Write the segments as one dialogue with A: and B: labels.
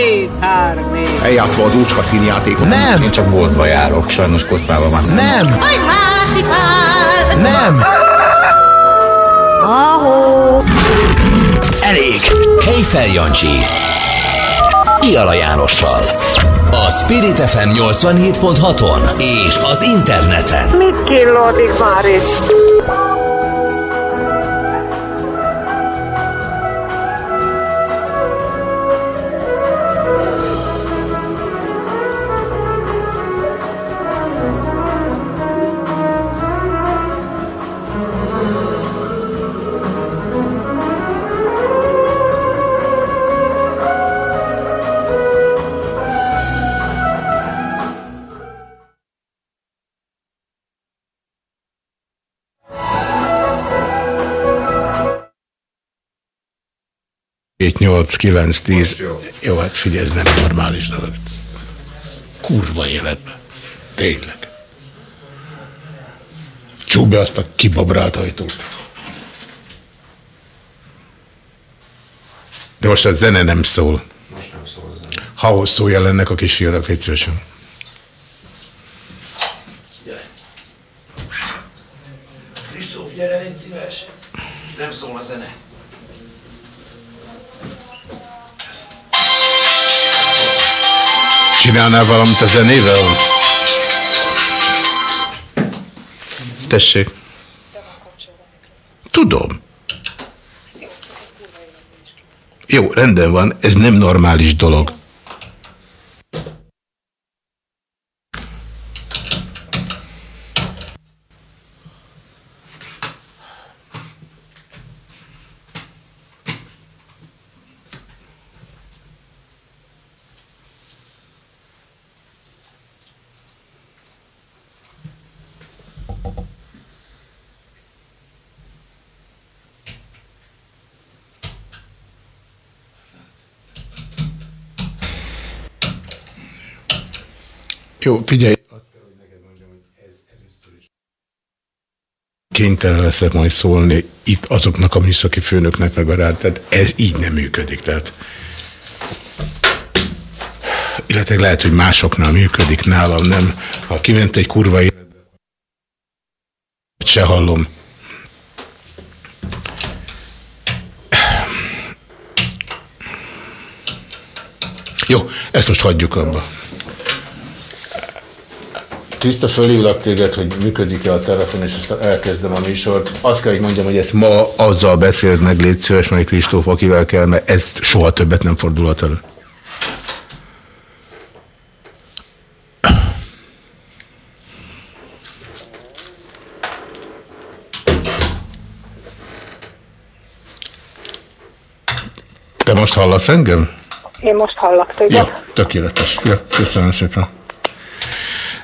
A: két, négy.
B: Eljátszva az úcska színjátékot.
C: Nem!
D: Én csak boltba járok, sajnos kocsmában már nem.
C: Nem! Nem!
A: Ahó.
E: Elég! Kejfel Jancsi. Iala Jánossal. A Spirit FM 87.6-on és az interneten.
A: Mit killódik már itt?
F: Két, nyolc, kilenc, tíz. Jó. jó, hát figyelj, ez nem normális dolog. Kurva életben. Tényleg. Csuk be azt a kibabrált ajtót. De most a zene nem szól.
D: Most nem szól
F: Ha szólja ennek a kisfiúnak, légy szívesen. Csinálnál valamit a zenével? Tessék. Tudom. Jó, rendben van, ez nem normális dolog. Jó, figyelj. Kénytelen leszek majd szólni itt azoknak a műszaki főnöknek meg a rád, tehát ez így nem működik. Tehát illetve lehet, hogy másoknál működik, nálam nem. Ha kiment egy kurva életbe, se hallom. Jó, ezt most hagyjuk abba. Krista, fölhívlak téged, hogy működik-e a telefon, és aztán elkezdem a műsort. Azt kell, hogy mondjam, hogy ezt ma azzal beszélt meg, légy szíves, meg Kristóf, akivel kell, mert ezt soha többet nem fordulhat elő. Te most hallasz engem?
G: Én most hallak téged.
F: Jó, tökéletes. Jó, köszönöm szépen.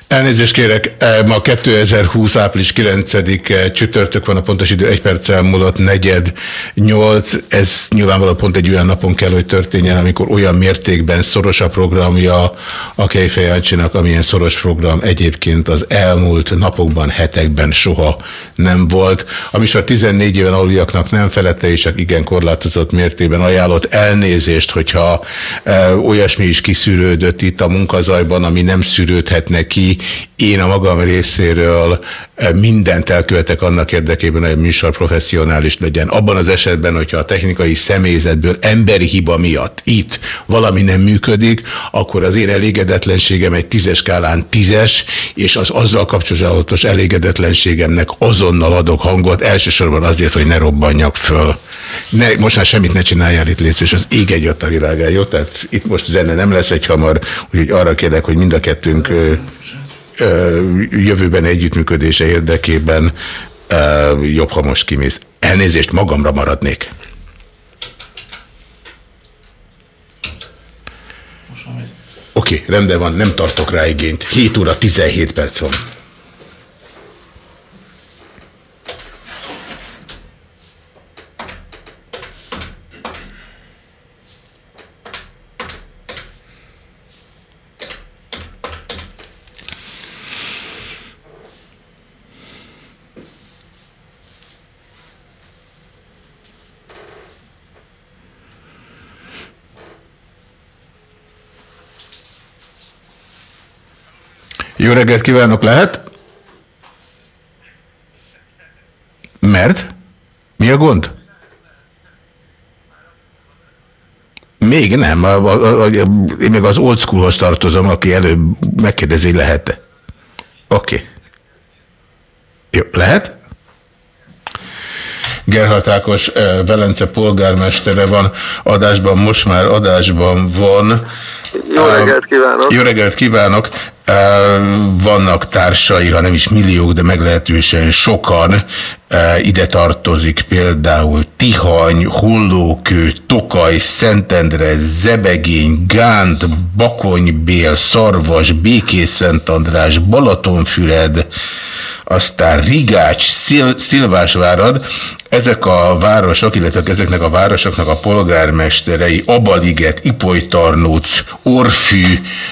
F: Elnézést kérek, eh, ma 2020. április 9 csütörtök van, a pontos idő egy perccel múlott, negyed, nyolc. Ez nyilvánvalóan pont egy olyan napon kell, hogy történjen, amikor olyan mértékben szoros a programja a Kejfejancsinak, amilyen szoros program egyébként az elmúlt napokban, hetekben soha nem volt. A műsor 14 éven aluliaknak nem felette, és csak igen korlátozott mértékben ajánlott elnézést, hogyha e, olyasmi is kiszűrődött itt a munkazajban, ami nem szűrődhetne ki, én a magam részéről eh, mindent elkövetek annak érdekében, hogy a műsor professzionális legyen. Abban az esetben, hogyha a technikai személyzetből emberi hiba miatt itt valami nem működik, akkor az én elégedetlenségem egy tízes skálán tízes, és az azzal kapcsolatos elégedetlenségemnek azonnal adok hangot, elsősorban azért, hogy ne robbanjak föl. Ne, most már semmit ne csináljál itt létsz, és az ég egy a világán, jó? Tehát itt most zene nem lesz egy hamar, úgyhogy arra kérlek, hogy mind a kettőnk jövőben együttműködése érdekében jobb, ha most kimész. Elnézést, magamra maradnék. Oké, okay, rendben van, nem tartok rá igényt. 7 óra 17 perc van. Jó reggelt kívánok, lehet? Mert? Mi a gond? Még nem. A, a, a, én még az old schoolhoz tartozom, aki előbb megkérdezi, lehet-e. Oké. Okay. Jó, lehet? Gerhard Ákos Velence polgármestere van adásban, most már adásban van.
C: Jó reggelt kívánok!
F: Jó reggelt kívánok! Vannak társai, ha nem is milliók, de meglehetősen sokan. Ide tartozik például Tihany, Hollókő, Tokaj, Szentendre, Zebegény, Gánt, Bakonybél, Szarvas, Békés Szent András, Balatonfüred, aztán Rigács, Szil Szilvásvárad, ezek a városok, illetve ezeknek a városoknak a polgármesterei Abaliget, Ipolytarnóc, Orfű,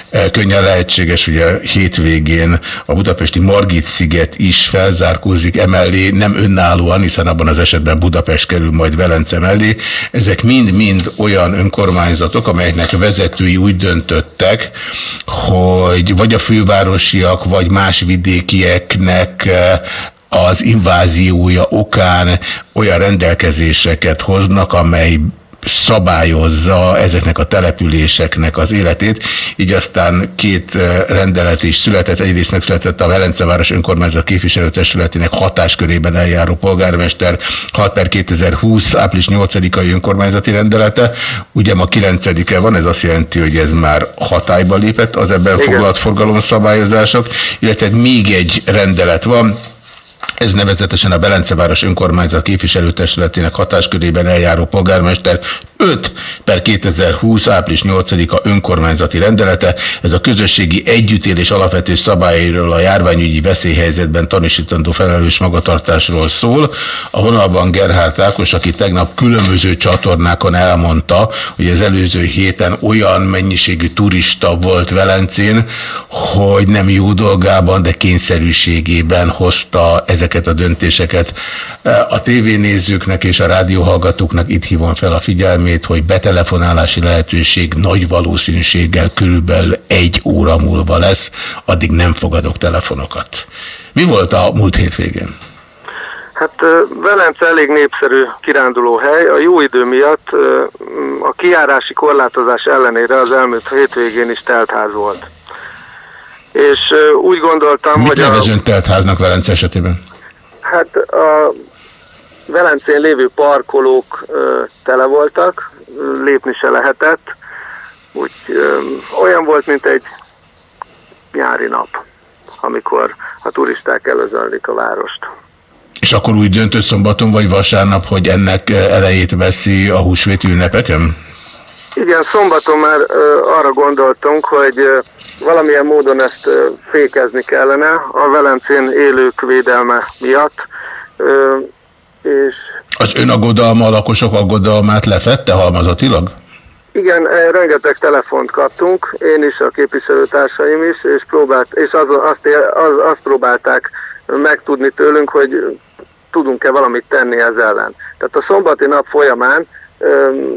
F: eh, könnyen lehetséges, hogy a hétvégén a budapesti Margit-sziget is felzárkózik emellé, nem önállóan, hiszen abban az esetben Budapest kerül majd Velence mellé. Ezek mind-mind olyan önkormányzatok, amelyeknek vezetői úgy döntöttek, hogy vagy a fővárosiak, vagy más vidékieknek eh, az inváziója okán olyan rendelkezéseket hoznak, amely szabályozza ezeknek a településeknek az életét, így aztán két rendelet is született, egyrészt megszületett a Velenceváros önkormányzat képviselőtestületének hatáskörében eljáró polgármester 6 per 2020 április 8-ai önkormányzati rendelete, ugye ma 9-e van, ez azt jelenti, hogy ez már hatályba lépett az ebben foglalt forgalomszabályozások, illetve még egy rendelet van, ez nevezetesen a Belenceváros önkormányzat képviselőtestületének hatáskörében eljáró polgármester 5 per 2020 április 8-a önkormányzati rendelete. Ez a közösségi együttélés alapvető szabályairól a járványügyi veszélyhelyzetben tanúsítandó felelős magatartásról szól. A vonalban Gerhard Ákos, aki tegnap különböző csatornákon elmondta, hogy az előző héten olyan mennyiségű turista volt Velencén, hogy nem jó dolgában, de kényszerűségében hozta ezeket a döntéseket. A tévénézőknek és a rádióhallgatóknak itt hívom fel a figyelmét, hogy betelefonálási lehetőség nagy valószínűséggel körülbelül egy óra múlva lesz, addig nem fogadok telefonokat. Mi volt a múlt hétvégén?
C: Hát Velence elég népszerű kiránduló hely. A jó idő miatt a kiárási korlátozás ellenére az elmúlt hétvégén is teltház volt és úgy gondoltam,
F: Mit
C: hogy...
F: Mit nevez a... teltháznak Velence esetében?
C: Hát a Velencén lévő parkolók ö, tele voltak, lépni se lehetett, úgy ö, olyan volt, mint egy nyári nap, amikor a turisták előzönlik a várost.
F: És akkor úgy döntött szombaton vagy vasárnap, hogy ennek elejét veszi a húsvét ünnepeken?
C: Igen, szombaton már ö, arra gondoltunk, hogy valamilyen módon ezt fékezni kellene a Velencén élők védelme miatt. És
F: az ön aggodalma, a lakosok aggodalmát lefette halmazatilag?
C: Igen, rengeteg telefont kaptunk, én is, a képviselőtársaim is, és, próbált, és az, azt, az, azt próbálták megtudni tőlünk, hogy tudunk-e valamit tenni ez ellen. Tehát a szombati nap folyamán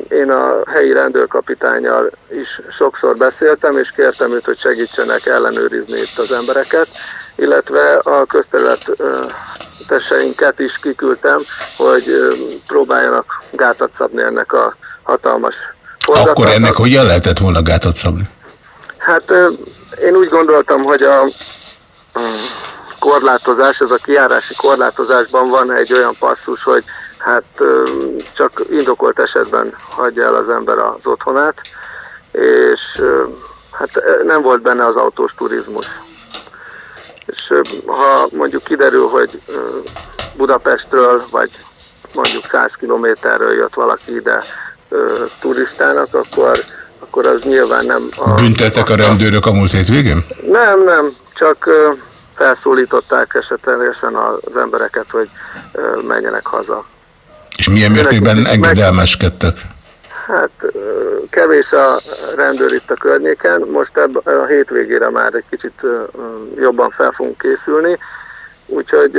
C: én a helyi rendőrkapitányjal is sokszor beszéltem, és kértem őt, hogy segítsenek ellenőrizni itt az embereket, illetve a közterületeseinket is kiküldtem, hogy próbáljanak gátat szabni ennek a hatalmas
F: forgatnak. Akkor ennek hogyan lehetett volna gátat szabni?
C: Hát én úgy gondoltam, hogy a korlátozás, ez a kiárási korlátozásban van egy olyan passzus, hogy hát csak indokolt esetben hagyja el az ember az otthonát, és hát nem volt benne az autós turizmus. És ha mondjuk kiderül, hogy Budapestről, vagy mondjuk 100 kilométerről jött valaki ide turistának, akkor, akkor az nyilván nem...
F: A, Büntetek a rendőrök a múlt hétvégén?
C: Nem, nem, csak felszólították esetlegesen az embereket, hogy menjenek haza.
F: És milyen mértékben engedelmeskedtek?
C: Hát kevés a rendőr itt a környéken, most ebb, a hétvégére már egy kicsit jobban fel fogunk készülni, úgyhogy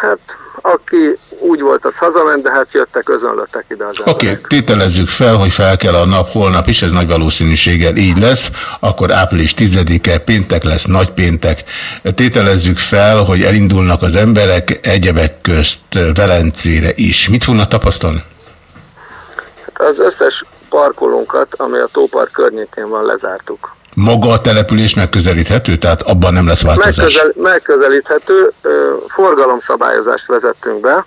C: hát aki úgy volt, az hazament, de hát jöttek, özönlöttek ide az
F: Oké, okay, tételezzük fel, hogy fel kell a nap holnap is, ez nagy valószínűséggel így lesz, akkor április 10-e, péntek lesz, nagy péntek. Tételezzük fel, hogy elindulnak az emberek egyebek közt Velencére is. Mit fognak tapasztalni?
C: Hát az összes parkolónkat, ami a tópark környékén van, lezártuk.
F: Maga a település megközelíthető? Tehát abban nem lesz változás?
C: Megközel, megközelíthető. Forgalomszabályozást vezettünk be,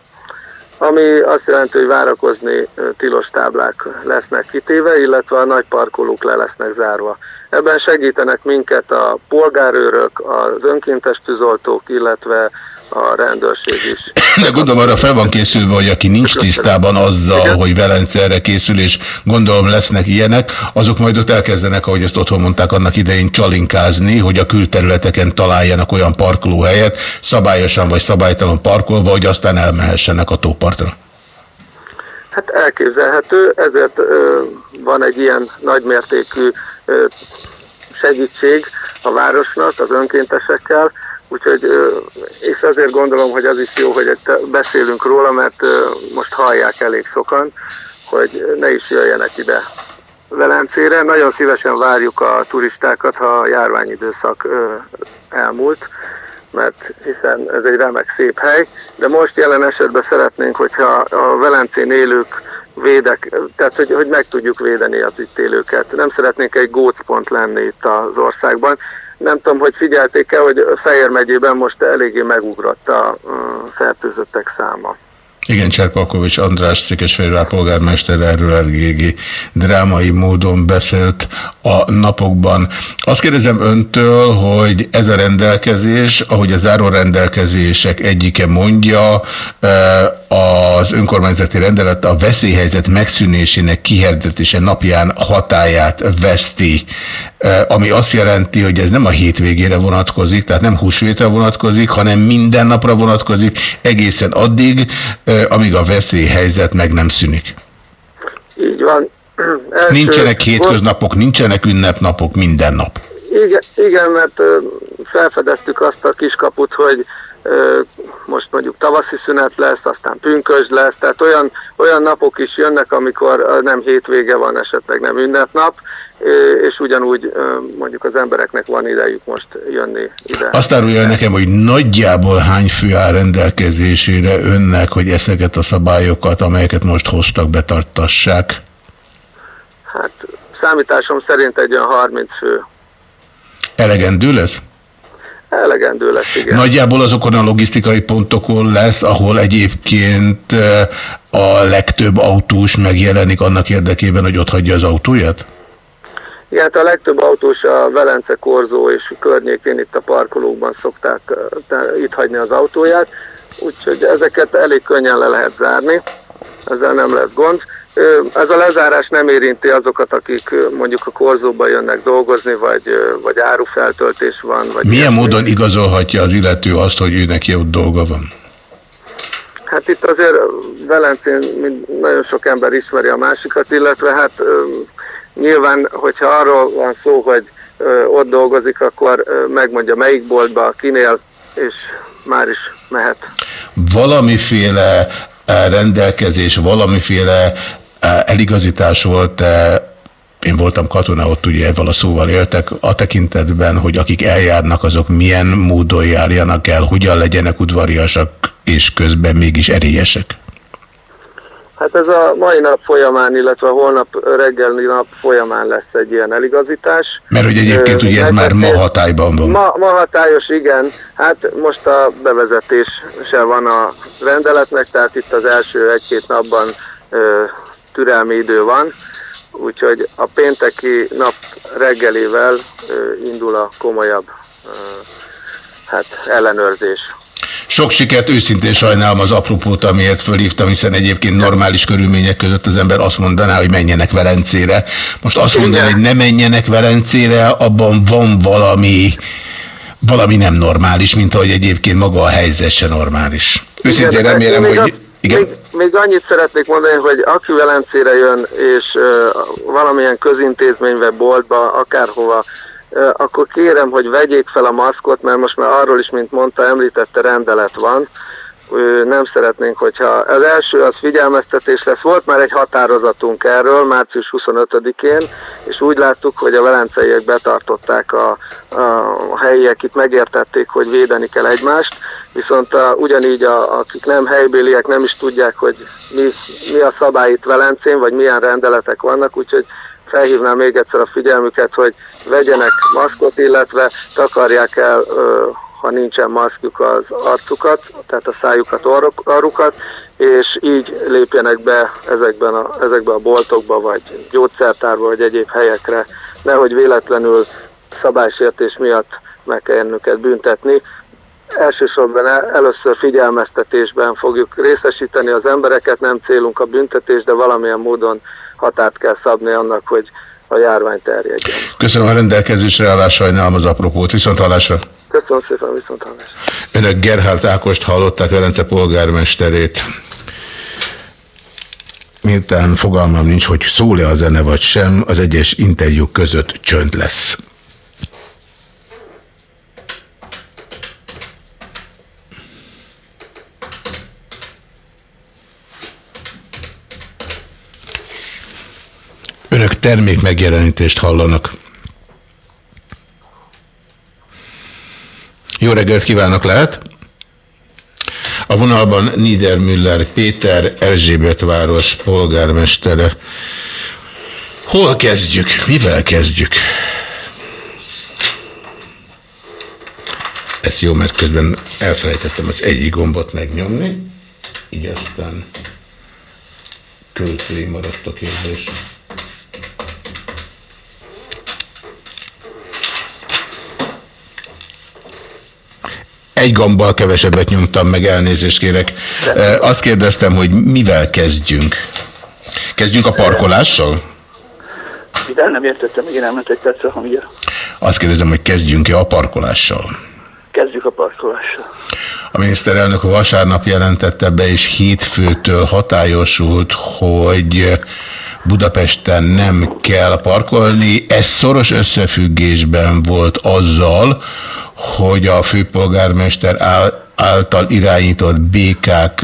C: ami azt jelenti, hogy várakozni tilos táblák lesznek kitéve, illetve a nagy parkolók le lesznek zárva. Ebben segítenek minket a polgárőrök, az önkéntes tűzoltók, illetve a rendőrség is.
F: De gondolom arra fel van készülve, hogy aki nincs tisztában azzal, Igen. hogy Velence erre készül, és gondolom lesznek ilyenek, azok majd ott elkezdenek, ahogy ezt otthon mondták annak idején, csalinkázni, hogy a külterületeken találjanak olyan parkolóhelyet, szabályosan vagy szabálytalan parkolva, hogy aztán elmehessenek a tópartra.
C: Hát elképzelhető, ezért ö, van egy ilyen nagymértékű ö, segítség a városnak, az önkéntesekkel, Úgyhogy, és azért gondolom, hogy az is jó, hogy beszélünk róla, mert most hallják elég sokan, hogy ne is jöjjenek ide Velencére. Nagyon szívesen várjuk a turistákat, ha a járványidőszak elmúlt, mert hiszen ez egy remek szép hely, de most jelen esetben szeretnénk, hogyha a Velencén élők védek, tehát hogy, hogy meg tudjuk védeni az itt élőket. Nem szeretnénk egy gócpont lenni itt az országban, nem tudom, hogy figyelték-e, hogy Fejér megyében most eléggé megugrott a fertőzöttek száma.
F: Igen, Cserpalkovics András Székesfehérvár polgármester erről eléggé drámai módon beszélt a napokban. Azt kérdezem öntől, hogy ez a rendelkezés, ahogy a záró rendelkezések egyike mondja, eh, az önkormányzati rendelet a veszélyhelyzet megszűnésének kihirdetése napján hatáját veszti, eh, ami azt jelenti, hogy ez nem a hétvégére vonatkozik, tehát nem húsvétre vonatkozik, hanem minden napra vonatkozik, egészen addig, eh, amíg a veszélyhelyzet meg nem szűnik.
C: Így van.
F: Első, nincsenek hétköznapok, nincsenek ünnepnapok, minden nap.
C: Igen, igen, mert felfedeztük azt a kiskaput, hogy most mondjuk tavaszi szünet lesz, aztán pünkös lesz, tehát olyan, olyan napok is jönnek, amikor nem hétvége van, esetleg nem ünnepnap, és ugyanúgy mondjuk az embereknek van idejük most jönni ide.
F: Azt árulja nekem, hogy nagyjából hány fő áll rendelkezésére önnek, hogy ezeket a szabályokat, amelyeket most hoztak, betartassák?
C: Hát számításom szerint egy olyan 30 fő.
F: Elegendő lesz?
C: Elegendő lesz, igen.
F: Nagyjából azokon a logisztikai pontokon lesz, ahol egyébként a legtöbb autós megjelenik annak érdekében, hogy ott hagyja az autóját?
C: Igen, hát a legtöbb autós a Velence Korzó és környékén itt a parkolókban szokták itt hagyni az autóját, úgyhogy ezeket elég könnyen le lehet zárni, ezzel nem lesz gond. Ez a lezárás nem érinti azokat, akik mondjuk a korzóba jönnek dolgozni, vagy, vagy árufeltöltés van. Vagy
F: Milyen módon igazolhatja az illető azt, hogy ő neki ott dolga van?
C: Hát itt azért Velencén nagyon sok ember ismeri a másikat, illetve hát nyilván, hogyha arról van szó, hogy ott dolgozik, akkor megmondja melyik boltba, kinél, és már is mehet.
F: Valamiféle rendelkezés, valamiféle eligazítás volt én voltam katona, ott ugye ezzel a szóval éltek, a tekintetben, hogy akik eljárnak, azok milyen módon járjanak el, hogyan legyenek udvariasak, és közben mégis erélyesek?
C: Hát ez a mai nap folyamán, illetve a holnap reggeli nap folyamán lesz egy ilyen eligazítás.
F: Mert hogy egyébként ugye ez már ma hatályban van.
C: Ma, ma hatályos, igen. Hát most a bevezetése van a rendeletnek, tehát itt az első egy-két napban ö, türelmi idő van, úgyhogy a pénteki nap reggelével indul a komolyabb hát, ellenőrzés.
F: Sok sikert, őszintén sajnálom az apropót, amiért fölhívtam, hiszen egyébként normális körülmények között az ember azt mondaná, hogy menjenek Velencére. Most azt mondani, hogy ne menjenek Velencére, abban van valami, valami nem normális, mint ahogy egyébként maga a helyzet se normális. Őszintén remélem, hogy...
C: Igen? Még, még annyit szeretnék mondani, hogy aki Velencére jön, és uh, valamilyen közintézménybe, boltba, akárhova akkor kérem, hogy vegyék fel a maszkot, mert most már arról is, mint mondta, említette rendelet van, nem szeretnénk, hogyha az első az figyelmeztetés lesz. Volt már egy határozatunk erről március 25-én, és úgy láttuk, hogy a velenceiek betartották a, a helyiek, itt megértették, hogy védeni kell egymást, viszont a, ugyanígy a, akik nem helybéliek nem is tudják, hogy mi, mi a szabály itt Velencén, vagy milyen rendeletek vannak, úgyhogy felhívnám még egyszer a figyelmüket, hogy vegyenek maszkot, illetve takarják el ha nincsen maszkjuk az arcukat, tehát a szájukat, arrukat, és így lépjenek be ezekben a, ezekben a boltokba, vagy gyógyszertárba, vagy egyéb helyekre, nehogy véletlenül szabálysértés miatt meg kell őket büntetni. Elsősorban először figyelmeztetésben fogjuk részesíteni az embereket, nem célunk a büntetés, de valamilyen módon határt kell szabni annak, hogy a járvány terjedjen.
F: Köszönöm a rendelkezésre állás, sajnálom az apropót. Viszont hallásra.
C: Köszönöm szépen, viszont hallásra.
F: Önök Gerhard Ákost hallották, Velence polgármesterét. Miután fogalmam nincs, hogy szól-e a zene vagy sem, az egyes interjúk között csönd lesz. Önök termék megjelenítést hallanak. Jó reggelt kívánok, lehet? A vonalban Niedermüller Péter, Erzsébet város polgármestere. Hol kezdjük? Mivel kezdjük? Ez jó, mert közben elfelejtettem az egyik gombot megnyomni, így aztán költői maradt a kérdés. Egy gombbal kevesebbet nyomtam meg, elnézést kérek. Azt kérdeztem, hogy mivel kezdjünk? Kezdjünk a parkolással?
H: De nem értettem, igen, elment egy percre, ha mindjárt.
F: Azt kérdezem, hogy kezdjünk-e a parkolással?
H: Kezdjük a parkolással.
F: A miniszterelnök vasárnap jelentette be, és hétfőtől hatályosult, hogy Budapesten nem kell parkolni. Ez szoros összefüggésben volt azzal, hogy a főpolgármester által irányított BKK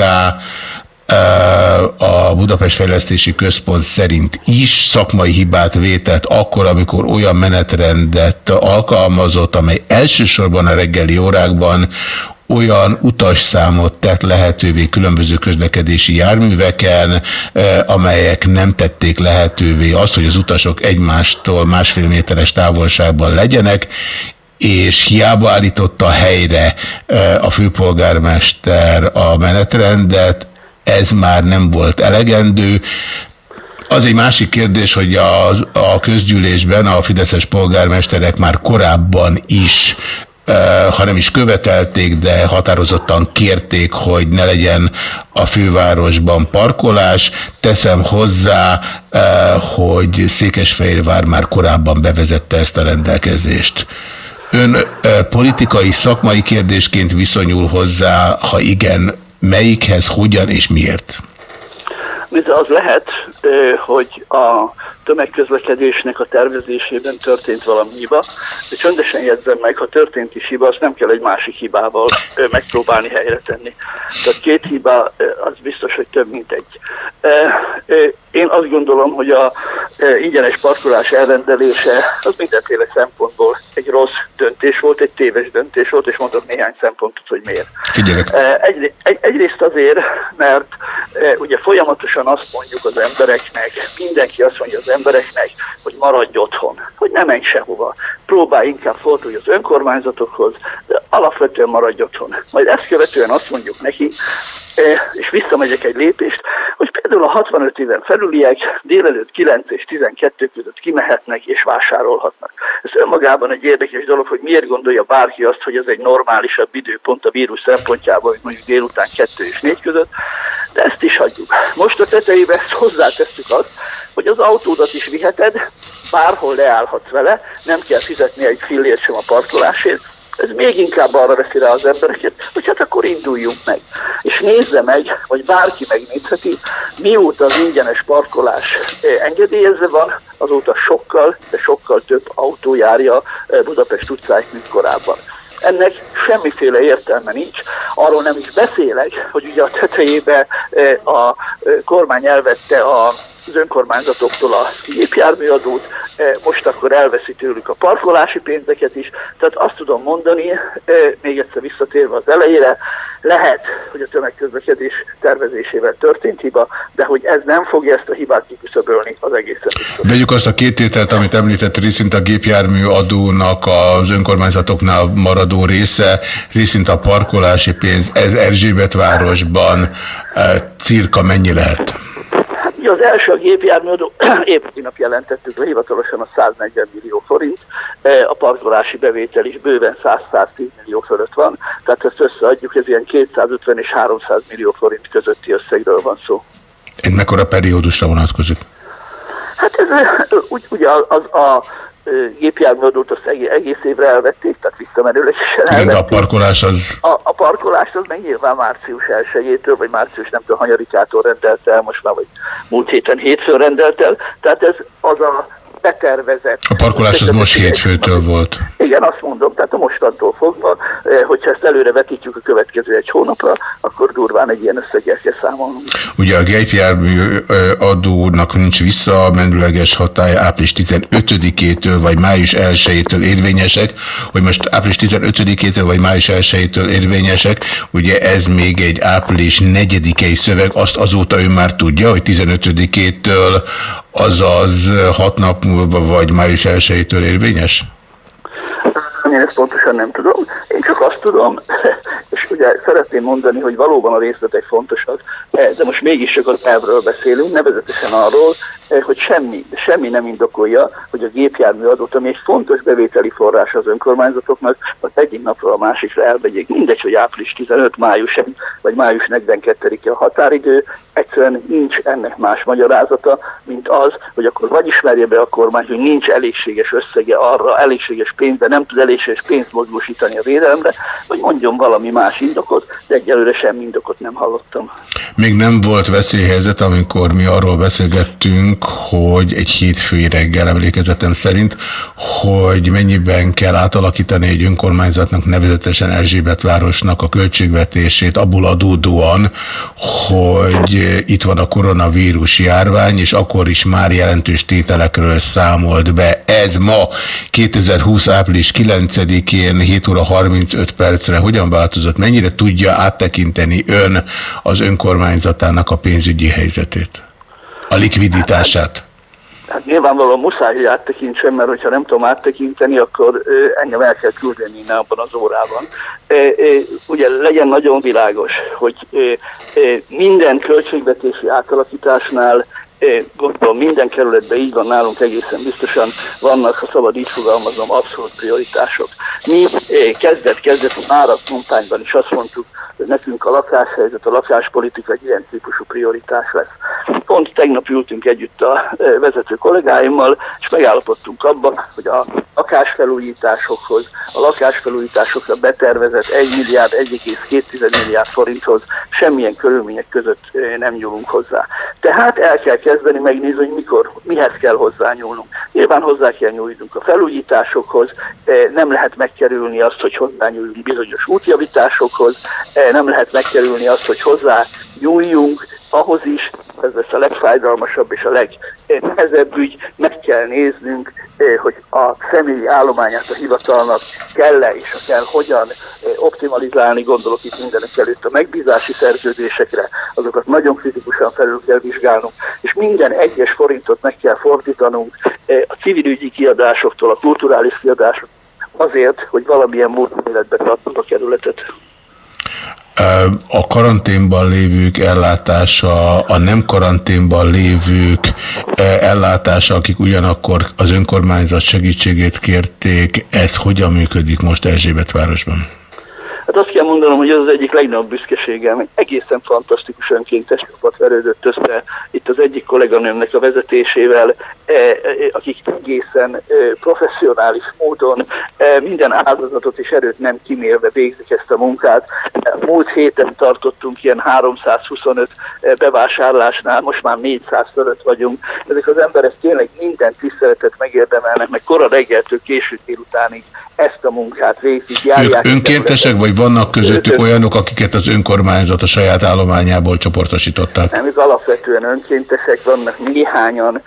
F: a Budapest Fejlesztési Központ szerint is szakmai hibát vétett akkor, amikor olyan menetrendet alkalmazott, amely elsősorban a reggeli órákban olyan utasszámot tett lehetővé különböző közlekedési járműveken, amelyek nem tették lehetővé azt, hogy az utasok egymástól másfél méteres távolságban legyenek, és hiába állította helyre a főpolgármester a menetrendet, ez már nem volt elegendő. Az egy másik kérdés, hogy a, a közgyűlésben a fideszes polgármesterek már korábban is ha nem is követelték, de határozottan kérték, hogy ne legyen a fővárosban parkolás. Teszem hozzá, hogy Székesfehérvár már korábban bevezette ezt a rendelkezést. Ön politikai, szakmai kérdésként viszonyul hozzá, ha igen, melyikhez, hogyan és miért?
H: Az lehet, hogy a tömegközlekedésnek a tervezésében történt valami hiba, de csöndesen jegyzem meg, ha történt is hiba, azt nem kell egy másik hibával megpróbálni helyre tenni. Tehát két hiba, az biztos, hogy több, mint egy. Én azt gondolom, hogy a ingyenes parkolás elrendelése az mindenféle szempontból egy rossz döntés volt, egy téves döntés volt, és mondok néhány szempontot, hogy miért.
F: Figyelek.
H: Egy, egy, egyrészt azért, mert ugye folyamatosan azt mondjuk az embereknek, mindenki azt mondja az embereknek, hogy maradj otthon, hogy nem menj sehova. Próbálj inkább fordulni az önkormányzatokhoz, de alapvetően maradj otthon. Majd ezt követően azt mondjuk neki, eh, és visszamegyek egy lépést, hogy például a 65 éven felüliek délelőtt 9 és 12 között kimehetnek és vásárolhatnak. Ez önmagában egy érdekes dolog, hogy miért gondolja bárki azt, hogy ez egy normálisabb időpont a vírus szempontjából, hogy mondjuk délután 2 és 4 között, de ezt is hagyjuk. Most a tetejébe hozzátesztük azt, hogy az autódat is viheted, bárhol leállhatsz vele, nem kell fizetni egy fillért sem a parkolásért, ez még inkább arra veszi rá az embereket, hogy hát akkor induljunk meg. És nézze meg, vagy bárki megnézheti, mióta az ingyenes parkolás eh, engedélyezve van, azóta sokkal, de sokkal több autó járja eh, Budapest utcáit, mint korábban ennek semmiféle értelme nincs. Arról nem is beszélek, hogy ugye a tetejébe eh, a kormány elvette a az önkormányzatoktól a gépjárműadót, eh, most akkor elveszi tőlük a parkolási pénzeket is. Tehát azt tudom mondani, eh, még egyszer visszatérve az elejére, lehet, hogy a tömegközlekedés tervezésével történt hiba, de hogy ez nem fogja ezt a hibát kiküszöbölni az egészen.
F: Vegyük azt a két tételt, amit említett, részint a gépjármű adónak az önkormányzatoknál maradó része, részint a parkolási pénz, ez Erzsébet városban eh, cirka mennyi lehet?
H: Ugye az első a gépjárműadó, épp nap jelentettük be hivatalosan a 140 millió forint, e, a parkolási bevétel is bőven 100-110 millió fölött van, tehát ezt összeadjuk, ez ilyen 250 és 300 millió forint közötti összegről van szó.
F: Én mekkora periódusra vonatkozik?
H: Hát ez ugye az a gépjárműadót azt egész évre elvették, tehát visszamenőleg is elvették.
F: De a parkolás az...
H: A, a parkolás az meg nyilván március 1 vagy március nem tudom, hanyarikától rendelt el, most már vagy múlt héten hétfőn rendelt el, tehát ez az a betervezett.
F: A parkolás az most hétfőtől volt.
H: Igen, azt mondom, tehát a mostantól fogva, eh, hogyha ezt előre vetítjük a következő egy hónapra, akkor durván egy ilyen összeggel kell számolnunk.
F: Ugye a gépjármű adónak nincs vissza, menüleges hatály április 15-től vagy május 1-től érvényesek, hogy most április 15-től vagy május 1-től érvényesek, ugye ez még egy április 4-i szöveg, azt azóta ő már tudja, hogy 15-től azaz hat nap múlva vagy május 1-től érvényes?
H: Én ezt pontosan nem tudom. Én csak azt tudom, és ugye szeretném mondani, hogy valóban a részletek fontosak, de most mégis csak az elvről beszélünk, nevezetesen arról, hogy semmi, semmi nem indokolja, hogy a gépjármű adót, ami egy fontos bevételi forrás az önkormányzatoknak, az egyik napról a másikra elvegyék. Mindegy, hogy április 15, május, vagy május 42-e a határidő, egyszerűen nincs ennek más magyarázata, mint az, hogy akkor vagy ismerje be a kormány, hogy nincs elégséges összege arra, elégséges pénze, nem tud elégséges pénzt mozgósítani a védelemre, vagy mondjon valami más indokot, de egyelőre semmi indokot nem hallottam.
F: Még nem volt veszélyhelyzet, amikor mi arról beszélgettünk, hogy egy hétfői reggel emlékezetem szerint, hogy mennyiben kell átalakítani egy önkormányzatnak, nevezetesen Erzsébet városnak a költségvetését abból adódóan, hogy itt van a koronavírus járvány, és akkor is már jelentős tételekről számolt be. Ez ma 2020 április 9-én 7 óra 35 percre hogyan változott? Mennyire tudja áttekinteni ön az önkormányzatának a pénzügyi helyzetét? A likviditását?
H: Hát nyilvánvalóan muszáj, hogy áttekintsem, mert hogyha nem tudom áttekinteni, akkor engem el kell küldeni innen abban az órában. Ugye legyen nagyon világos, hogy minden költségvetési átalakításnál gondolom minden kerületben így van nálunk egészen biztosan vannak, ha szabad így fogalmazom, abszolút prioritások. Mi kezdet-kezdet már a kampányban is azt mondtuk, hogy nekünk a lakáshelyzet, a lakáspolitika egy ilyen típusú prioritás lesz. Pont tegnap ültünk együtt a vezető kollégáimmal, és megállapodtunk abban, hogy a lakásfelújításokhoz, a lakásfelújításokra betervezett 1 milliárd, 1,2 milliárd forinthoz semmilyen körülmények között nem nyúlunk hozzá. Tehát el kell kezdeni megnézni, hogy mikor, mihez kell hozzányúlnunk. Nyilván hozzá kell nyújtunk a felújításokhoz, nem lehet megkerülni azt, hogy hozzányúljunk bizonyos útjavításokhoz, nem lehet megkerülni azt, hogy hozzá nyúljunk ahhoz is, ez lesz a legfájdalmasabb és a legnehezebb ügy, meg kell néznünk, hogy a személyi állományát a hivatalnak kell-e és a kell hogyan optimalizálni, gondolok itt mindenek előtt a megbízási szerződésekre, azokat nagyon kritikusan felül kell vizsgálnunk, és minden egyes forintot meg kell fordítanunk a civilügyi kiadásoktól, a kulturális kiadásoktól, azért, hogy valamilyen módon életbe tartunk a kerületet.
F: A karanténban lévők ellátása, a nem karanténban lévők ellátása, akik ugyanakkor az önkormányzat segítségét kérték, ez hogyan működik most Erzsébet városban?
H: Hát azt kell mondanom, hogy ez az egyik legnagyobb büszkeségem, egy egészen fantasztikus önkéntes csapat verődött össze itt az egyik kolléganőmnek a vezetésével, akik egészen professzionális módon minden áldozatot és erőt nem kimélve végzik ezt a munkát. Múlt héten tartottunk ilyen 325 bevásárlásnál, most már 400 fölött vagyunk. Ezek az emberek tényleg minden tiszteletet megérdemelnek, meg kora reggeltől késő délutánig ezt a munkát végzik.
F: Ők önkéntesek, vagy vannak közöttük olyanok, akiket az önkormányzat a saját állományából csoportosították?
H: Nem, ők alapvetően önkéntesek, vannak néhányan,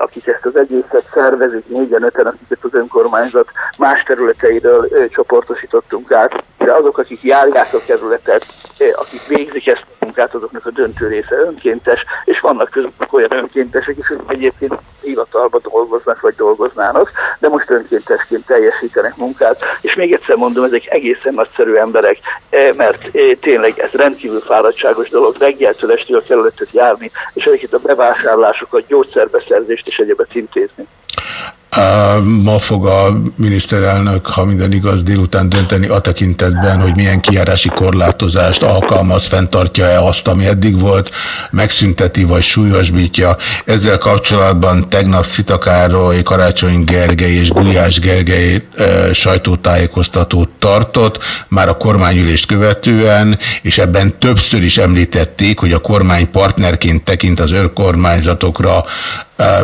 H: akik ezt az egészet szervezik, négyen, öten, akiket az önkormányzat más területeiről csoportosítottunk át, de azok, akik járják a kerületet, akik végzik ezt munkát, azoknak a döntő része önkéntes, és vannak közöttük olyan önkéntesek is, hogy egyébként hivatalba dolgoznak, vagy dolgoznának, de most önkéntesként teljesítenek munkát, és még egyszer mondom, ezek egészen nagyszerű emberek, mert tényleg ez rendkívül fáradtságos dolog, reggeltől estig a kerületet járni, és ezeket a bevásárlásokat, gyógyszerbeszerzést és egyebet intézni.
F: Ma fog a miniszterelnök, ha minden igaz, délután dönteni a tekintetben, hogy milyen kijárási korlátozást alkalmaz, fenntartja-e azt, ami eddig volt, megszünteti vagy súlyosbítja. Ezzel kapcsolatban tegnap Szitakároly, Karácsony Gergely és Gulyás Gergely e, sajtótájékoztatót tartott, már a kormányülést követően, és ebben többször is említették, hogy a kormány partnerként tekint az önkormányzatokra,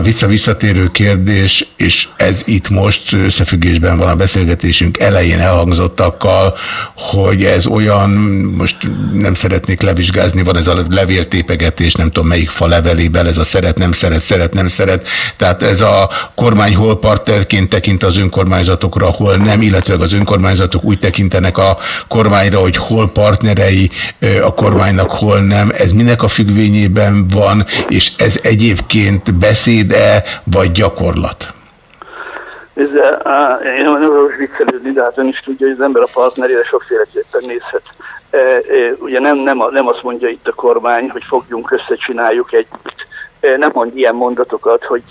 F: vissza-visszatérő kérdés, és ez itt most összefüggésben van a beszélgetésünk elején elhangzottakkal, hogy ez olyan, most nem szeretnék levizsgázni, van ez a levéltépegetés, nem tudom melyik fa levelében, ez a szeret, nem szeret, szeret, nem szeret. Tehát ez a kormány hol partnerként tekint az önkormányzatokra, hol nem, illetve az önkormányzatok úgy tekintenek a kormányra, hogy hol partnerei a kormánynak, hol nem. Ez minek a függvényében van, és ez egyébként beszél beszéd-e, vagy gyakorlat?
H: Ez, én nem akarok viccelődni, de hát ön is tudja, hogy az ember a partnerére sokféleképpen nézhet. Ugye nem, nem, nem azt mondja itt a kormány, hogy fogjunk össze, csináljuk együtt nem mond ilyen mondatokat, hogy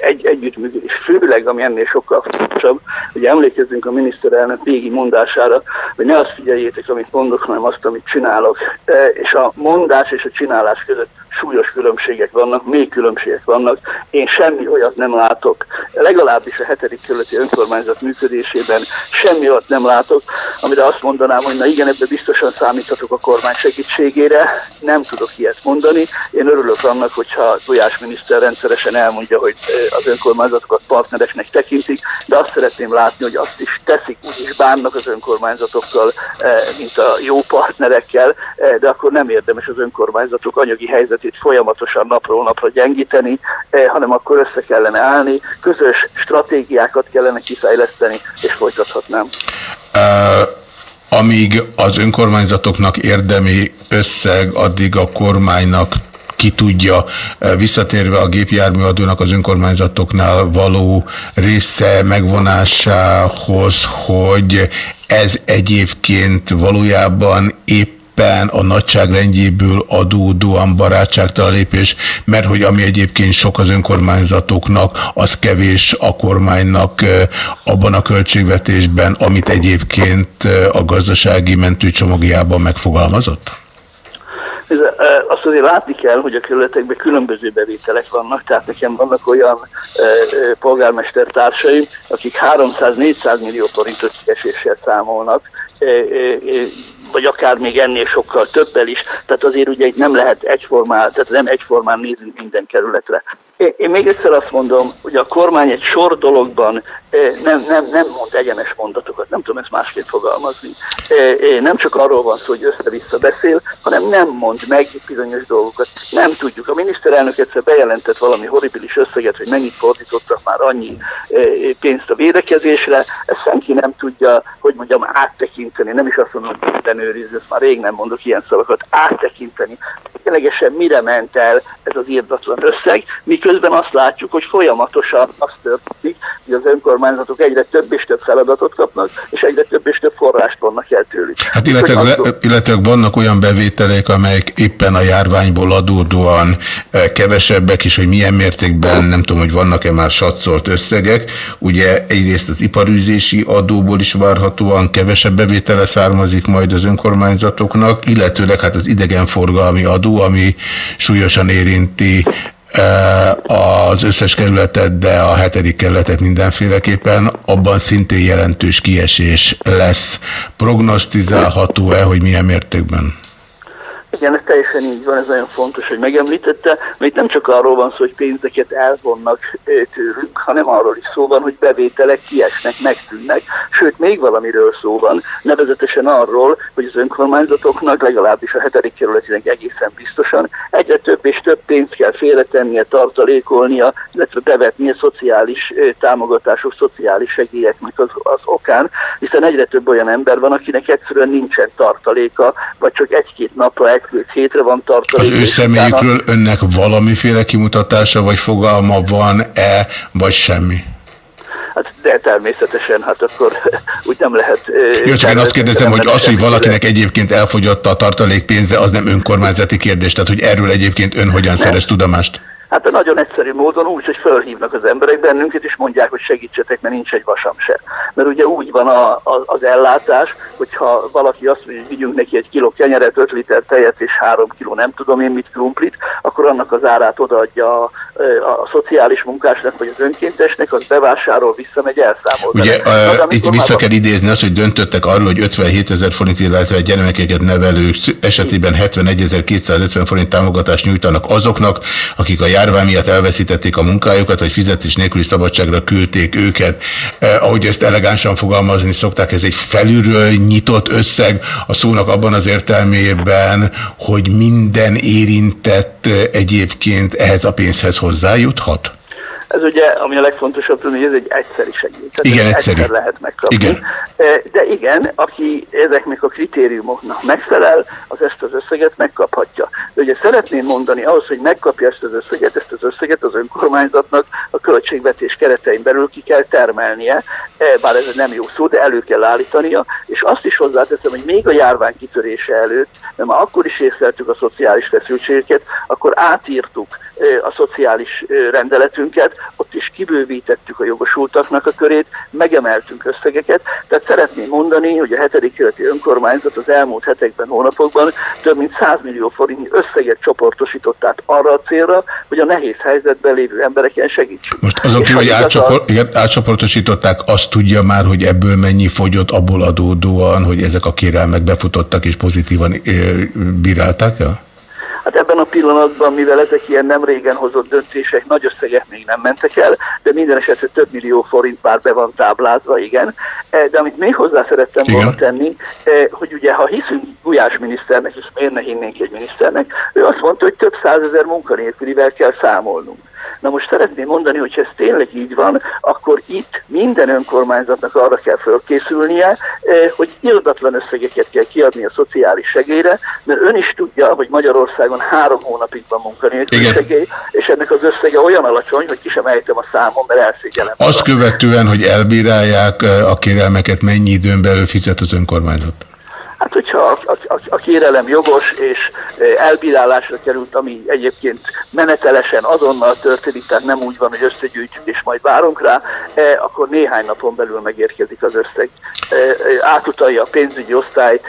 H: egy, együttműködés, főleg ami ennél sokkal fontosabb, hogy emlékezzünk a miniszterelnök végi mondására, hogy ne azt figyeljétek, amit mondok, hanem azt, amit csinálok. És a mondás és a csinálás között súlyos különbségek vannak, még különbségek vannak. Én semmi olyat nem látok, legalábbis a hetedik kerületi önkormányzat működésében semmi olyat nem látok, amire azt mondanám, hogy na igen, ebbe biztosan számíthatok a kormány segítségére. Nem tudok ilyet mondani. Én örülök annak, hogyha Gulyás miniszter rendszeresen elmondja, hogy az önkormányzatokat partnereknek tekintik, de azt szeretném látni, hogy azt is teszik, úgy is bánnak az önkormányzatokkal, mint a jó partnerekkel, de akkor nem érdemes az önkormányzatok anyagi helyzet itt folyamatosan napról napra gyengíteni, eh, hanem akkor össze kellene állni, közös stratégiákat kellene kifejleszteni, és folytathatnám.
F: Uh amíg az önkormányzatoknak érdemi összeg, addig a kormánynak ki tudja, visszatérve a gépjárműadónak az önkormányzatoknál való része megvonásához, hogy ez egyébként valójában épp éppen a nagyságrendjéből adódóan barátságtalan lépés, mert hogy ami egyébként sok az önkormányzatoknak, az kevés a kormánynak abban a költségvetésben, amit egyébként a gazdasági mentőcsomagjában megfogalmazott?
H: Azt azért látni kell, hogy a kerületekben különböző bevételek vannak, tehát nekem vannak olyan polgármester társaim, akik 300-400 millió forintot eséssel számolnak, vagy akár még ennél sokkal többel is, tehát azért ugye nem lehet egyformán, tehát nem egyformán nézünk minden kerületre. Én még egyszer azt mondom, hogy a kormány egy sor dologban nem, nem, nem mond egyenes mondatokat, nem tudom ezt másképp fogalmazni. Nem csak arról van szó, hogy össze-vissza beszél, hanem nem mond meg bizonyos dolgokat. Nem tudjuk. A miniszterelnök egyszer bejelentett valami horribilis összeget, hogy mennyit fordítottak már annyi pénzt a védekezésre. Ezt senki nem tudja, hogy mondjam, áttekinteni. Nem is azt mondom, hogy ellenőrizni, ezt már rég nem mondok ilyen szavakat, áttekinteni. Ténylegesen mire ment el ez az írdatlan összeg, miközben azt látjuk, hogy folyamatosan azt történik, hogy az önkormányzatok egyre több és több feladatot kapnak, és egyre több és több forrást vannak el tőlük.
F: Hát illetve, le, illetve vannak olyan bevételek, amelyek éppen a járványból adódóan e, kevesebbek, és hogy milyen mértékben, nem tudom, hogy vannak-e már satszolt összegek. Ugye egyrészt az iparűzési adóból is várhatóan kevesebb bevétele származik majd az önkormányzatoknak, illetőleg hát az idegenforgalmi adó, ami súlyosan érinti az összes kerületet, de a hetedik kerületet mindenféleképpen, abban szintén jelentős kiesés lesz. Prognosztizálható-e, hogy milyen mértékben?
H: Igen, ez teljesen így van, ez nagyon fontos, hogy megemlítette, mert itt nem csak arról van szó, hogy pénzeket elvonnak tőlünk, hanem arról is szó van, hogy bevételek kiesnek, megtűnnek, sőt, még valamiről szó van, nevezetesen arról, hogy az önkormányzatoknak, legalábbis a hetedik kerületinek egészen biztosan egyre több és több pénzt kell félretennie, tartalékolnia, illetve bevetnie szociális támogatások, szociális segélyeknek az, az okán, hiszen egyre több olyan ember van, akinek egyszerűen nincsen tartaléka, vagy csak egy-két napra egy egy hétre van tartalék.
F: Az ő személyükről utána... önnek valamiféle kimutatása, vagy fogalma van-e, vagy semmi?
H: Hát de természetesen, hát akkor úgy nem lehet...
F: Jó, csak én azt kérdezem, hogy az, hogy valakinek egyébként elfogyott a tartalék pénze, az nem önkormányzati kérdés, tehát hogy erről egyébként ön hogyan nem. szerez tudomást?
H: Hát a nagyon egyszerű módon úgy, hogy fölhívnak az emberek bennünket, és mondják, hogy segítsetek, mert nincs egy vasam se. Mert ugye úgy van a, a, az ellátás, hogyha valaki azt mondja, hogy vigyünk neki egy kiló kenyeret, 5 liter tejet és 3 kiló nem tudom én mit krumplit, akkor annak az árát odaadja a, a, a szociális munkásnak vagy az önkéntesnek, az bevásárol, visszamegy, elszámol.
F: Ugye uh, itt vissza kell idézni azt, hogy döntöttek arról, hogy 57 ezer forint, illetve gyermekeket nevelők esetében 71.250 forint támogatást nyújtanak azoknak, akik a járvány miatt elveszítették a munkájukat, vagy fizetés nélküli szabadságra küldték őket. Eh, ahogy ezt elegánsan fogalmazni szokták, ez egy felülről nyitott összeg a szónak abban az értelmében, hogy minden érintett egyébként ehhez a pénzhez hozzájuthat?
H: Ez ugye, ami a legfontosabb tudni, hogy ez egy egyszeri segély. Tehát
F: igen, egyszerű.
H: Egyszer lehet megkapni.
F: Igen.
H: E, de igen, aki ezeknek a kritériumoknak megfelel, az ezt az összeget megkaphatja. De ugye szeretném mondani, ahhoz, hogy megkapja ezt az összeget, ezt az összeget az önkormányzatnak a költségvetés keretein belül ki kell termelnie, e, bár ez nem jó szó, de elő kell állítania, és azt is hozzáteszem, hogy még a járvány kitörése előtt, de már akkor is észleltük a szociális feszültségeket, akkor átírtuk a szociális rendeletünket, ott is kibővítettük a jogosultaknak a körét, megemeltünk összegeket, tehát szeretném mondani, hogy a hetedik keleti önkormányzat az elmúlt hetekben, hónapokban több mint 100 millió forintnyi összeget csoportosított át arra a célra, hogy a nehéz helyzetben lévő embereken segítsünk.
F: Most azon kívül, hogy átcsopor, a... igen, átcsoportosították, azt tudja már, hogy ebből mennyi fogyott abból adódóan, hogy ezek a kérelmek befutottak és pozitívan bírálták el?
H: Hát ebben a pillanatban, mivel ezek ilyen nem régen hozott döntések, nagy összegek még nem mentek el, de minden esetre több millió forint már be van táblázva, igen. E, de amit még hozzá szerettem igen. volna tenni, e, hogy ugye ha hiszünk Gulyás miniszternek, és miért ne hinnénk egy miniszternek, ő azt mondta, hogy több százezer munkanélkülivel kell számolnunk. Na most szeretném mondani, hogy ez tényleg így van, akkor itt minden önkormányzatnak arra kell fölkészülnie, eh, hogy irdatlan összegeket kell kiadni a szociális segélyre, mert ön is tudja, hogy Magyarországon három hónapig van munkanélküli segély, és ennek az összege olyan alacsony, hogy ki sem ejtem a számon, mert elszégyelem.
F: Azt követően, hogy elbírálják eh, a kérelmeket, mennyi időn belül fizet az önkormányzat?
H: Hát, hogyha a, a, a kérelem jogos és e, elbírálásra került, ami egyébként menetelesen azonnal történik, tehát nem úgy van, hogy összegyűjtjük és majd várunk rá, e, akkor néhány napon belül megérkezik az összeg. E, átutalja a pénzügyi osztály,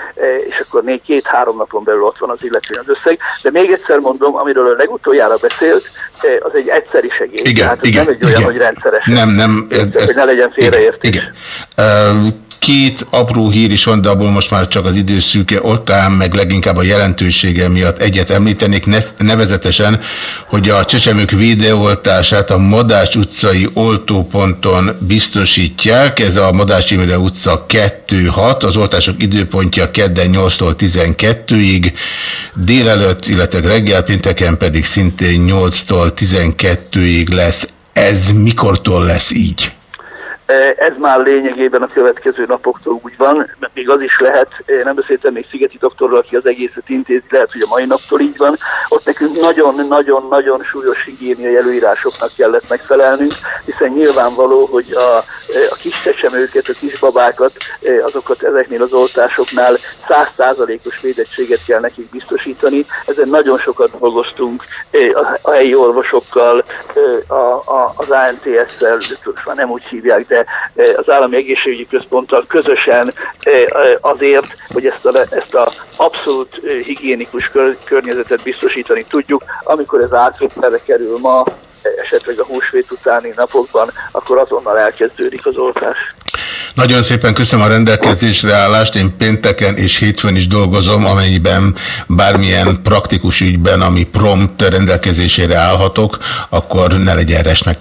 H: és akkor még két-három napon belül ott van az illető az összeg. De még egyszer mondom, amiről a legutoljára beszélt, az egy egyszeri segély.
F: Igen,
H: tehát
F: igen,
H: nem egy olyan,
F: igen.
H: hogy rendszeres.
F: Nem, nem.
H: Ez, hogy ne legyen félreértés. Igen,
F: igen. Két apró hír is van, de abból most már csak az időszűke okán, meg leginkább a jelentősége miatt egyet említenék, nevezetesen, hogy a csecsemők védeoltását a Madács utcai oltóponton biztosítják. Ez a Madács Imre utca 2-6, az oltások időpontja kedden 8-tól 12-ig, délelőtt, illetve reggel pénteken pedig szintén 8-tól 12-ig lesz. Ez mikortól lesz így?
H: Ez már lényegében a következő napoktól úgy van, mert még az is lehet, nem beszéltem még Szigeti doktorral, aki az egészet intézi, lehet, hogy a mai naptól így van. Ott nekünk nagyon-nagyon-nagyon súlyos higiéniai előírásoknak kellett megfelelnünk, hiszen nyilvánvaló, hogy a, a kis csecsemőket, a kisbabákat, azokat ezeknél az oltásoknál százszázalékos védettséget kell nekik biztosítani. Ezen nagyon sokat dolgoztunk a, a helyi orvosokkal, a, a, az ANTS-szel, már nem úgy hívják, de de az Állami Egészségügyi Központtal közösen azért, hogy ezt a, ezt a abszolút higiénikus kör, környezetet biztosítani tudjuk. Amikor ez átvételre kerül ma, esetleg a húsvét utáni napokban, akkor azonnal elkezdődik az oltás.
F: Nagyon szépen köszönöm a rendelkezésre állást. Én pénteken és hétfőn is dolgozom, amennyiben bármilyen praktikus ügyben, ami prompt rendelkezésére állhatok, akkor ne legyen resnek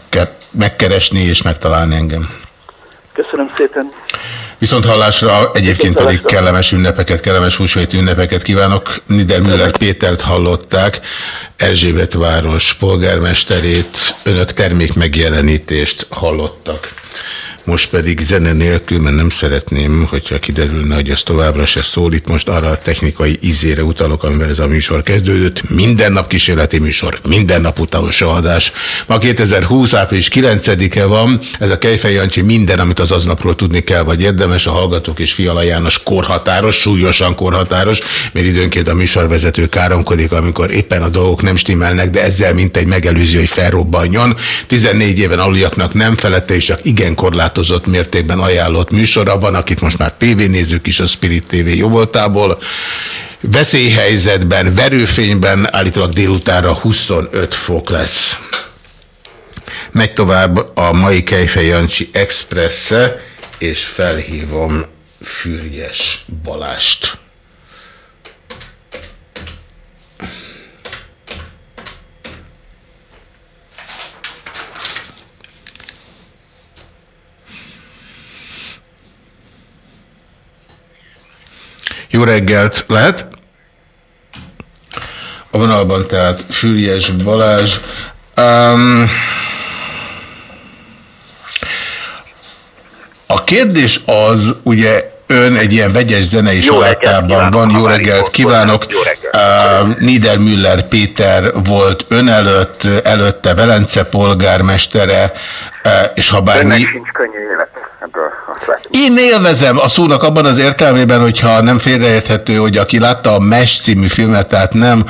F: megkeresni és megtalálni engem.
H: Köszönöm szépen.
F: Viszont hallásra egyébként pedig kellemes ünnepeket, kellemes húsvéti ünnepeket kívánok. Niedermüller Pétert hallották, Erzsébet város polgármesterét, önök termék megjelenítést hallottak. Most pedig zene nélkül, mert nem szeretném, hogyha kiderülne, hogy ez továbbra se szól. Itt most arra a technikai ízére utalok, amivel ez a műsor kezdődött. Minden nap kísérleti műsor, minden nap utolsó adás. Ma 2020. április 9-e van, ez a Kejfej Jancsi minden, amit az aznapról tudni kell, vagy érdemes, a Hallgatók és Fiala János korhatáros, súlyosan korhatáros, mert időnként a műsorvezető káromkodik, amikor éppen a dolgok nem stimmelnek, de ezzel mint egy megelőző, hogy felrobbanjon. 14 éven aluliaknak nem felette, és csak igen korlát korlátozott mértékben ajánlott műsora van, akit most már tévénézők is a Spirit TV jóvoltából. Veszélyhelyzetben, verőfényben állítólag délutánra 25 fok lesz. Megy tovább a mai Kejfej Jancsi express és felhívom Fürjes Balást. Jó reggelt, lehet? A vonalban tehát Füriyes Balázs. Um, a kérdés az, ugye ön egy ilyen vegyes zenei salátában van. Jó reggelt kívánok! Jó reggelt. Uh, Niedermüller Péter volt ön előtt, előtte Velence polgármestere, uh, és ha bár...
H: mi... sincs könnyű élet ebből
F: én élvezem a szónak abban az értelmében, hogyha nem félreérthető, hogy aki látta a Mesh című filmet, tehát nem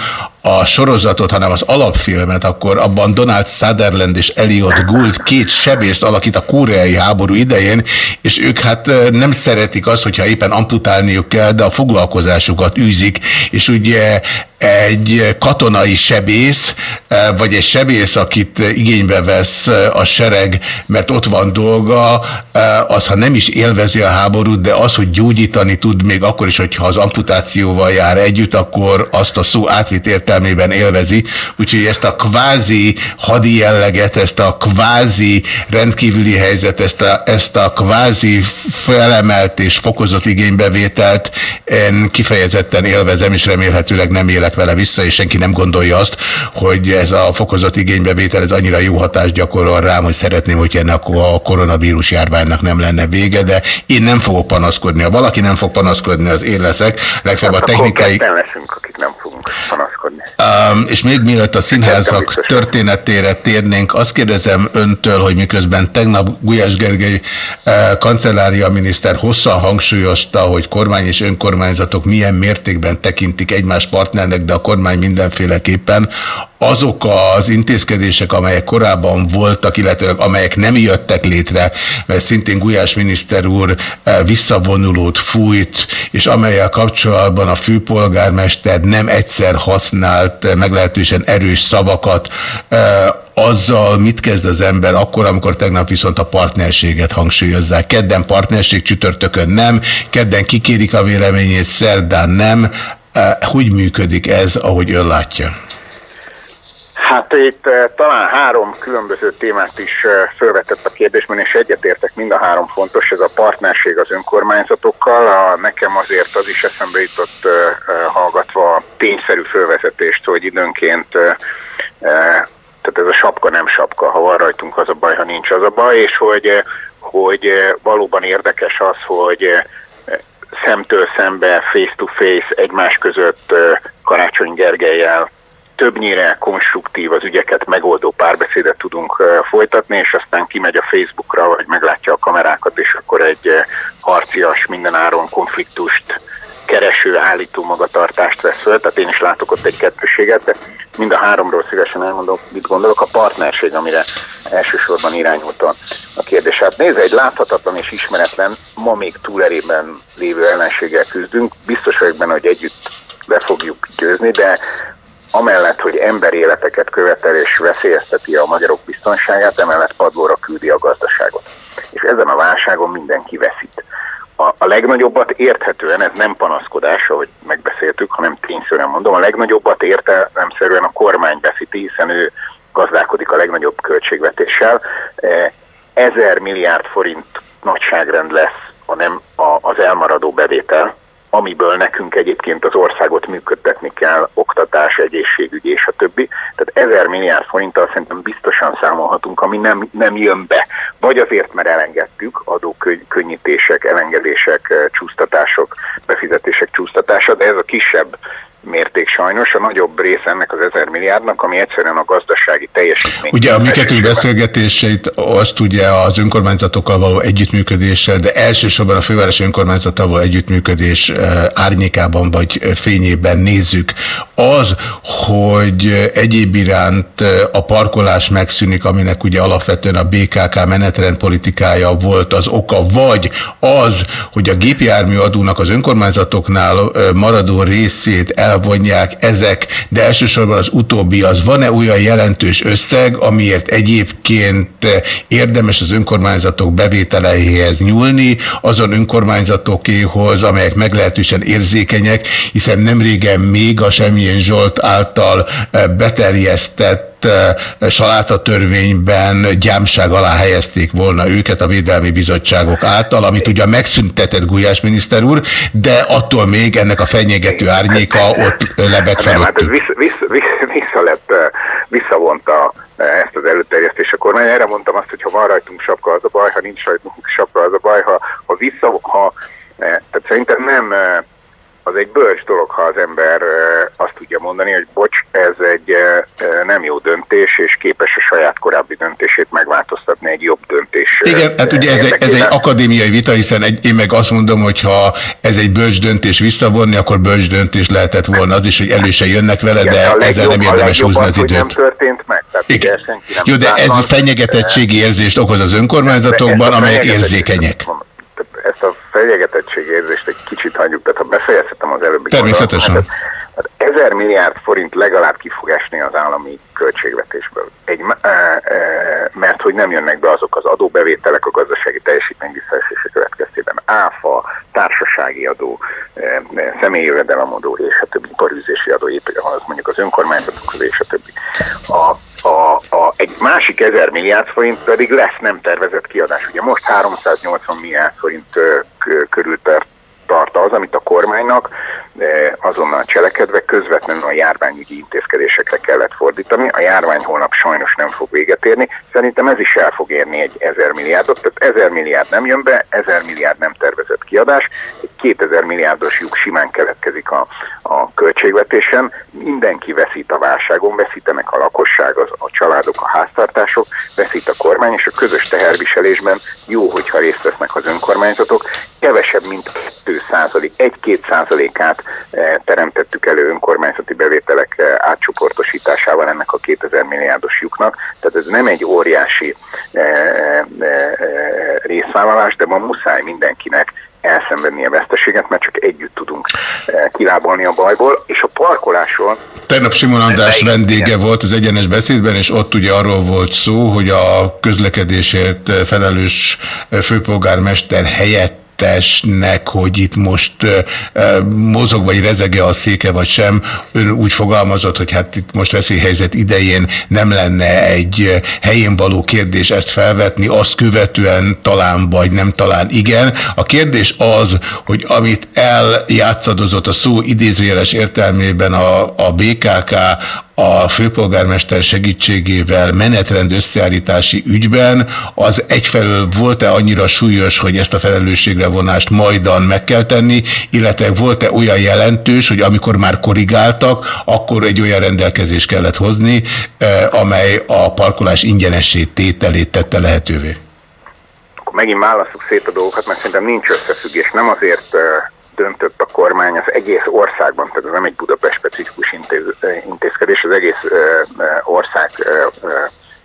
F: a sorozatot, hanem az alapfilmet, akkor abban Donald Sutherland és Elliot Gould két sebészt alakít a koreai háború idején, és ők hát nem szeretik azt, hogyha éppen amputálniuk kell, de a foglalkozásukat űzik, és ugye egy katonai sebész, vagy egy sebész, akit igénybe vesz a sereg, mert ott van dolga, az, ha nem is élvezi a háborút, de az, hogy gyógyítani tud, még akkor is, hogyha az amputációval jár együtt, akkor azt a szó átvitt értelmében élvezi. Úgyhogy ezt a kvázi hadi jelleget, ezt a kvázi rendkívüli helyzet, ezt a, ezt a kvázi felemelt és fokozott igénybevételt én kifejezetten élvezem, és remélhetőleg nem élek vele vissza, és senki nem gondolja azt, hogy ez a fokozott igénybevétel ez annyira jó hatást gyakorol rám, hogy szeretném, hogy ennek a koronavírus járványnak nem lenne vége, de én nem fogok panaszkodni. Ha valaki nem fog panaszkodni, az én leszek. Legfeljebb hát a technikai...
H: leszünk, akik nem fogunk panaszkodni.
F: Um, és még mielőtt a színházak történetére térnénk, azt kérdezem öntől, hogy miközben tegnap Gulyás Gergely uh, kancellária miniszter hosszan hangsúlyozta, hogy kormány és önkormányzatok milyen mértékben tekintik egymás partnernek, de a kormány mindenféleképpen azok az intézkedések, amelyek korábban voltak, illetve amelyek nem jöttek létre, mert szintén Gulyás miniszter úr eh, visszavonulót fújt, és amelyel kapcsolatban a főpolgármester nem egyszer használt eh, meglehetősen erős szavakat, eh, azzal mit kezd az ember akkor, amikor tegnap viszont a partnerséget hangsúlyozzák. Kedden partnerség, csütörtökön nem, kedden kikérik a véleményét, szerdán nem. Hogy működik ez, ahogy ön látja?
I: Hát itt uh, talán három különböző témát is uh, felvetett a kérdésben, és egyetértek, mind a három fontos, ez a partnerség az önkormányzatokkal. A, nekem azért az is eszembe jutott uh, hallgatva a tényszerű felvezetést, hogy időnként, tehát ez a sapka nem sapka, ha van rajtunk az a baj, ha nincs az a baj, és hogy, hogy valóban érdekes az, hogy szemtől szembe, face to face, egymás között Karácsony Gergelyel többnyire konstruktív az ügyeket megoldó párbeszédet tudunk folytatni, és aztán kimegy a Facebookra, vagy meglátja a kamerákat, és akkor egy harcias, mindenáron konfliktust kereső, állító magatartást vesz föl, tehát én is látok ott egy kettőséget, de mind a háromról szívesen elmondom, mit gondolok, a partnerség, amire elsősorban irányult a, kérdés. Hát nézd, egy láthatatlan és ismeretlen, ma még túlerében lévő ellenséggel küzdünk. Biztos vagyok benne, hogy együtt be fogjuk győzni, de amellett, hogy emberéleteket követel és veszélyezteti a magyarok biztonságát, emellett padlóra küldi a gazdaságot. És ezen a válságon mindenki veszít. A, a legnagyobbat érthetően, ez nem panaszkodás, ahogy megbeszéltük, hanem tényszerűen mondom, a legnagyobbat értelemszerűen a kormány veszíti, hiszen ő gazdálkodik a legnagyobb költségvetéssel. E, ezer milliárd forint nagyságrend lesz a nem, a, az elmaradó bevétel, amiből nekünk egyébként az országot működtetni kell, oktatás, egészségügy és a többi. Tehát ezer milliárd forinttal szerintem biztosan számolhatunk, ami nem, nem jön be. Vagy azért, mert elengedtük adókönnyítések, elengedések, csúsztatások, befizetések csúsztatása, de ez a kisebb mérték sajnos, a nagyobb része ennek az ezer milliárdnak, ami egyszerűen a gazdasági teljesítmény.
F: Ugye a mi kettőnk beszélgetéseit azt ugye az önkormányzatokkal való együttműködéssel, de elsősorban a fővárosi önkormányzattal való együttműködés eh, árnyékában vagy fényében nézzük. Az, hogy egyéb iránt eh, a parkolás megszűnik, aminek ugye alapvetően a BKK menetrendpolitikája volt az oka, vagy az, hogy a gépjármű adónak az önkormányzatoknál eh, maradó részét el elvonják ezek, de elsősorban az utóbbi az. Van-e olyan jelentős összeg, amiért egyébként érdemes az önkormányzatok bevételeihez nyúlni, azon önkormányzatokéhoz, amelyek meglehetősen érzékenyek, hiszen nem régen még a Semmilyen Zsolt által beterjesztett salátatörvényben gyámság alá helyezték volna őket a Védelmi Bizottságok által, amit ugye megszüntetett Gulyás miniszter úr, de attól még ennek a fenyegető árnyéka ott lebeg
I: felőttük. Hát ez vissza, vissza, vissza lett, visszavonta ezt az előterjesztés a kormány. Erre mondtam azt, hogy ha van rajtunk sapka, az a baj, ha nincs rajtunk sapka, az a baj, ha, ha vissza, ha, tehát szerintem nem az egy bölcs dolog, ha az ember azt tudja mondani, hogy bocs, ez egy nem jó döntés, és képes a saját korábbi döntését megváltoztatni egy jobb döntés.
F: Igen, hát ugye ez egy, ez egy akadémiai vita, hiszen egy, én meg azt mondom, hogy ha ez egy bölcs döntés visszavonni, akkor bölcs döntés lehetett volna az is, hogy elő se jönnek vele, Igen, de legjobb, ezzel nem érdemes húzni az időt.
I: nem történt meg. Tehát
F: Igen. Nem jó, de ez fenyegetettségi érzést okoz az önkormányzatokban, amelyek érzékenyek
I: ezt a fenyegetettség érzést egy kicsit hagyjuk, tehát ha befejezhetem az előbbi
F: Természetesen. Hát,
I: hát ezer milliárd forint legalább ki fog esni az állami költségvetésből. Egy, e, e, mert hogy nem jönnek be azok az adóbevételek a gazdasági teljesítmény visszaesése következtében. áfa, társasági adó, e, személyi jövedelemadó és a többi iparűzési adó, az mondjuk az önkormányzatokhoz és a többi. A, a, a, egy másik ezer milliárd forint pedig lesz nem tervezett kiadás. Ugye most 380 milliárd forint körül tart az, amit a kormánynak azonnal cselekedve közvetlenül a járványügyi intézkedésekre kellett fordítani. A járvány holnap sajnos nem fog véget érni. Szerintem ez is el fog érni egy ezer milliárdot. Tehát ezer milliárd nem jön be, ezer milliárd nem tervezett kiadás. Egy 2000 milliárdos lyuk simán keletkezik a, a költségvetésen. Mindenki veszít a válságon, veszítenek a lakosság, az, a családok, a háztartások, veszít a kormány, és a közös teherviselésben jó, hogyha részt vesznek az önkormányzatok. Kevesebb, mint 2 százalék, 1-2 százalékát Eh, teremtettük elő önkormányzati bevételek eh, átcsoportosításával ennek a 2000 milliárdos lyuknak. Tehát ez nem egy óriási eh, részvállalás, de ma muszáj mindenkinek elszenvedni a veszteséget, mert csak együtt tudunk kilábolni a bajból, és a parkolásról...
F: Tegnap Simon András vendége volt az egyenes beszédben, és ott ugye arról volt szó, hogy a közlekedésért felelős főpolgármester helyett testnek, hogy itt most mozog vagy rezege a széke vagy sem. Ön úgy fogalmazott, hogy hát itt most veszélyhelyzet idején nem lenne egy helyén való kérdés ezt felvetni, azt követően talán vagy nem talán igen. A kérdés az, hogy amit eljátszadozott a szó idézőjeles értelmében a, a BKK, a főpolgármester segítségével menetrend összeállítási ügyben, az egyfelől volt-e annyira súlyos, hogy ezt a felelősségre vonást majdan meg kell tenni, illetve volt-e olyan jelentős, hogy amikor már korrigáltak, akkor egy olyan rendelkezést kellett hozni, eh, amely a parkolás ingyenessé tételét tette lehetővé?
I: Akkor megint válaszok szét a dolgokat, mert szerintem nincs összefüggés. Nem azért eh, döntött a kormány az egész országban, tehát ez nem egy Budapest specifikus intéz, intézkedés, az egész ország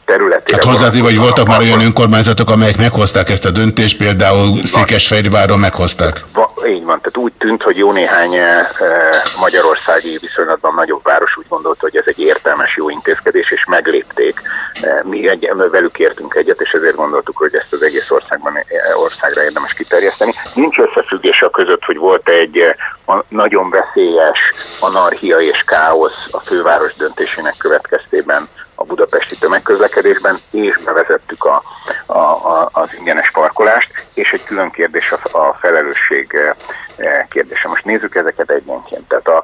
I: területére.
F: Hát hozzátéve, hogy voltak már olyan önkormányzatok, amelyek meghozták ezt a döntést, például Székesfehérváron meghozták.
I: Va, így van. tehát úgy tűnt, hogy jó néhány e, magyarországi viszonylatban nagyobb város úgy gondolta, hogy ez egy értelmes, jó intézkedés, és meglépték. E, mi egy, velük értünk egyet, és ezért gondoltuk, hogy ezt az egész országban, országra érdemes kiterjeszteni. Nincs összefüggés a között, hogy volt egy nagyon veszélyes anarchia és káosz a főváros döntésének következtében a budapesti tömegközlekedésben, és bevezettük a, a, a, az ingyenes parkolást, és egy külön kérdés a, a felelősség eh, eh, kérdése. Most nézzük ezeket egyenként. Tehát a,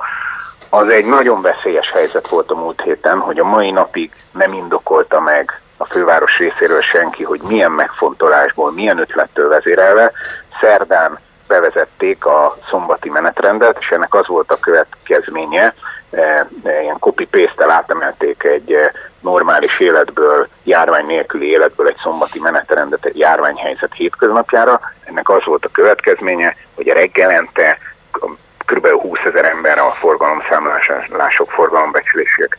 I: az egy nagyon veszélyes helyzet volt a múlt héten, hogy a mai napig nem indokolta meg a főváros részéről senki, hogy milyen megfontolásból, milyen ötlettől vezérelve szerdán bevezették a szombati menetrendet, és ennek az volt a következménye, e, e, ilyen copy-paste-tel átemelték egy e, normális életből, járvány nélküli életből egy szombati menetrendet egy járványhelyzet hétköznapjára. Ennek az volt a következménye, hogy a reggelente kb. 20 ezer ember a forgalomszámlások, forgalombecslések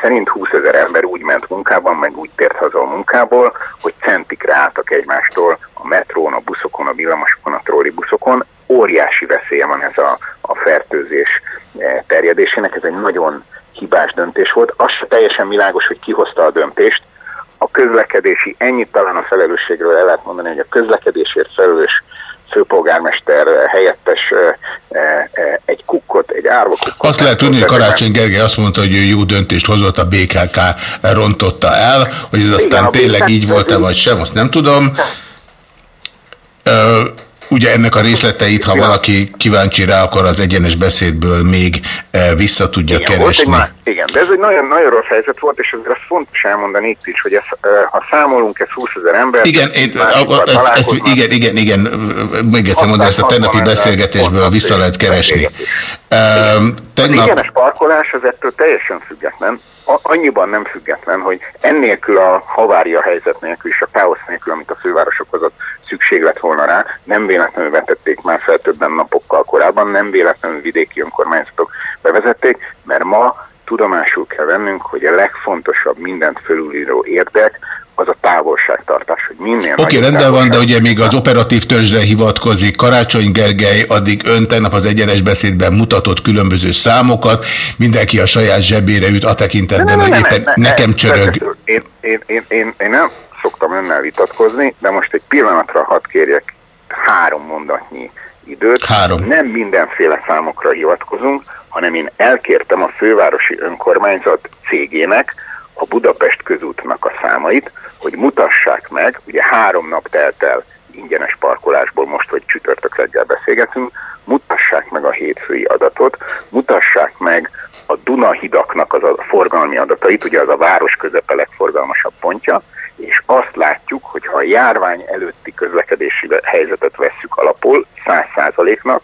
I: szerint 20 ezer ember úgy ment munkában, meg úgy tért haza a munkából, hogy centikre álltak egymástól a metrón, a buszokon, a villamosokon, a trollibuszokon. Óriási veszélye van ez a, a fertőzés eh, terjedésének, ez egy nagyon hibás döntés volt. Az se teljesen világos, hogy ki hozta a döntést. A közlekedési, ennyit talán a felelősségről el lehet mondani, hogy a közlekedésért felelős főpolgármester helyettes egy kukkot, egy árva kukkot.
F: Azt lehet tudni, hogy Karácsony Gergely azt mondta, hogy ő jó döntést hozott, a BKK rontotta el, hogy ez aztán Igen, tényleg így volt-e vagy sem, azt nem tudom. Ugye ennek a részleteit, ha valaki kíváncsi rá, akkor az egyenes beszédből még eh, vissza tudja igen, keresni.
I: Már, igen, de ez egy nagyon, nagyon rossz helyzet volt, és azért azt fontos elmondani itt is, hogy ez, eh, ha számolunk, ez 20 ezer ember.
F: Igen, én, ez, ez, igen, igen, igen, még egyszer mondom, ezt a tegnapi beszélgetésből vissza lehet keresni.
I: Um, tegnap... Az ingyenes parkolás az ettől teljesen független, annyiban nem független, hogy ennélkül a havária helyzet nélkül és a káosz nélkül, amit a fővárosok hozott, szükség lett volna rá, nem véletlenül vetették már fel többen napokkal korábban, nem véletlenül vidéki önkormányzatok bevezették, mert ma tudomásul kell vennünk, hogy a legfontosabb mindent fölülíró érdek az a távolságtartás, hogy minél
F: Oké, okay, rendben van, de ugye még az operatív törzsre hivatkozik Karácsony Gergely, addig ön tegnap az egyenes beszédben mutatott különböző számokat, mindenki a saját zsebére üt a tekintetben, hogy éppen nekem csörög.
I: Én, én, én, én, én nem szoktam önnel vitatkozni, de most egy pillanatra hadd kérjek három mondatnyi időt.
F: Három.
I: Nem mindenféle számokra hivatkozunk, hanem én elkértem a fővárosi önkormányzat cégének a Budapest közútnak a számait, hogy mutassák meg, ugye három nap telt el ingyenes parkolásból most, vagy csütörtök reggel beszélgetünk, mutassák meg a hétfői adatot, mutassák meg a Dunahidaknak az a forgalmi adatait, ugye az a város közepe legforgalmasabb pontja, és azt látjuk, hogy ha a járvány előtti közlekedési helyzetet vesszük alapul 100%-nak,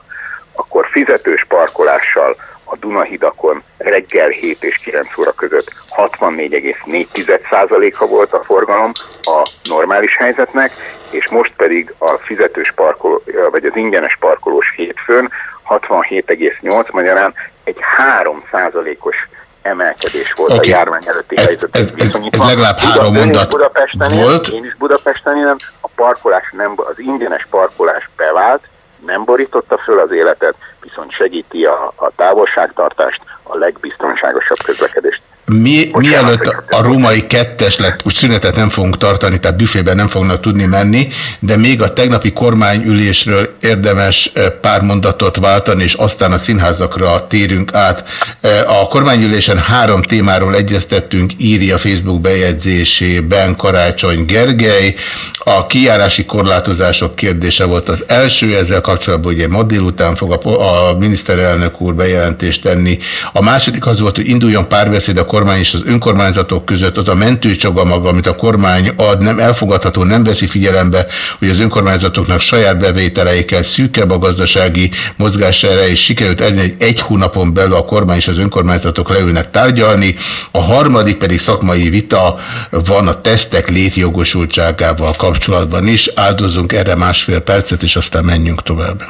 I: akkor fizetős parkolással a Dunahidakon reggel 7 és 9 óra között 64,4%-a volt a forgalom a normális helyzetnek, és most pedig a fizetős parkoló, vagy az ingyenes parkolós hétfőn 67,8 magyarán egy 3%-os emelkedés volt okay. a járvány előtti
F: ez, helyzetben. Ez, ez, ez legalább három mondat
I: Budapesten volt. Én is Budapesten élem, a parkolás nem, az ingyenes parkolás bevált, nem borította föl az életet, viszont segíti a, a távolságtartást, a legbiztonságosabb közlekedést.
F: Mi, mielőtt a római kettes lett, úgy szünetet nem fogunk tartani, tehát büfében nem fognak tudni menni, de még a tegnapi kormányülésről érdemes eh, pár mondatot váltani, és aztán a színházakra térünk át. Eh, a kormányülésen három témáról egyeztettünk, írja Facebook bejegyzésében Karácsony Gergely. A kijárási korlátozások kérdése volt az első, ezzel kapcsolatban ugye ma délután fog a, a miniszterelnök úr bejelentést tenni. A második az volt, hogy induljon párbeszéd a kormány és az önkormányzatok között az a mentőcsoga maga, amit a kormány ad, nem elfogadható, nem veszi figyelembe, hogy az önkormányzatoknak saját bevételeikkel szűkebb a gazdasági mozgására, és sikerült elérni, hogy egy hónapon belül a kormány és az önkormányzatok leülnek tárgyalni. A harmadik pedig szakmai vita van a tesztek létjogosultságával kapcsolatban is. Áldozunk erre másfél percet, és aztán menjünk tovább.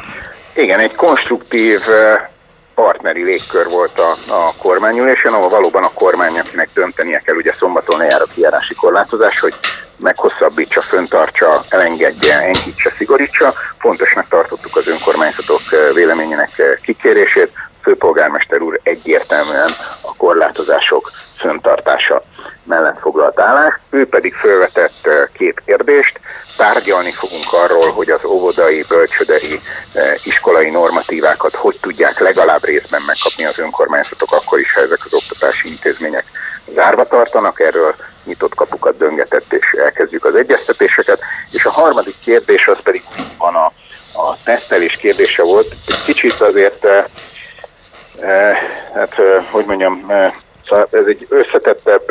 I: Igen, egy konstruktív partneri légkör volt a, a kormányülésen, ahol valóban a kormány, akinek döntenie kell, ugye szombaton lejár a kiárási korlátozás, hogy meghosszabbítsa, föntartsa, elengedje, enyhítse, szigorítsa. Fontosnak tartottuk az önkormányzatok eh, véleményének eh, kikérését, főpolgármester úr egyértelműen a korlátozások szöntartása mellett foglalt állást. Ő pedig felvetett két kérdést. Tárgyalni fogunk arról, hogy az óvodai, bölcsödei, iskolai normatívákat hogy tudják legalább részben megkapni az önkormányzatok, akkor is, ha ezek az oktatási intézmények zárva tartanak. Erről nyitott kapukat döngetett, és elkezdjük az egyeztetéseket. És a harmadik kérdés az pedig van a, a tesztelés kérdése volt. Egy kicsit azért hát eh, hogy mondjam, eh, szóval ez egy összetettebb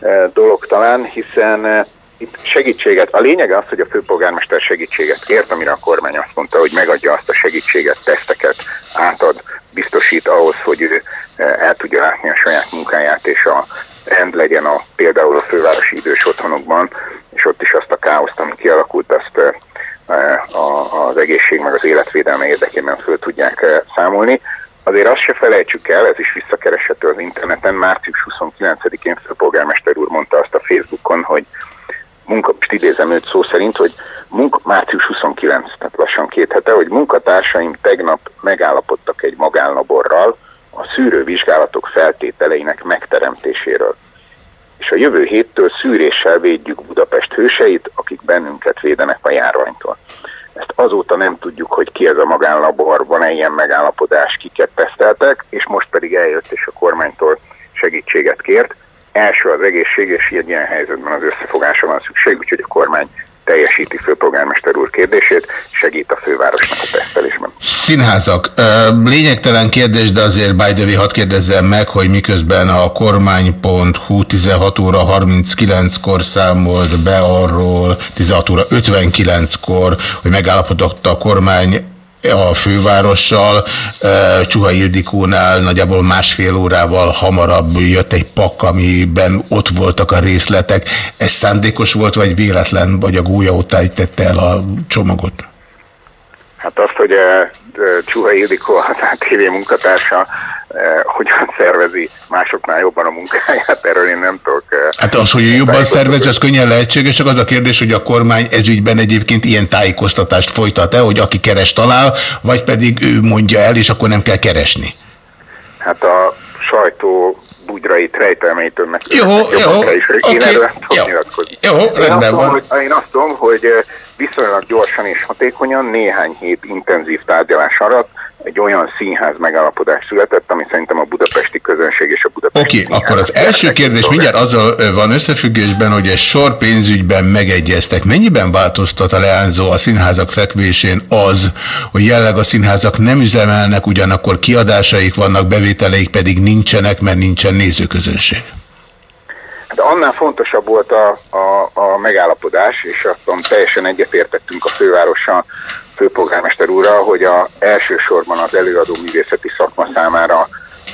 I: eh, dolog talán, hiszen eh, itt segítséget, a lényeg az, hogy a főpolgármester segítséget kért, amire a kormány azt mondta, hogy megadja azt a segítséget, teszteket átad, biztosít ahhoz, hogy ő eh, el tudja látni a saját munkáját, és a rend legyen a, például a fővárosi idős otthonokban, és ott is azt a káoszt, ami kialakult, azt eh, az egészség meg az életvédelme érdekében föl tudják eh, számolni. Azért azt se felejtsük el, ez is visszakereshető az interneten, március 29-én főpolgármester úr mondta azt a Facebookon, hogy munka, most idézem őt szó szerint, hogy munka, március 29, tehát lassan két hete, hogy munkatársaim tegnap megállapodtak egy magánlaborral a szűrővizsgálatok feltételeinek megteremtéséről. És a jövő héttől szűréssel védjük Budapest hőseit, akik bennünket védenek a járványtól. Ezt azóta nem tudjuk, hogy ki ez a magánlabor, van-e ilyen megállapodás, kiket teszteltek, és most pedig eljött és a kormánytól segítséget kért. Első az egészség, és egy ilyen helyzetben az összefogásra van szükség, úgyhogy a kormány teljesíti főpolgármester úr kérdését, segít a fővárosnak a tesztelésben.
F: Színházak. Lényegtelen kérdés, de azért by the way, kérdezzem meg, hogy miközben a kormány.hu 16 óra 39-kor számolt be arról, 16 óra 59-kor, hogy megállapodott a kormány a fővárossal, Csuha Ildikónál nagyjából másfél órával hamarabb jött egy pak, amiben ott voltak a részletek. Ez szándékos volt, vagy véletlen, vagy a gólya otáig tette el a csomagot?
I: Hát azt, hogy Csuha Ildikó, a TV munkatársa, hogyan szervezi másoknál jobban a munkáját, erről én nem tudok.
F: Hát az, hogy jobban szervezi, az könnyen lehetséges, csak az a kérdés, hogy a kormány ezügyben egyébként ilyen tájékoztatást folytat-e, hogy aki keres talál, vagy pedig ő mondja el, és akkor nem kell keresni.
I: Hát a sajtó bugyrait, rejtelmeit önnek.
F: Jó, jó, oké,
I: okay,
F: jó, jó, rendben van.
I: Hogy, én azt tudom, hogy viszonylag gyorsan és hatékonyan néhány hét intenzív tárgyalás alatt egy olyan színház megállapodás született, ami szerintem a budapesti közönség és a budapesti
F: Oké, okay, akkor az első kérdés mindjárt azzal van összefüggésben, hogy egy sor pénzügyben megegyeztek. Mennyiben változtat a leányzó a színházak fekvésén az, hogy jelleg a színházak nem üzemelnek, ugyanakkor kiadásaik vannak, bevételeik pedig nincsenek, mert nincsen nézőközönség?
I: Annál fontosabb volt a, a, a megállapodás, és azt mondom, teljesen egyetértettünk a fővárossal, főpolgármester úrra, hogy a elsősorban az előadó művészeti szakma számára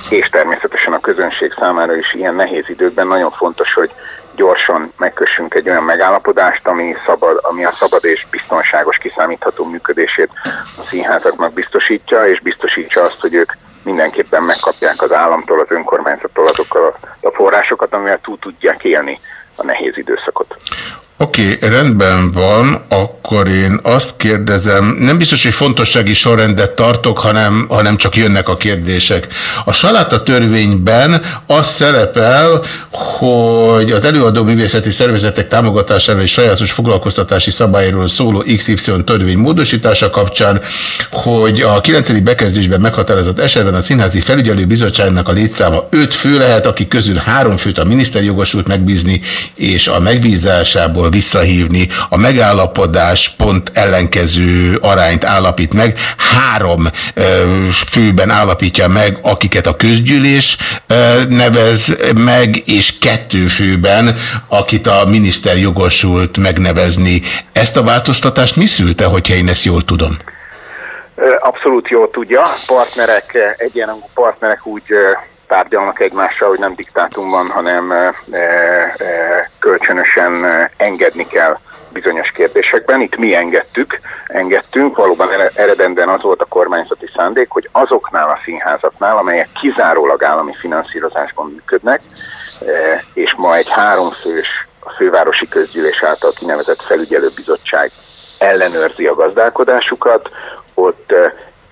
I: és természetesen a közönség számára is ilyen nehéz időkben nagyon fontos, hogy gyorsan megkössünk egy olyan megállapodást, ami, szabad, ami a szabad és biztonságos kiszámítható működését a színházaknak biztosítja, és biztosítsa azt, hogy ők mindenképpen megkapják az államtól, az önkormányzattól azokkal a forrásokat, amivel túl tudják élni a nehéz időszakot.
F: Oké, okay, rendben van, akkor én azt kérdezem, nem biztos, hogy fontossági sorrendet tartok, hanem, hanem csak jönnek a kérdések. A saláta törvényben az szerepel, hogy az előadó művészeti szervezetek támogatására és sajátos foglalkoztatási szabályról szóló XY törvény módosítása kapcsán, hogy a 9. bekezdésben meghatározott esetben a Színházi Felügyelő Bizottságnak a létszáma 5 fő lehet, akik közül 3 főt a miniszter jogosult megbízni, és a megbízásából másoktól visszahívni. A megállapodás pont ellenkező arányt állapít meg. Három főben állapítja meg, akiket a közgyűlés nevez meg, és kettő főben, akit a miniszter jogosult megnevezni. Ezt a változtatást mi szülte, hogyha én ezt jól tudom?
I: Abszolút jól tudja. Partnerek, egyenlangú partnerek úgy tárgyalnak egymással, hogy nem diktátum van, hanem e, e, kölcsönösen engedni kell bizonyos kérdésekben. Itt mi engedtük, engedtünk, valóban eredendően az volt a kormányzati szándék, hogy azoknál a színházaknál, amelyek kizárólag állami finanszírozásban működnek, és ma egy háromfős a fővárosi közgyűlés által kinevezett felügyelőbizottság ellenőrzi a gazdálkodásukat, ott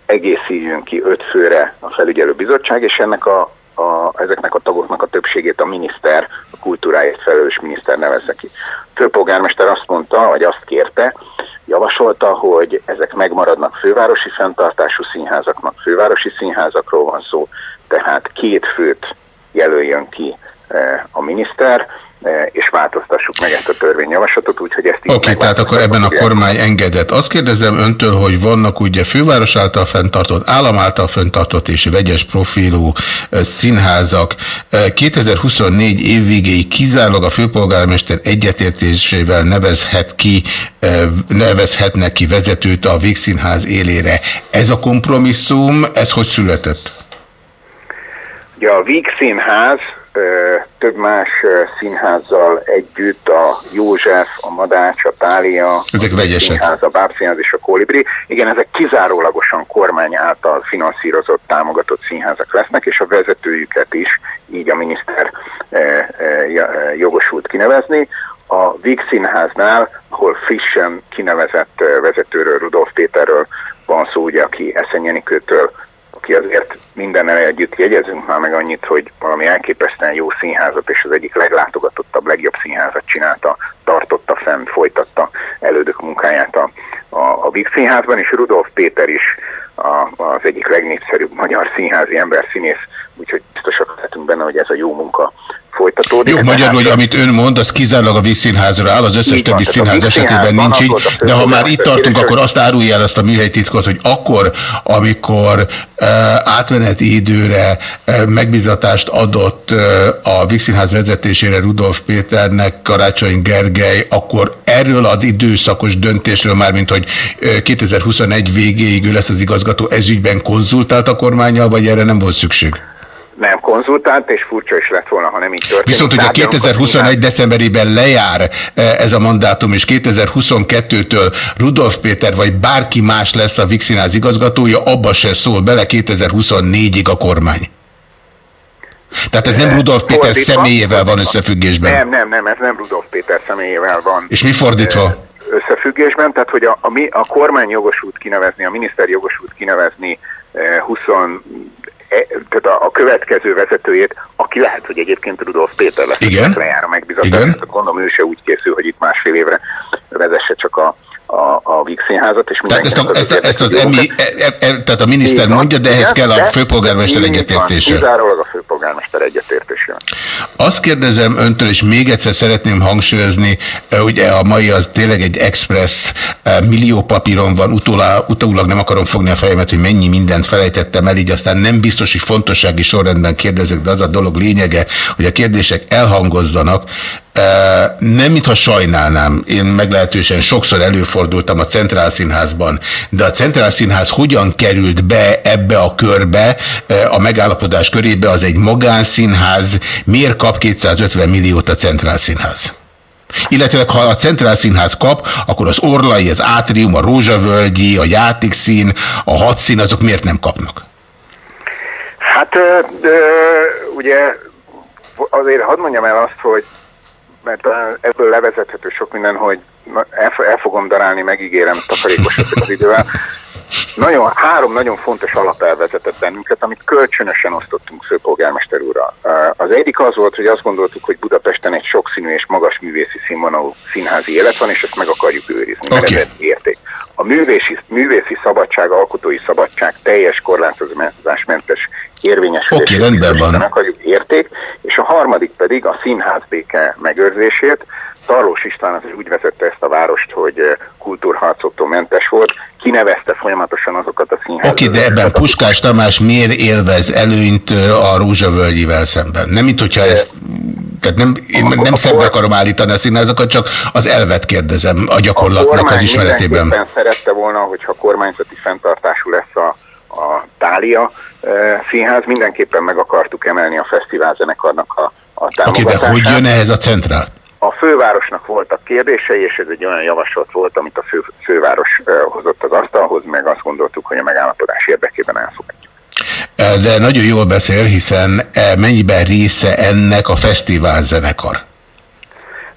I: egészítsünk ki öt főre a felügyelőbizottság, és ennek a a, ezeknek a tagoknak a többségét a miniszter a kultúráért felelős miniszter nevezze ki. A főpolgármester azt mondta, vagy azt kérte, javasolta, hogy ezek megmaradnak fővárosi fenntartású színházaknak, fővárosi színházakról van szó, tehát két főt jelöljön ki a miniszter, és változtassuk meg ezt a törvényjavaslatot, úgyhogy ezt
F: Oké, okay, tehát akkor ebben a kormány engedett. Azt kérdezem öntől, hogy vannak ugye főváros által fenntartott, állam által fenntartott és vegyes profilú színházak. 2024 év végéig kizárólag a főpolgármester egyetértésével nevezhet ki, nevezhetnek ki vezetőt a Végszínház élére. Ez a kompromisszum, ez hogy született?
I: Ugye a Víg Színház több más színházzal együtt, a József, a Madács, a Tália,
F: ezek a
I: Színház, a Bábszínház és a Kolibri. Igen, ezek kizárólagosan kormány által finanszírozott, támogatott színházak lesznek, és a vezetőjüket is így a miniszter jogosult kinevezni. A Víg Színháznál, ahol frissen kinevezett vezetőről, Rudolf Péterről van szó, ugye, aki Eszenyenikőtől aki azért mindennel együtt jegyezünk már meg annyit, hogy valami elképesztően jó színházat és az egyik leglátogatottabb, legjobb színházat csinálta, tartotta fenn, folytatta elődök munkáját a, a, a Víg Színházban, és Rudolf Péter is a, az egyik legnépszerűbb magyar színházi ember színész, úgyhogy biztosak lehetünk benne, hogy ez a jó munka folytatódik.
F: Jó, magyarul, hogy amit ön mond, az kizárólag a vízszínházra áll, az összes többi van, színház esetében nincs így, de ha már itt tartunk, akkor azt árulja el ezt a műhelytitkot, hogy akkor, amikor átmeneti időre uh, megbizatást adott a Vígszínház vezetésére Rudolf Péternek Karácsony Gergely, akkor erről az időszakos döntésről már, mint hogy uh, 2021 végéig ő lesz az igazgató, ezügyben konzultált a kormányjal, vagy erre nem volt szükség?
I: Nem konzultált, és furcsa is lett volna, ha nem így történik.
F: Viszont ugye 2021 decemberében lejár eh, ez a mandátum, és 2022-től Rudolf Péter vagy bárki más lesz a Vixinház igazgatója, abba se szól bele 2024-ig a kormány. Tehát ez nem eh, Rudolf Péter fordítva, személyével van összefüggésben?
I: Nem, nem, nem, ez nem Rudolf Péter személyével van.
F: És mi fordítva? Eh,
I: összefüggésben, tehát hogy a, a, a kormány jogosult kinevezni, a miniszter jogosult kinevezni 20 E, tehát a, a következő vezetőjét, aki lehet, hogy egyébként Rudolf Péter lesz,
F: Igen.
I: lejár a megbizatás. Gondolom ő se úgy készül, hogy itt másfél évre vezesse csak a, a, a Víg Színházat. És
F: tehát ezt, a, ezt, ezt az emi, e, e, e, tehát a miniszter Így mondja, de ehhez kell a főpolgármester egyetértése.
I: Kizárólag a főpolgármester egyetértése.
F: Azt kérdezem öntől, és még egyszer szeretném hangsúlyozni, ugye a mai az tényleg egy express millió papíron van, utólag, utólag nem akarom fogni a fejemet, hogy mennyi mindent felejtettem el, így aztán nem biztos, hogy fontossági sorrendben kérdezek, de az a dolog lényege, hogy a kérdések elhangozzanak, nem, mintha sajnálnám, én meglehetősen sokszor előfordultam a Centrál Színházban, de a Centrál Színház hogyan került be ebbe a körbe, a megállapodás körébe, az egy magánszínház, miért kap 250 milliót a Centrál Színház? Illetve ha a Centrál Színház kap, akkor az Orlai, az Átrium, a Rózsavölgyi, a Játékszín, a Hadszín, azok miért nem kapnak?
I: Hát ugye azért hadd mondjam el azt, hogy mert ebből levezethető sok minden, hogy el, el fogom darálni, megígérem takarékosodni az idővel. Nagyon, három nagyon fontos alapelvezetett bennünket, amit kölcsönösen osztottunk főpolgármester úrral. Az egyik az volt, hogy azt gondoltuk, hogy Budapesten egy sokszínű és magas művészi színvonalú színházi élet van, és ezt meg akarjuk őrizni, mert okay. ez érték. A művészi, művészi szabadság, alkotói szabadság teljes korlátozásmentes érvényesülését
F: okay, rendben van.
I: akarjuk érték, és a harmadik pedig a színház béke megőrzését. Tarlós István az úgy vezette ezt a várost, hogy kultúrharcoktól mentes volt, kinevezte folyamatosan azokat a színházakat.
F: Oké, de ebben Puskás Tamás miért élvez előnyt a Rózsavölgyivel szemben? Nem, mint hogyha ezt tehát nem, én a, nem szembe akarom állítani a színházakat, csak az elvet kérdezem a gyakorlatnak a az ismeretében. A
I: szerette volna, hogyha kormányzati fenntartású lesz a, a Tália színház, mindenképpen meg akartuk emelni a fesztiválzenekarnak a, a támogatását.
F: Oké, de hogy jön ehhez a centrál?
I: A fővárosnak voltak kérdései, és ez egy olyan javaslat volt, amit a fő, főváros hozott az asztalhoz, meg azt gondoltuk, hogy a megállapodás érdekében elfogadjuk.
F: De nagyon jól beszél, hiszen mennyiben része ennek a fesztiválzenekar?
I: Hát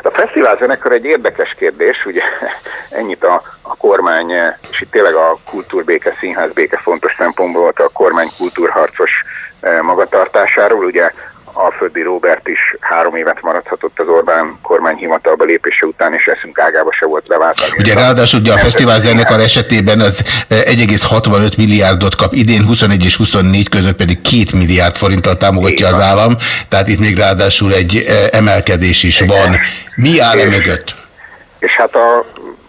I: a fesztiválzenekar egy érdekes kérdés, ugye ennyit a, a kormány, és itt tényleg a kultúrbéke, színházbéke fontos szempontból volt a kormány kultúrharcos magatartásáról, ugye Alföldi Robert is három évet maradhatott az Orbán kormány hivatalba lépése után, és eszünk ágába se volt leváltani.
F: Ugye ráadásul ugye a fesztivál zenekar esetében az 1,65 milliárdot kap, idén 21 és 24 között pedig 2 milliárd forinttal támogatja az állam, tehát itt még ráadásul egy emelkedés is van. Mi áll e mögött?
I: És hát a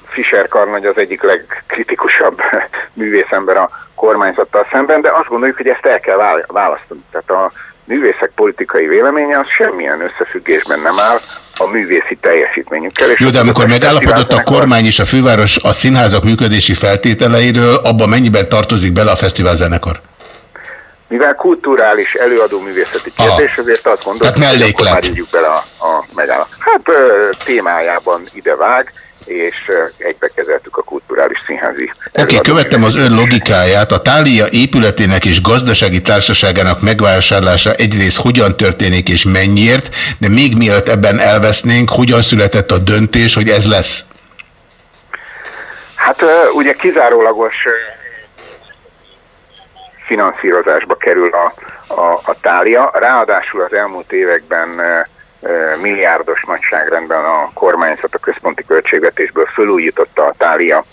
I: Fischer karnagy az egyik legkritikusabb művészember a kormányzattal szemben, de azt gondoljuk, hogy ezt el kell választani. Tehát a művészek politikai véleménye az semmilyen összefüggésben nem áll a művészi teljesítményükkel.
F: Jó, de amikor megállapodott a kormány és a főváros a színházak működési feltételeiről, abban mennyiben tartozik bele a fesztivál zenekar?
I: Mivel kulturális előadó művészeti kérdés, Aha. ezért azt gondolom,
F: hogy akkor már
I: bele a, a megállapot. Hát témájában ide vág, és egybe kezeltük a kulturális színházi.
F: Oké, okay, követtem az ön logikáját. A Tália épületének és gazdasági társaságának megvásárlása egyrészt hogyan történik és mennyiért, de még mielőtt ebben elvesznénk, hogyan született a döntés, hogy ez lesz?
I: Hát ugye kizárólagos finanszírozásba kerül a, a, a tália, ráadásul az elmúlt években milliárdos nagyságrendben a kormányzat a központi költségvetésből fölújította a tália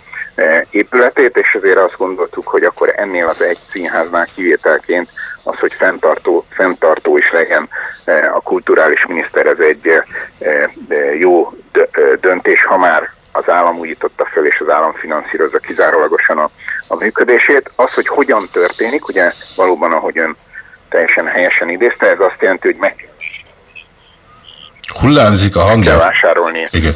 I: épületét, és ezért azt gondoltuk, hogy akkor ennél az egy színháznál kivételként az, hogy fenntartó, fenntartó is legyen a kulturális miniszter, ez egy jó döntés, ha már az állam újította föl, és az állam finanszírozza kizárólagosan a, a működését. Az, hogy hogyan történik, ugye valóban, ahogy ön teljesen helyesen idézte, ez azt jelenti, hogy meg
F: Hullámzik a hangja.
I: Meg kell vásárolni,
F: Igen.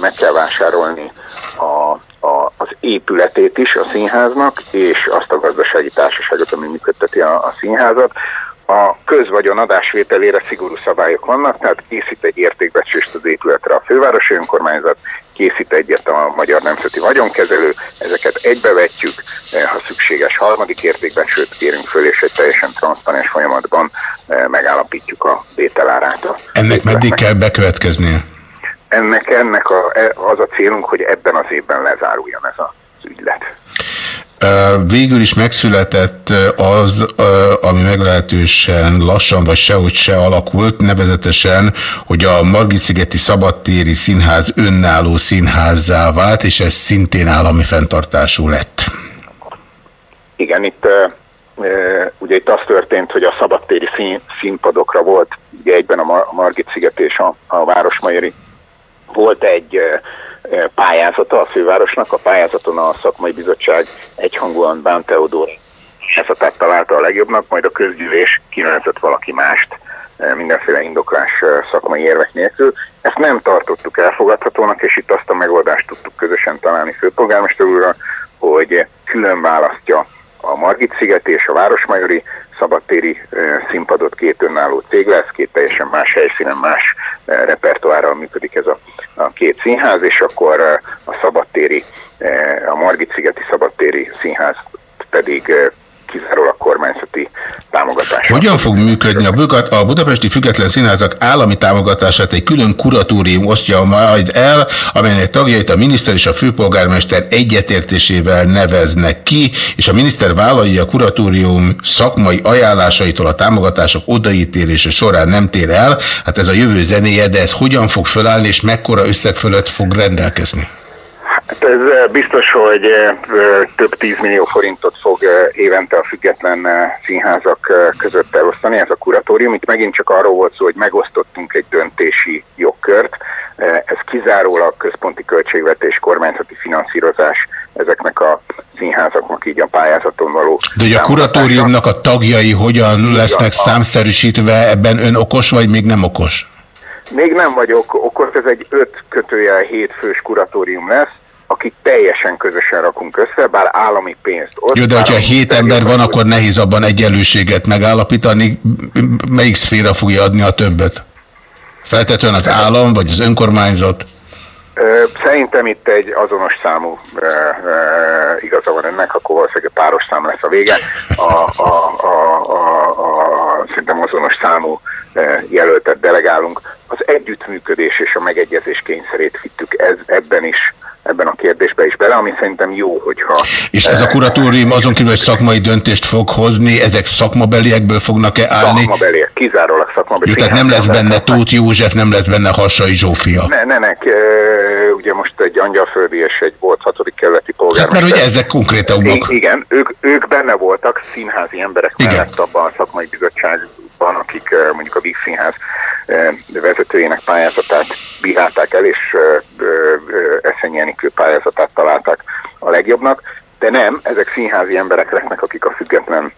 I: meg kell vásárolni a, a, az épületét is a színháznak, és azt a gazdasági társaságot, ami működteti a, a színházat. A közvagyon adásvételére szigorú szabályok vannak, tehát készít egy értékbecsést az épületre a fővárosi önkormányzat, készít egyet a Magyar Nemzeti Vagyonkezelő, ezeket egybevetjük, eh, ha szükséges harmadik értékbecsőt kérünk föl, és egy teljesen transzparens folyamatban eh, megállapítjuk a vételárát.
F: Ennek meddig kell bekövetkeznie?
I: Ennek, ennek a, e, az a célunk, hogy ebben az évben lezáruljon ez az ügylet.
F: Végül is megszületett az, ami meglehetősen lassan vagy sehogy se alakult, nevezetesen, hogy a Margit-szigeti Szabadtéri Színház önálló színházzá vált, és ez szintén állami fenntartású lett.
I: Igen, itt ugye itt az történt, hogy a szabadtéri szín, színpadokra volt, ugye egyben a Margit-sziget és a, a Városmajori volt egy pályázata a fővárosnak. A pályázaton a szakmai bizottság egyhangúan Bán Teodor pályázatát találta a legjobbnak, majd a közgyűlés kinevezett valaki mást mindenféle indoklás szakmai érvek nélkül. Ezt nem tartottuk elfogadhatónak, és itt azt a megoldást tudtuk közösen találni főpolgármester úrra, hogy külön választja a Margit-sziget és a Városmajori szabadtéri színpadot két önálló cég lesz, két teljesen más helyszínen, más repertoárral működik ez a, a két színház, és akkor a szabadtéri, a Margit-szigeti szabadtéri színház pedig kizárólag kormányzati támogatás.
F: Hogyan fog működni a, Bugat, a Budapesti Független Színházak állami támogatását egy külön kuratórium osztja majd el, amelynek tagjait a miniszter és a főpolgármester egyetértésével neveznek ki, és a miniszter vállalja a kuratórium szakmai ajánlásaitól a támogatások odaítélése során nem tér el. Hát ez a jövő zenéje, de ez hogyan fog felállni, és mekkora összeg fölött fog rendelkezni?
I: Hát ez biztos, hogy több tízmillió forintot fog évente a független színházak között elosztani, ez a kuratórium. Itt megint csak arról volt szó, hogy megosztottunk egy döntési jogkört. Ez kizárólag központi költségvetés, kormányzati finanszírozás ezeknek a színházaknak így a pályázaton való.
F: De hogy a kuratóriumnak a tagjai hogyan lesznek számszerűsítve, ebben ön okos vagy még nem okos?
I: Még nem vagyok okos, ez egy öt kötőjel hét fős kuratórium lesz, akik teljesen közösen rakunk össze, bár állami pénzt ott.
F: Jó, de hogyha hét ember van, akkor nehéz abban egyenlőséget megállapítani. Melyik szféra fogja adni a többet? Feltetően az állam, vagy az önkormányzat?
I: Szerintem itt egy azonos számú e, e, igaza van ennek, akkor valószínűleg páros szám lesz a vége. A, a, a, a, a, szerintem azonos számú jelöltet delegálunk. Az együttműködés és a megegyezés kényszerét vittük ez, ebben is ebben a kérdésben is bele, ami szerintem jó, hogyha...
F: És ez a kuratórium azon kívül, hogy szakmai döntést fog hozni, ezek szakmabeliekből fognak-e állni?
I: Szakmabeliek, kizárólag szakmabeliek.
F: Jó, tehát nem lesz benne Tóth József, nem lesz benne Hassai Zsófia.
I: Ne, ne, ne, ugye most egy angyalföldi és egy volt hatodik keleti polgármester.
F: Hát mert ugye ezek konkrétabbak.
I: Igen, ők, ők benne voltak színházi emberek Igen. mellett abban a szakmai bizottságban, akik mondjuk a Víg Színház vezetőjének pályázatát bírálták el, és Eszenyi Enikő pályázatát találták a legjobbnak, de nem, ezek színházi emberek lesznek, akik a független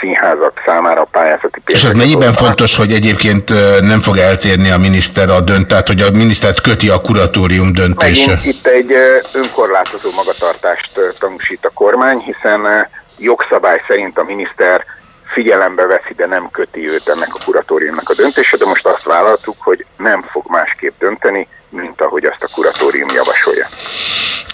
I: színházak számára a pályázati
F: És ez mennyiben fontos, hogy egyébként nem fog eltérni a miniszter a dönt, tehát hogy a minisztert köti a kuratórium döntése?
I: Megint itt egy önkorlátozó magatartást tanúsít a kormány, hiszen jogszabály szerint a miniszter figyelembe veszi, de nem köti őt ennek a kuratóriumnak a döntése, de most azt vállaltuk, hogy nem fog másképp dönteni, mint ahogy azt a kuratórium javasolja.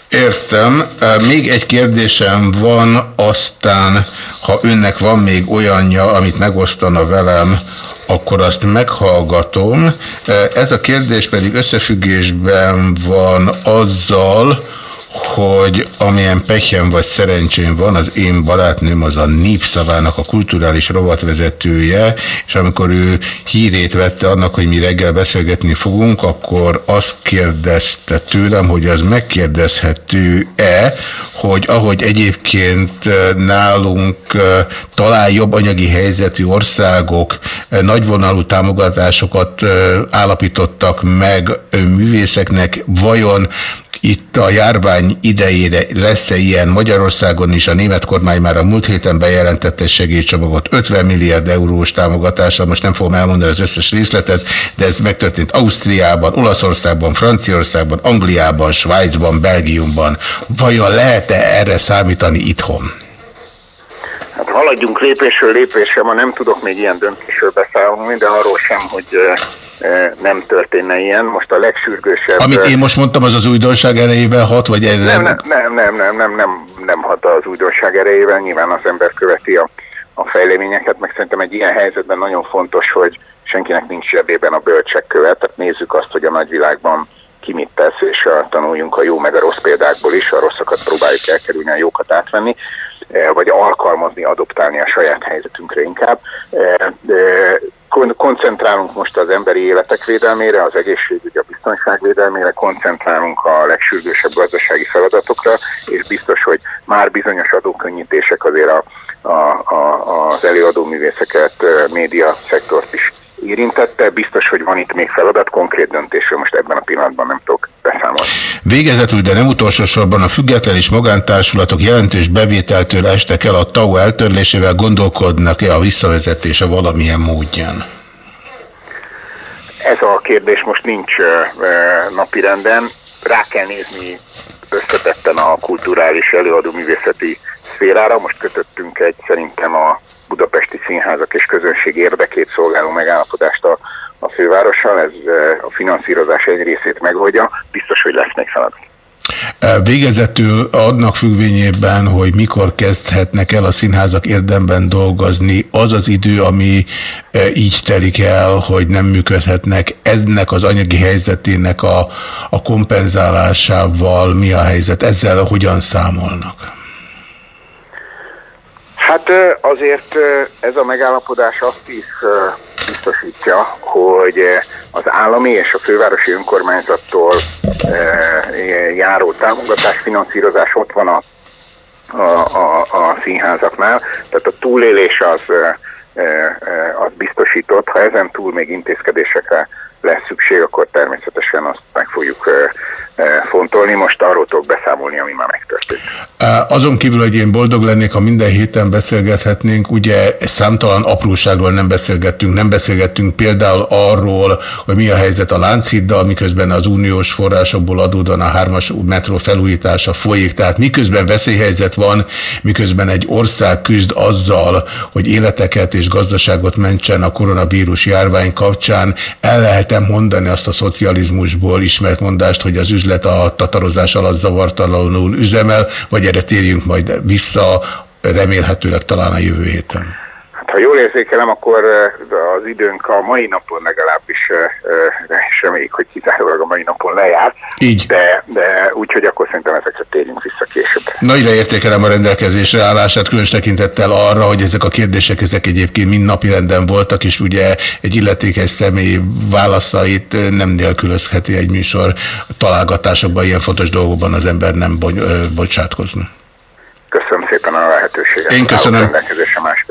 F: Értem. Még egy kérdésem van, aztán, ha önnek van még olyanja, amit megosztana velem, akkor azt meghallgatom. Ez a kérdés pedig összefüggésben van azzal, hogy amilyen pehjem vagy szerencsém van, az én barátnőm az a Népszavának a kulturális rovatvezetője, és amikor ő hírét vette annak, hogy mi reggel beszélgetni fogunk, akkor azt kérdezte tőlem, hogy az megkérdezhető-e, hogy ahogy egyébként nálunk talán jobb anyagi helyzetű országok nagyvonalú támogatásokat állapítottak meg művészeknek, vajon itt a járvány idejére lesz-e ilyen Magyarországon is, a német kormány már a múlt héten bejelentette segélycsomagot 50 milliárd eurós támogatással, most nem fogom elmondani az összes részletet, de ez megtörtént Ausztriában, Olaszországban, Franciaországban, Angliában, Svájcban, Belgiumban. Vajon lehet-e erre számítani itthon?
I: Hát haladjunk lépésről lépésre, ma nem tudok még ilyen döntésről beszámolni, de arról sem, hogy nem történne ilyen. Most a legsürgősebb...
F: Amit én most mondtam, az az újdonság erejével hat, vagy ez
I: nem? Nem, nem, nem, nem, nem, nem, nem hat az újdonság erejével. Nyilván az ember követi a, a fejleményeket, meg szerintem egy ilyen helyzetben nagyon fontos, hogy senkinek nincs zsebében a bölcsek követ, tehát nézzük azt, hogy a nagyvilágban ki mit tesz, és a, tanuljunk a jó meg a rossz példákból is, a rosszakat próbáljuk elkerülni, a jókat átvenni vagy alkalmazni, adoptálni a saját helyzetünkre inkább koncentrálunk most az emberi életek védelmére, az egészségügy, a biztonság védelmére, koncentrálunk a legsürgősebb gazdasági feladatokra, és biztos, hogy már bizonyos adókönnyítések azért a, a, a, az előadóművészeket, média szektort is érintette. Biztos, hogy van itt még feladat, konkrét döntésről most ebben a pillanatban nem tudok beszámolni.
F: Végezetül, de nem utolsó sorban a független és magántársulatok jelentős bevételtől estek el a TAU eltörlésével gondolkodnak-e a visszavezetése valamilyen módján?
I: Ez a kérdés most nincs napirenden. Rá kell nézni összetetten a kulturális előadó művészeti szférára. Most kötöttünk egy szerintem a budapesti színházak és közönség érdekét szolgáló megállapodást a, a fővárossal, ez e, a finanszírozás egy részét megoldja, biztos, hogy lesz még feladat.
F: E, végezetül adnak függvényében, hogy mikor kezdhetnek el a színházak érdemben dolgozni, az az idő, ami e, így telik el, hogy nem működhetnek, ennek az anyagi helyzetének a, a kompenzálásával mi a helyzet, ezzel hogyan számolnak?
I: Hát azért ez a megállapodás azt is biztosítja, hogy az állami és a fővárosi önkormányzattól járó támogatás, finanszírozás ott van a, a, a, a színházaknál, tehát a túlélés az, az biztosított, ha ezen túl még intézkedésekre lesz szükség, akkor természetesen azt meg fogjuk fontolni. Most arról tudok beszámolni, ami már megtörtént.
F: Azon kívül, hogy én boldog lennék, ha minden héten beszélgethetnénk, ugye számtalan apróságról nem beszélgettünk, nem beszélgettünk például arról, hogy mi a helyzet a Lánchiddal, miközben az uniós forrásokból adódóan a hármas metró felújítása folyik. Tehát miközben veszélyhelyzet van, miközben egy ország küzd azzal, hogy életeket és gazdaságot mentsen a koronavírus járvány kapcsán, el lehetem mondani azt a szocializmusból ismert mondást, hogy az üzlet üzlet a tatarozás alatt zavartalanul üzemel, vagy erre térjünk majd vissza, remélhetőleg talán a jövő héten?
I: Hát ha jól érzékelem, akkor az időnk a mai napon legalábbis, és reméljük, hogy kizárólag a mai napon lejár.
F: Így.
I: De, de úgyhogy akkor szerintem ezekre térjünk vissza később.
F: Nagyra értékelem a rendelkezésre állását, különös tekintettel arra, hogy ezek a kérdések ezek egyébként mind napirenden voltak, és ugye egy illetékes személy válaszait nem nélkülözheti egy műsor találgatásokban, ilyen fontos dolgokban az ember nem bocsátkozni.
I: Köszönöm szépen a lehetőséget.
F: Én köszönöm.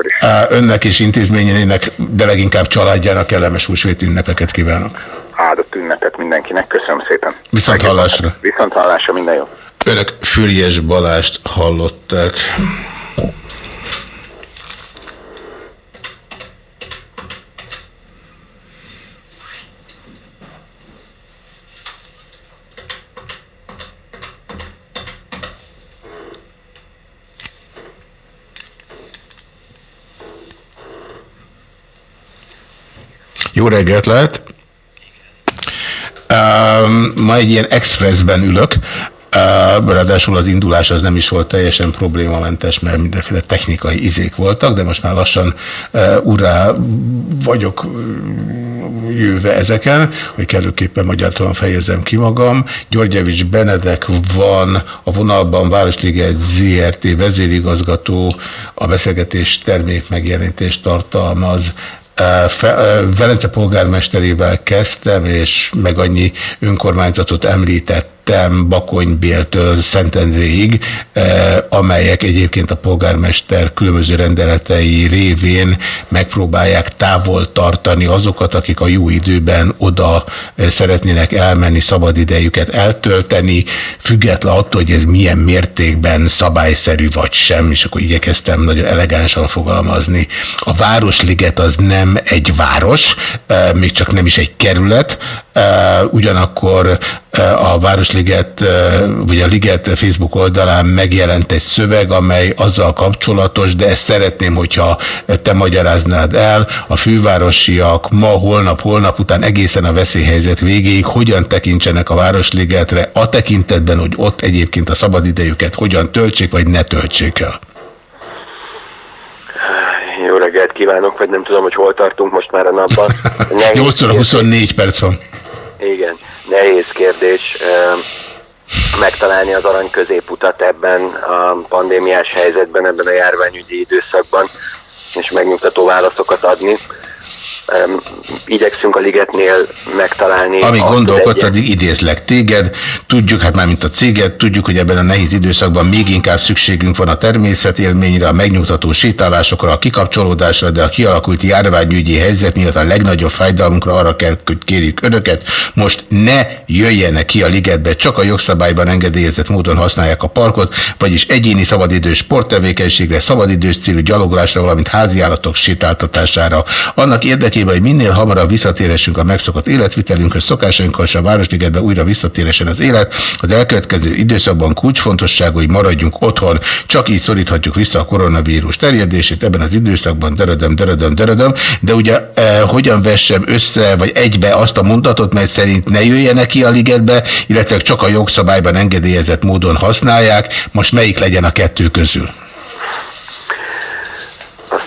I: Máskor is.
F: Önnek és intézményének, de leginkább családjának kellemes húsvéti ünnepeket kívánok.
I: Áldott ünnepet mindenkinek. Köszönöm szépen.
F: Viszont hallásra.
I: Viszont hallásra, minden jó.
F: Önök Füriás Balást hallották. Jó reggelt lehet! Ma egy ilyen expressben ülök, Uh, ráadásul az indulás az nem is volt teljesen problémamentes, mert mindenféle technikai izék voltak, de most már lassan uh, urá vagyok uh, jöve ezeken, hogy kellőképpen magyartalan fejezzem ki magam. Györgyevics Benedek van a vonalban, Városliget ZRT vezérigazgató, a beszélgetés termék megjelenítést tartalmaz. Velence polgármesterével kezdtem, és meg annyi önkormányzatot említett egészen Bakonybéltől Szentendréig, eh, amelyek egyébként a polgármester különböző rendeletei révén megpróbálják távol tartani azokat, akik a jó időben oda eh, szeretnének elmenni, szabadidejüket eltölteni, független attól, hogy ez milyen mértékben szabályszerű vagy sem, és akkor igyekeztem nagyon elegánsan fogalmazni. A Városliget az nem egy város, eh, még csak nem is egy kerület, ugyanakkor a Városliget, vagy a Liget Facebook oldalán megjelent egy szöveg, amely azzal kapcsolatos, de ezt szeretném, hogyha te magyaráznád el, a fővárosiak ma, holnap, holnap után egészen a veszélyhelyzet végéig hogyan tekintsenek a Városligetre, a tekintetben, hogy ott egyébként a szabadidejüket hogyan töltsék, vagy ne töltsék el.
J: Jó reggelt kívánok, vagy nem tudom, hogy hol tartunk most már a napban.
F: 8 óra 24 perc van.
J: Igen, nehéz kérdés megtalálni az arany középutat ebben a pandémiás helyzetben, ebben a járványügyi időszakban, és megnyugtató válaszokat adni igyekszünk a ligetnél megtalálni.
F: Amíg gondolkodsz, addig idézlek téged. Tudjuk, hát már mint a céget, tudjuk, hogy ebben a nehéz időszakban még inkább szükségünk van a természetélményre, a megnyugtató sétálásokra, a kikapcsolódásra, de a kialakult járványügyi helyzet miatt a legnagyobb fájdalmunkra arra kell, hogy kérjük önöket, most ne jöjjenek ki a ligetbe, csak a jogszabályban engedélyezett módon használják a parkot, vagyis egyéni szabadidős sporttevékenységre, szabadidős célú gyaloglásra, valamint háziállatok sétáltatására. Annak érdekében érdekében, hogy minél hamarabb visszatéressünk a megszokott életvitelünkhöz, szokásainkkal, és a Városligetbe újra visszatéresen az élet. Az elkövetkező időszakban kulcsfontosságú, hogy maradjunk otthon. Csak így szoríthatjuk vissza a koronavírus terjedését ebben az időszakban, dörödöm, dörödöm, dörödöm. De ugye eh, hogyan vessem össze, vagy egybe azt a mondatot, mely szerint ne jöjjenek ki a ligetbe, illetve csak a jogszabályban engedélyezett módon használják. Most melyik legyen a kettő közül?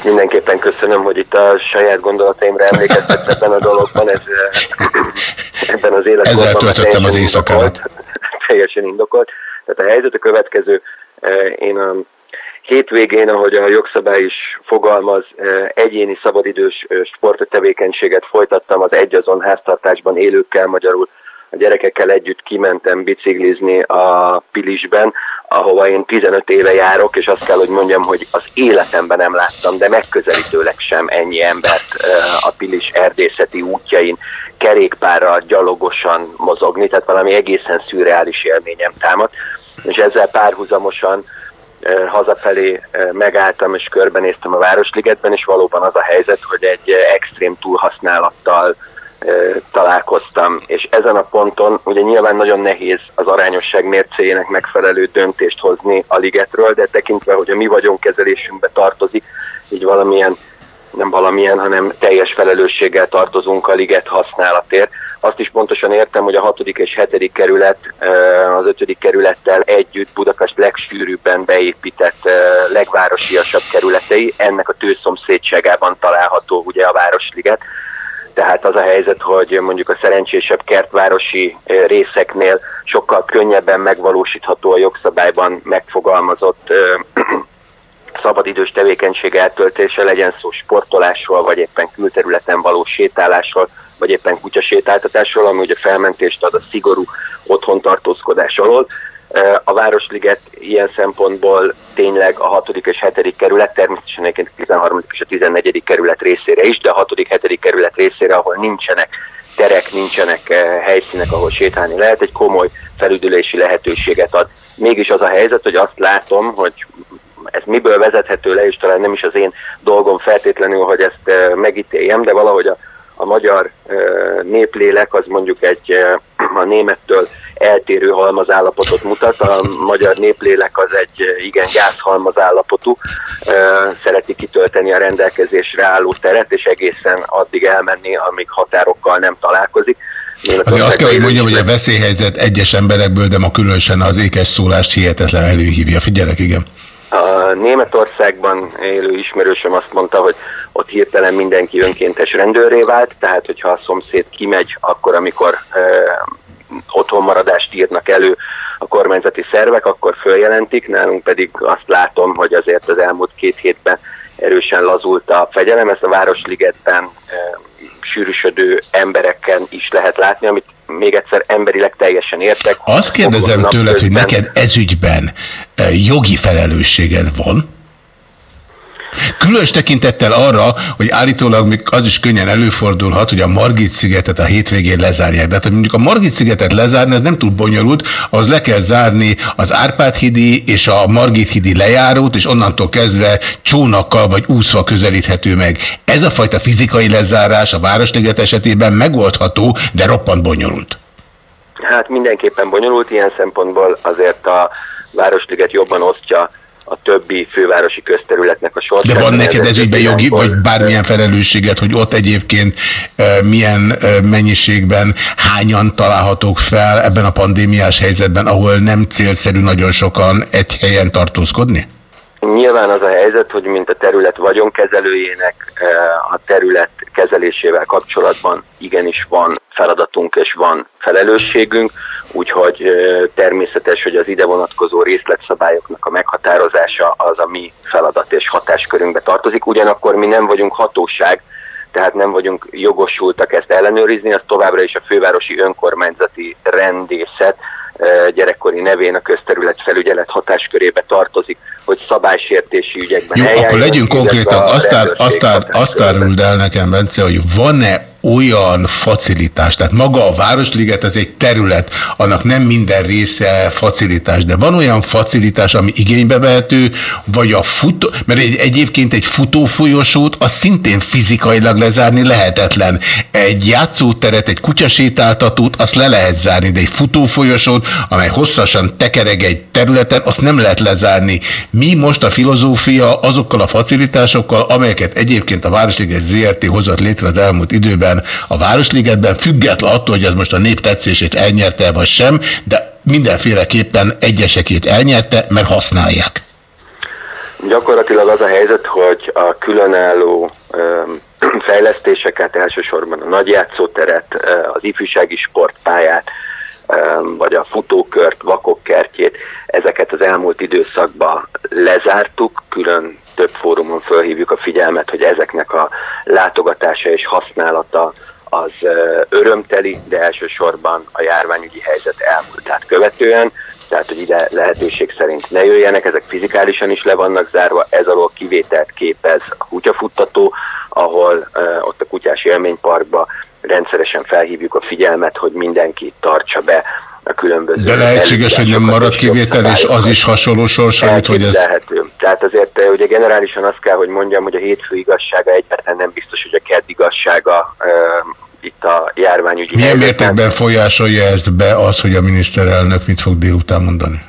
J: Mindenképpen köszönöm, hogy itt a saját gondolataimra emlékeztetsz ebben a dologban, ez, ebben az életkorban.
F: Ezzel töltöttem az éjszakámat.
J: Teljesen indokolt. Tehát a helyzet a következő. Én a hétvégén, ahogy a jogszabály is fogalmaz, egyéni szabadidős sporttevékenységet folytattam az egyazon háztartásban élőkkel, magyarul a gyerekekkel együtt kimentem biciklizni a Pilisben, ahova én 15 éve járok, és azt kell, hogy mondjam, hogy az életemben nem láttam, de megközelítőleg sem ennyi embert a Pilis erdészeti útjain kerékpárral, gyalogosan mozogni, tehát valami egészen szürreális élményem támadt, és ezzel párhuzamosan hazafelé megálltam és körbenéztem a Városligetben, és valóban az a helyzet, hogy egy extrém túlhasználattal találkoztam, és ezen a ponton ugye nyilván nagyon nehéz az arányosság mércéjének megfelelő döntést hozni a ligetről, de tekintve, hogy a mi vagyonkezelésünkbe tartozik, így valamilyen nem valamilyen, hanem teljes felelősséggel tartozunk a liget használatért. Azt is pontosan értem, hogy a hatodik és hetedik kerület az ötödik kerülettel együtt Budapest legsűrűbben beépített legvárosiasabb kerületei, ennek a tőszomszédságában található ugye a Városliget. Tehát az a helyzet, hogy mondjuk a szerencsésebb kertvárosi részeknél sokkal könnyebben megvalósítható a jogszabályban megfogalmazott szabadidős tevékenység eltöltése, legyen szó sportolásról, vagy éppen külterületen való sétálásról, vagy éppen kutyasétáltatásról, ami ugye felmentést ad a szigorú otthontartózkodás alól. A Városliget ilyen szempontból tényleg a 6. és 7. kerület, természetesen egyébként a 13. és a 14. kerület részére is, de a 6. 7. kerület részére, ahol nincsenek terek, nincsenek helyszínek, ahol sétálni lehet, egy komoly felüdülési lehetőséget ad. Mégis az a helyzet, hogy azt látom, hogy ez miből vezethető le, és talán nem is az én dolgom feltétlenül, hogy ezt megítéljem, de valahogy a, a magyar néplélek az mondjuk egy a némettől eltérő halmazállapotot mutat. A magyar néplélek az egy igen gázhalmazállapotú, szereti kitölteni a rendelkezésre álló teret, és egészen addig elmenni, amíg határokkal nem találkozik.
F: Azért azt kell, hogy mondjam, hogy a veszélyhelyzet egyes emberekből, de ma különösen az ékes szólást hihetetlen előhívja. Figyelek, igen.
J: A Németországban élő ismerősöm azt mondta, hogy ott hirtelen mindenki önkéntes rendőré vált, tehát hogyha a szomszéd kimegy, akkor amikor otthonmaradást írnak elő a kormányzati szervek, akkor följelentik, nálunk pedig azt látom, hogy azért az elmúlt két hétben erősen lazult a fegyelem, ezt a Városligetben e, sűrűsödő embereken is lehet látni, amit még egyszer emberileg teljesen értek.
F: Azt kérdezem tőled, hogy neked ezügyben jogi felelősséged van? Különös tekintettel arra, hogy állítólag az is könnyen előfordulhat, hogy a Margit-szigetet a hétvégén lezárják. De hát, hogy mondjuk a Margit-szigetet lezárni, ez nem túl bonyolult, az le kell zárni az Árpád-hidi és a Margit-hidi lejárót, és onnantól kezdve csónakkal vagy úszva közelíthető meg. Ez a fajta fizikai lezárás a Városliget esetében megoldható, de roppant bonyolult.
J: Hát mindenképpen bonyolult, ilyen szempontból azért a Városliget jobban osztja a többi fővárosi közterületnek a sorsát.
F: De van neked ez ügyben jogi, vagy bármilyen felelősséget, hogy ott egyébként milyen mennyiségben hányan találhatók fel ebben a pandémiás helyzetben, ahol nem célszerű nagyon sokan egy helyen tartózkodni?
J: Nyilván az a helyzet, hogy mint a terület vagyonkezelőjének a terület kezelésével kapcsolatban igenis van feladatunk és van felelősségünk, úgyhogy természetes, hogy az ide vonatkozó részletszabályoknak a meghatározása az a mi feladat és hatáskörünkbe tartozik. Ugyanakkor mi nem vagyunk hatóság, tehát nem vagyunk jogosultak ezt ellenőrizni, az továbbra is a fővárosi önkormányzati rendészet gyerekkori nevén a közterület felügyelet hatáskörébe tartozik, hogy szabálysértési ügyekben
F: Jó, akkor legyünk konkrétan, azt, azt, azt áruld el nekem, Bence, hogy van-e olyan facilitás, tehát maga a Városliget az egy terület, annak nem minden része facilitás, de van olyan facilitás, ami igénybe vehető, vagy a futó, mert egy, egyébként egy futófolyosót az szintén fizikailag lezárni lehetetlen. Egy játszóteret, egy kutyasétáltatót azt le lehet zárni, de egy futófolyosót, amely hosszasan tekereg egy területen, azt nem lehet lezárni. Mi most a filozófia azokkal a facilitásokkal, amelyeket egyébként a Városliget ZRT hozott létre az elmúlt időben, esetben a Városligetben, független attól, hogy ez most a nép tetszését elnyerte vagy sem, de mindenféleképpen egyesekét elnyerte, mert használják.
J: Gyakorlatilag az a helyzet, hogy a különálló fejlesztéseket, elsősorban a nagyjátszóteret, az ifjúsági sportpályát, vagy a futókört, vakokkertjét, ezeket az elmúlt időszakban lezártuk, külön több fórumon fölhívjuk a figyelmet, hogy ezeknek a látogatása és használata az örömteli, de elsősorban a járványügyi helyzet elmúltát követően, tehát hogy ide lehetőség szerint ne jöjjenek, ezek fizikálisan is le vannak zárva, ez alól kivételt képez a kutyafuttató, ahol ott a kutyás élményparkba rendszeresen felhívjuk a figyelmet, hogy mindenki tartsa be a különböző...
F: De lehetséges, hogy nem marad kivétel, és az is hasonló mint hogy ez...
J: Lehető. Tehát azért eh, ugye generálisan azt kell, hogy mondjam, hogy a hétfő igazsága egyáltalán nem biztos, hogy a kedd igazsága uh, itt a járványügyi
F: Milyen helyzetben. mértékben folyásolja ezt be az, hogy a miniszterelnök mit fog délután mondani?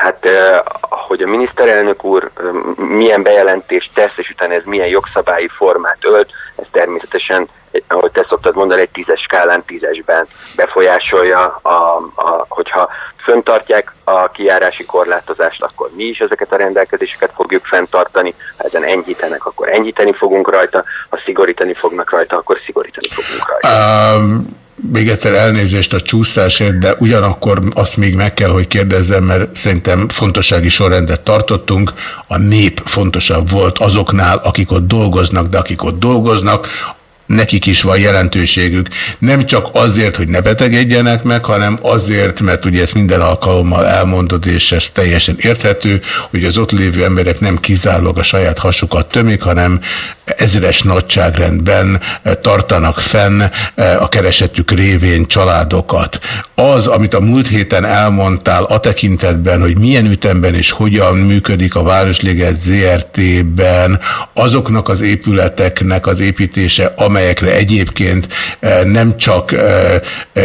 J: Hát uh, hogy a miniszterelnök úr milyen bejelentést tesz, és utána ez milyen jogszabályi formát ölt, ez természetesen, ahogy te szoktad mondani, egy tízes skálán tízesben befolyásolja, a, a, hogyha föntartják a kijárási korlátozást, akkor mi is ezeket a rendelkezéseket fogjuk fenntartani, ha ezen enyhítenek, akkor enyhíteni fogunk rajta, ha szigorítani fognak rajta, akkor szigorítani fogunk rajta.
F: Um még egyszer elnézést a csúszásért, de ugyanakkor azt még meg kell, hogy kérdezzem, mert szerintem fontossági sorrendet tartottunk. A nép fontosabb volt azoknál, akik ott dolgoznak, de akik ott dolgoznak, nekik is van jelentőségük. Nem csak azért, hogy ne betegedjenek meg, hanem azért, mert ugye ezt minden alkalommal elmondod, és ez teljesen érthető, hogy az ott lévő emberek nem kizárólag a saját hasukat tömik, hanem ezeres nagyságrendben eh, tartanak fenn eh, a keresetük révén családokat. Az, amit a múlt héten elmondtál a tekintetben, hogy milyen ütemben és hogyan működik a Városliget ZRT-ben azoknak az épületeknek az építése, amelyekre egyébként eh, nem csak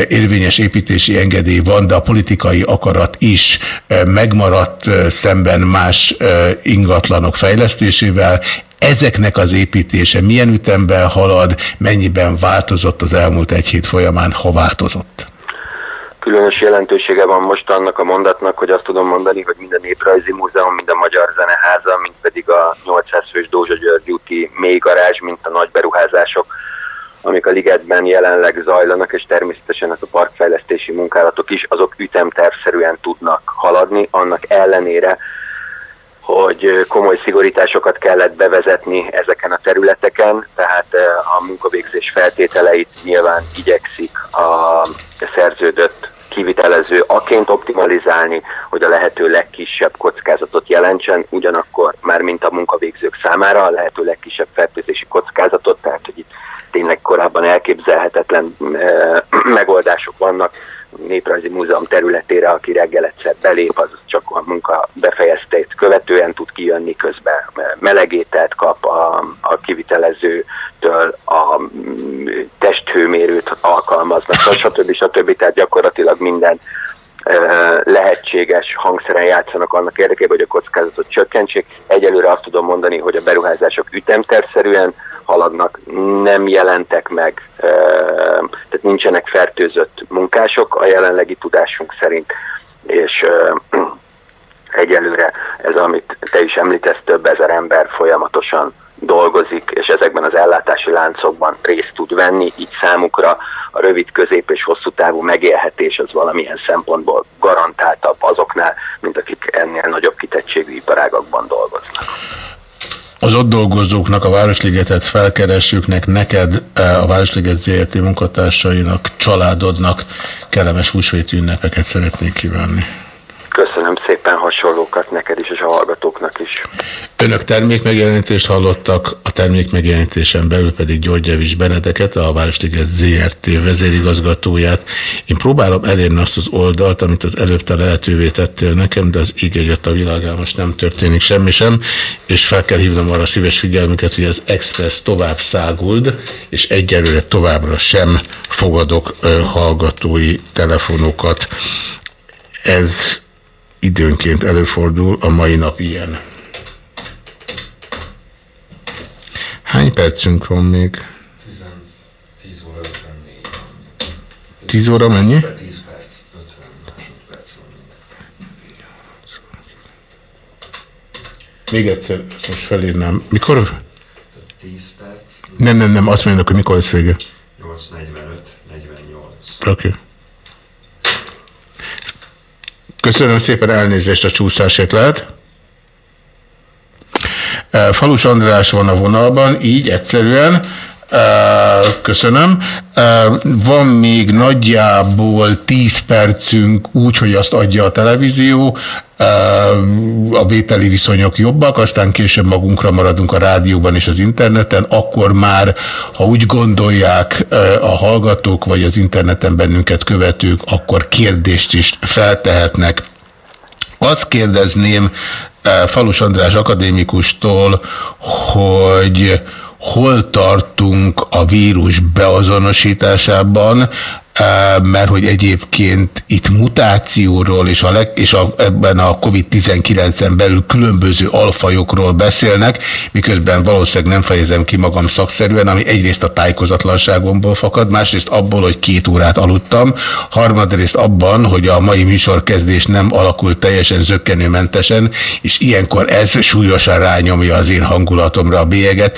F: érvényes építési engedély van, de a politikai akarat is megmaradt szemben más ingatlanok fejlesztésével ezeknek az építése milyen ütemben halad, mennyiben változott az elmúlt egy hét folyamán, ha változott?
J: Különös jelentősége van most annak a mondatnak, hogy azt tudom mondani, hogy mind a Néprajzi Múzeum, mind a Magyar Zeneháza, mind pedig a 800 fős Dózsa György úti mélygarázs, mint a nagy beruházások, amik a ligetben jelenleg zajlanak, és természetesen a parkfejlesztési munkálatok is, azok ütemtervszerűen tudnak haladni, annak ellenére, hogy komoly szigorításokat kellett bevezetni ezeken a területeken, tehát a munkavégzés feltételeit nyilván igyekszik a szerződött kivitelező aként optimalizálni, hogy a lehető legkisebb kockázatot jelentsen, ugyanakkor már mint a munkavégzők számára a lehető legkisebb fertőzési kockázatot, tehát hogy itt tényleg korábban elképzelhetetlen megoldások vannak, Néprajzi Múzeum területére, aki reggel egyszer belép, az csak a munka befejeztét követően tud kijönni, közben melegételt kap a, a kivitelezőtől, a mm, testhőmérőt alkalmaznak, stb. stb. Tehát gyakorlatilag minden lehetséges hangszeren játszanak annak érdekében, hogy a kockázatot csökkentsék. Egyelőre azt tudom mondani, hogy a beruházások ütemterszerűen haladnak, nem jelentek meg, tehát nincsenek fertőzött munkások a jelenlegi tudásunk szerint, és egyelőre ez, amit te is említesz, több ezer ember folyamatosan dolgozik, és ezekben az ellátási láncokban részt tud venni, így számukra a rövid, közép és hosszú távú megélhetés az valamilyen szempontból garantáltabb azoknál, mint akik ennél nagyobb kitettségű iparágakban dolgoznak
F: az ott dolgozóknak, a Városligetet felkeresőknek, neked, e, a Városliget ZRT munkatársainak, családodnak kellemes húsvéti ünnepeket szeretnék kívánni.
J: Köszönöm szépen hasonlókat neked is, és a hallgatóknak is.
F: Önök termékmegjelenítést hallottak, a termékmegjelenítésen belül pedig György Javis Benedeket, a Városliget ZRT vezérigazgatóját. Én próbálom elérni azt az oldalt, amit az előbb te lehetővé tettél nekem, de az ég a világán most nem történik semmi sem, és fel kell hívnom arra szíves figyelmüket, hogy az Express tovább száguld, és egyelőre továbbra sem fogadok hallgatói telefonokat. Ez időnként előfordul, a mai nap ilyen. Hány percünk van még? 10 óra 54. 10 óra mennyi? 10 perc, 50 másodperc van. Még egyszer, most felírnám. Mikor? 10 perc. Nem, nem, nem, azt mondjuk, hogy mikor lesz vége. 8.45, 48. Oké. Okay. Köszönöm szépen elnézést a csúszásért lehet. Falus András van a vonalban, így egyszerűen. Köszönöm. Van még nagyjából 10 percünk úgy, hogy azt adja a televízió. A vételi viszonyok jobbak, aztán később magunkra maradunk a rádióban és az interneten, akkor már, ha úgy gondolják a hallgatók, vagy az interneten bennünket követők, akkor kérdést is feltehetnek. Azt kérdezném Falus András akadémikustól, hogy hol tartunk a vírus beazonosításában. Mert hogy egyébként itt mutációról és, a leg, és a, ebben a COVID-19-en belül különböző alfajokról beszélnek, miközben valószínűleg nem fejezem ki magam szakszerűen, ami egyrészt a tájékozatlanságomból fakad, másrészt abból, hogy két órát aludtam, harmadrészt abban, hogy a mai műsorkezdés nem alakult teljesen zöggenőmentesen, és ilyenkor ez súlyosan rányomja az én hangulatomra a bélyeget.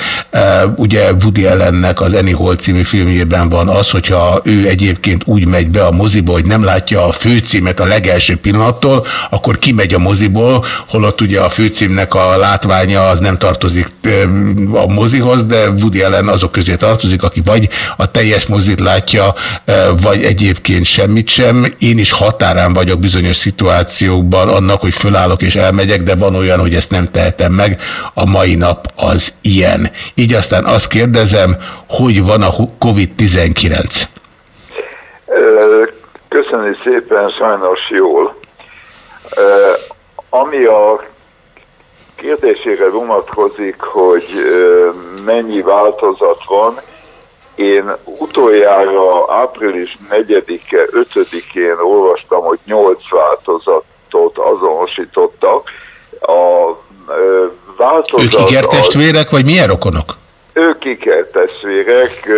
F: Ugye Woody Allennek az Annie Hall című filmjében van az, hogyha ő egyébként úgy megy be a moziba, hogy nem látja a főcímet a legelső pillanattól, akkor kimegy a moziból, holott ugye a főcímnek a látványa az nem tartozik a mozihoz, de Woody Allen azok közé tartozik, aki vagy a teljes mozit látja, vagy egyébként semmit sem. Én is határán vagyok bizonyos szituációkban annak, hogy fölállok és elmegyek, de van olyan, hogy ezt nem tehetem meg. A mai nap az ilyen. Így aztán azt kérdezem, hogy van a COVID-19?
K: Köszönöm szépen, sajnos jól. Ami a kérdésére vonatkozik, hogy mennyi változat van, én utoljára április 4-e, 5-én olvastam, hogy 8 változatot azonosítottak. A változat
F: ők ikertestvérek, az, vagy milyen rokonok?
K: Ők ikertestvérek,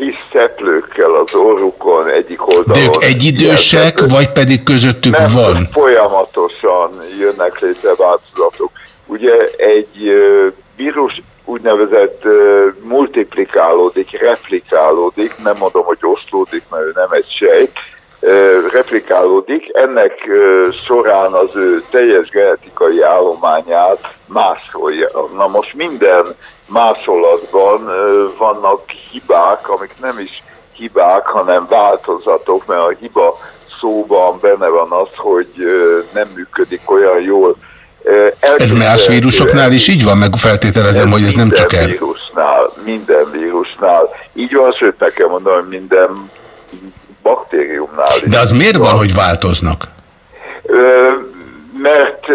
K: kis szeplőkkel az orrukon egyik oldalon.
F: De ők egyidősek, vagy pedig közöttük
K: nem,
F: van?
K: folyamatosan jönnek létre változatok. Ugye egy vírus úgynevezett multiplikálódik, replikálódik, nem mondom, hogy oszlódik, mert ő nem egy sejt, replikálódik, ennek során az ő teljes genetikai állományát másolja. Na most minden másolatban vannak hibák, amik nem is hibák, hanem változatok, mert a hiba szóban benne van az, hogy nem működik olyan jól.
F: Ez más vírusoknál is így van, meg feltételezem, hogy ez nem csak el.
K: Vírusnál, minden vírusnál. Így van, sőt, meg kell mondanom, hogy minden baktériumnál.
F: De az miért van, van hogy változnak?
K: mert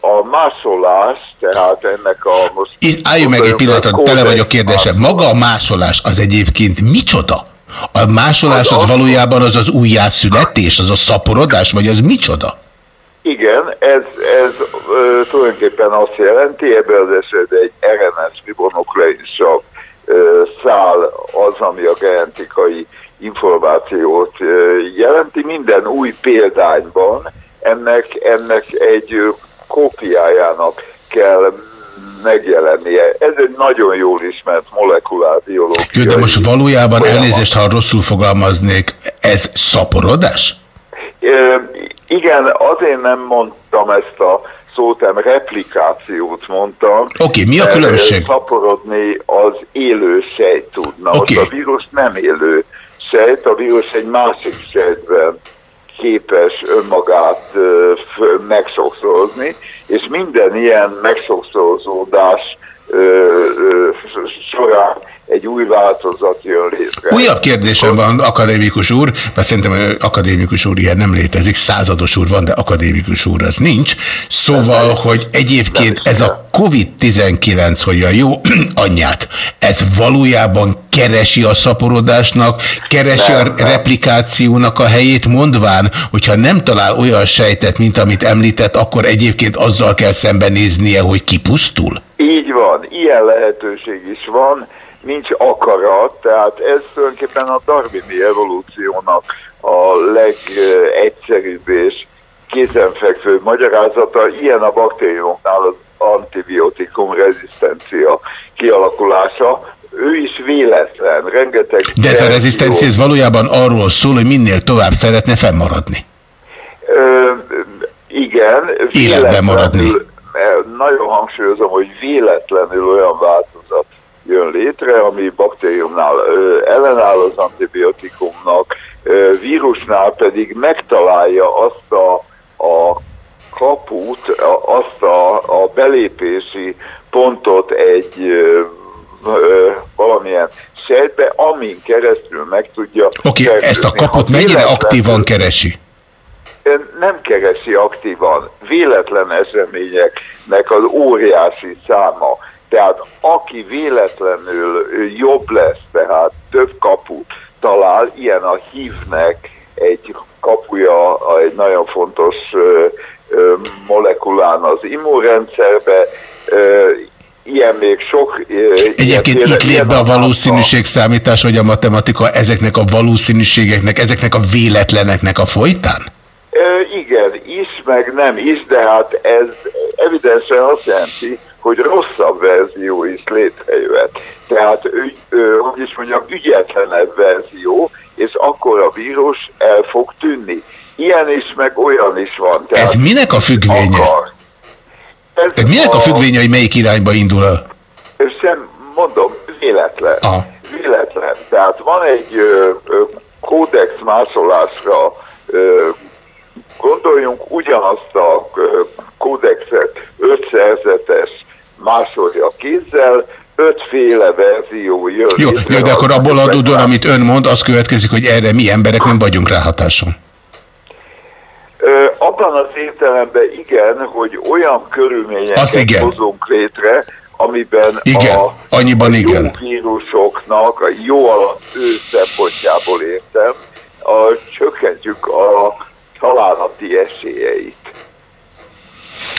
K: a másolás, tehát ennek a most...
F: Álljunk meg egy pillanatra, tele vagyok kérdése. Maga a másolás az egyébként micsoda? A másolás az, az valójában az az újjászületés, az a szaporodás, vagy az micsoda?
K: Igen, ez, ez ö, tulajdonképpen azt jelenti, ebben az esetben egy RNS ribonukleisav szál az, ami a genetikai információt jelenti. Minden új példányban ennek, ennek egy kópiájának kell megjelennie. Ez egy nagyon jól ismert molekulárbiológia.
F: Jó, de most valójában folyamat. elnézést, ha rosszul fogalmaznék, ez szaporodás?
K: E, igen, azért nem mondtam ezt a szót, nem replikációt mondtam.
F: Oké, okay, mi a különbség?
K: Szaporodni az élő sejt tudna. Okay. a vírus nem élő sejt, a vírus egy másik sejtben képes önmagát megsokszorozni, és minden ilyen megsokszorozódás során egy új változat jön létre.
F: Újabb kérdésem van, akadémikus úr, mert szerintem akadémikus úr ilyen nem létezik, százados úr van, de akadémikus úr az nincs. Szóval, nem, hogy egyébként ez a COVID-19, hogy a jó anyját, ez valójában keresi a szaporodásnak, keresi nem, a replikációnak a helyét, mondván, hogyha nem talál olyan sejtet, mint amit említett, akkor egyébként azzal kell szembenéznie, hogy kipusztul?
K: Így van, ilyen lehetőség is van nincs akarat, tehát ez tulajdonképpen a darwini evolúciónak a legegyszerűbb és kézenfekvő magyarázata. Ilyen a baktériumoknál az antibiotikum rezisztencia kialakulása. Ő is véletlen, rengeteg...
F: De ez a rezisztencia ez valójában arról szól, hogy minél tovább szeretne fennmaradni.
K: Ö, igen.
F: Életben maradni.
K: Nagyon hangsúlyozom, hogy véletlenül olyan változat jön létre, ami baktériumnál ellenáll az antibiotikumnak, vírusnál pedig megtalálja azt a, a kaput, azt a, a belépési pontot egy ö, ö, valamilyen sejtbe, amin keresztül meg tudja...
F: Oké, okay, ezt a kaput mennyire aktívan keresi?
K: Nem keresi aktívan. Véletlen eseményeknek az óriási száma tehát aki véletlenül jobb lesz, tehát több kaput talál, ilyen a hívnek egy kapuja, egy nagyon fontos ö, ö, molekulán az immunrendszerbe, ö, ilyen még sok...
F: Egyébként itt lép be a valószínűség számítás, vagy a matematika ezeknek a valószínűségeknek, ezeknek a véletleneknek a folytán?
K: Igen, is, meg nem is, de hát ez evidensen azt jelenti, hogy rosszabb verzió is létrejöhet. Tehát, hogy is mondjam, ügyetlenebb verzió, és akkor a vírus el fog tűnni. Ilyen is, meg olyan is van.
F: Tehát ez minek a függvénye? Akar. Ez Tehát minek a, a függvénye, hogy melyik irányba indul el?
K: Sem, mondom, véletlen. Ah. Véletlen. Tehát van egy ö, ö, kódex másolásra ö, gondoljunk ugyanazt a kódexet öt másolja kézzel, ötféle verzió jön.
F: Jó, jó de akkor abból adódóan, amit ön mond, az következik, hogy erre mi emberek nem vagyunk ráhatáson.
K: Abban az értelemben igen, hogy olyan körülményeket igen. hozunk létre, amiben
F: igen, a, annyiban
K: a
F: igen.
K: jó vírusoknak, a jó alatt ő szempontjából értem, a, csökkentjük a találati esélyeit.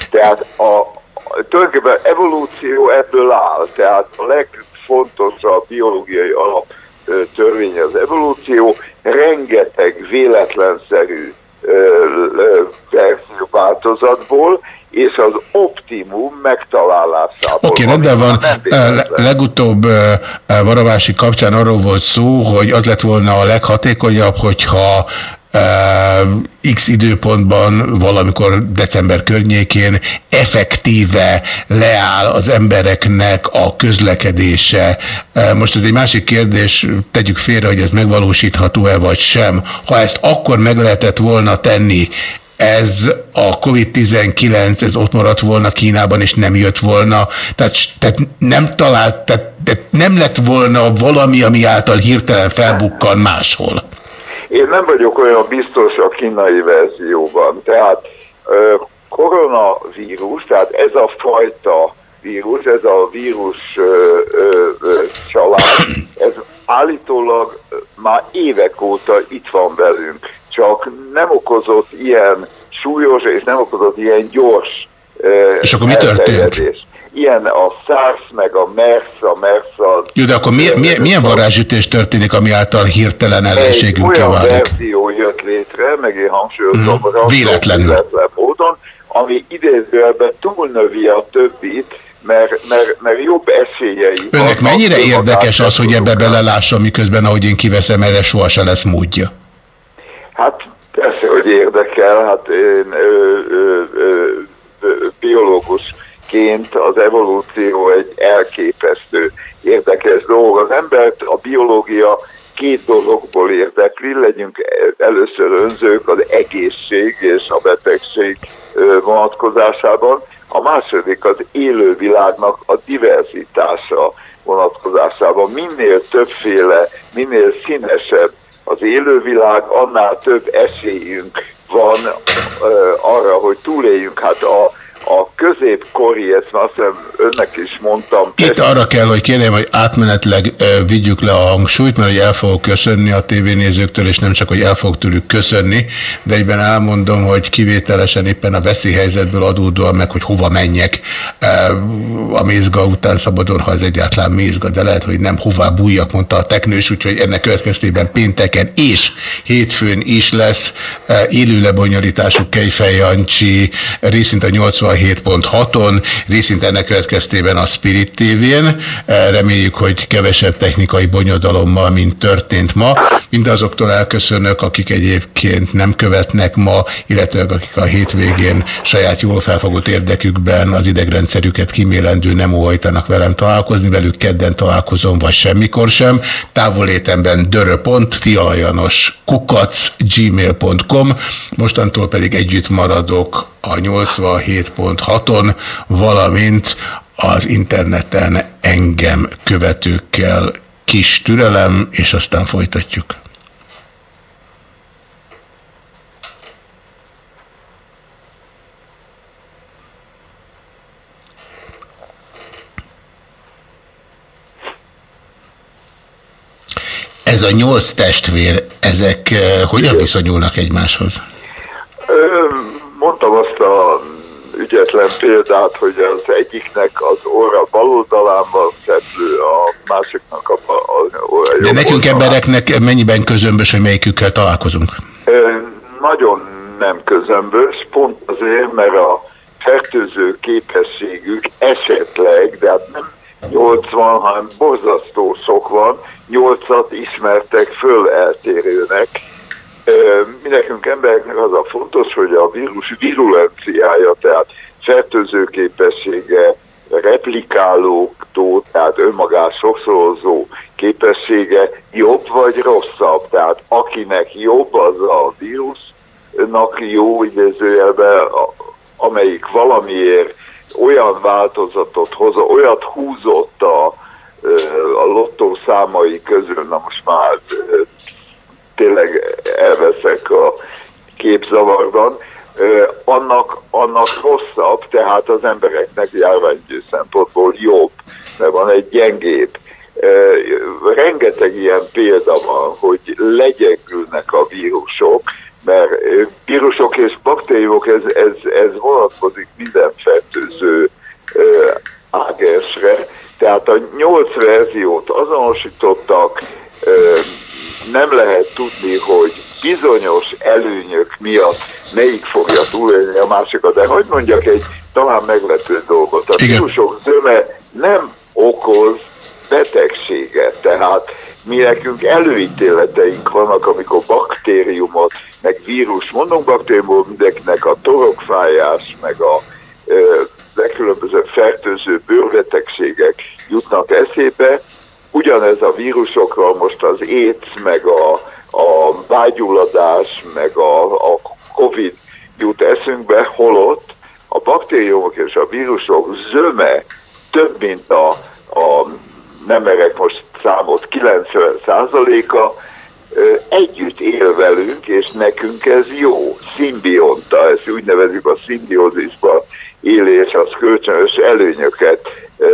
K: Tehát a, tulajdonképpen evolúció ebből áll, tehát a legfontosabb biológiai alap törvény az evolúció, rengeteg véletlenszerű változatból, és az optimum megtalálásából.
F: Oké, okay, rendben van. Legutóbb Varavási kapcsán arról volt szó, hogy az lett volna a leghatékonyabb, hogyha X időpontban, valamikor december környékén effektíve leáll az embereknek a közlekedése. Most ez egy másik kérdés, tegyük félre, hogy ez megvalósítható-e vagy sem. Ha ezt akkor meg lehetett volna tenni, ez a COVID-19, ez ott maradt volna Kínában, és nem jött volna. Tehát, tehát nem talált, tehát, tehát nem lett volna valami, ami által hirtelen felbukkan máshol.
K: Én nem vagyok olyan biztos a kínai verzióban. Tehát koronavírus, tehát ez a fajta vírus, ez a vírus ö, ö, ö, család, ez állítólag már évek óta itt van velünk, csak nem okozott ilyen súlyos és nem okozott ilyen gyors
F: És akkor mi történt?
K: Ilyen a SARS, meg a MERS, a MERS az...
F: Jó, de akkor milyen, milyen, milyen varázsütés történik, ami által hirtelen ellenségünkkel válik?
K: Egy olyan verzió jött létre, meg én hangsúlyozom,
F: hmm. véletlenül. véletlen
K: módon, ami idézőjelben túlnövi a többit, mert, mert, mert jobb esélyei.
F: Önnek mennyire érdekes az, hogy ebbe belelásson, miközben, ahogy én kiveszem, erre sohasem lesz módja?
K: Hát persze, hogy érdekel, hát én ö, ö, ö, biológus egyébként az evolúció egy elképesztő érdekes dolog. Az embert a biológia két dologból érdekli, legyünk először önzők az egészség és a betegség vonatkozásában, a második az élővilágnak a diverzitása vonatkozásában. Minél többféle, minél színesebb az élővilág, annál több esélyünk van arra, hogy túléljünk. Hát a a középkori, ezt azt hiszem önnek is mondtam.
F: Itt arra kell, hogy kérjem, hogy átmenetleg vigyük le a hangsúlyt, mert hogy el fogok köszönni a tévénézőktől, és nem csak, hogy el fogok tőlük köszönni, de egyben elmondom, hogy kivételesen éppen a veszélyhelyzetből adódóan meg, hogy hova menjek a mézga után szabadon, ha ez egyáltalán mézga, de lehet, hogy nem hová bújjak, mondta a teknős, úgyhogy ennek következtében pénteken és hétfőn is lesz élő lebonyolítású Kejfej Jancsi részint a 80 87.6-on, részint ennek következtében a Spirit TV-n. Eh, reméljük, hogy kevesebb technikai bonyodalommal, mint történt ma. Mindazoktól elköszönök, akik egyébként nem követnek ma, illetve akik a hétvégén saját jól felfogott érdekükben az idegrendszerüket kimélendő nem óhajtanak velem találkozni, velük kedden találkozom, vagy semmikor sem. Távolétemben dörö.pont, fialajanos kukac, gmail.com, mostantól pedig együtt maradok a 87.6-on, valamint az interneten engem követőkkel kis türelem, és aztán folytatjuk. Ez a nyolc testvér, ezek eh, hogyan viszonyulnak egymáshoz?
K: Mondtam azt a ügyetlen példát, hogy az egyiknek az óra bal oldalán van szeplő, a másiknak a, a, a óra
F: De nekünk embereknek mennyiben közömbös, hogy melyikükkel találkozunk?
K: Nagyon nem közömbös, pont azért, mert a fertőző képességük esetleg, de hát nem 80, hanem borzasztó sok van, 8-at ismertek föl eltérőnek. Mi nekünk embereknek az a fontos, hogy a vírus virulenciája, tehát fertőző képessége, replikálóktól, tehát önmagát sokszorozó képessége jobb vagy rosszabb. Tehát akinek jobb az a vírusnak jó idézőjelben, amelyik valamiért olyan változatot hoz, olyat húzott a, a lottó számai közül, na most már tényleg elveszek a képzavarban, annak, annak rosszabb, tehát az embereknek járványügyi szempontból jobb, mert van egy gyengébb. Rengeteg ilyen példa van, hogy legyengülnek a vírusok, mert vírusok és baktériumok, ez, ez, ez vonatkozik minden fertőző ágensre, tehát a nyolc verziót azonosítottak, nem lehet tudni, hogy bizonyos előnyök miatt melyik fogja túlélni a másikat. De hogy mondjak egy talán meglepő dolgot. A vírusok zöme nem okoz betegséget, tehát mi nekünk előítéleteink vannak, amikor baktériumot, meg vírus, mondunk baktériumból mindenkinek a torokfájás, meg a legkülönbözőbb fertőző bőrbetegségek jutnak eszébe. Ugyanez a vírusokról most az AIDS, meg a, a vágyulladás, meg a, a COVID jut eszünkbe, holott a baktériumok és a vírusok zöme több, mint a, a nem merek most számot, 90%-a együtt él velünk, és nekünk ez jó, szimbionta, ezt úgy nevezik a szimbiózisban élés, az kölcsönös előnyöket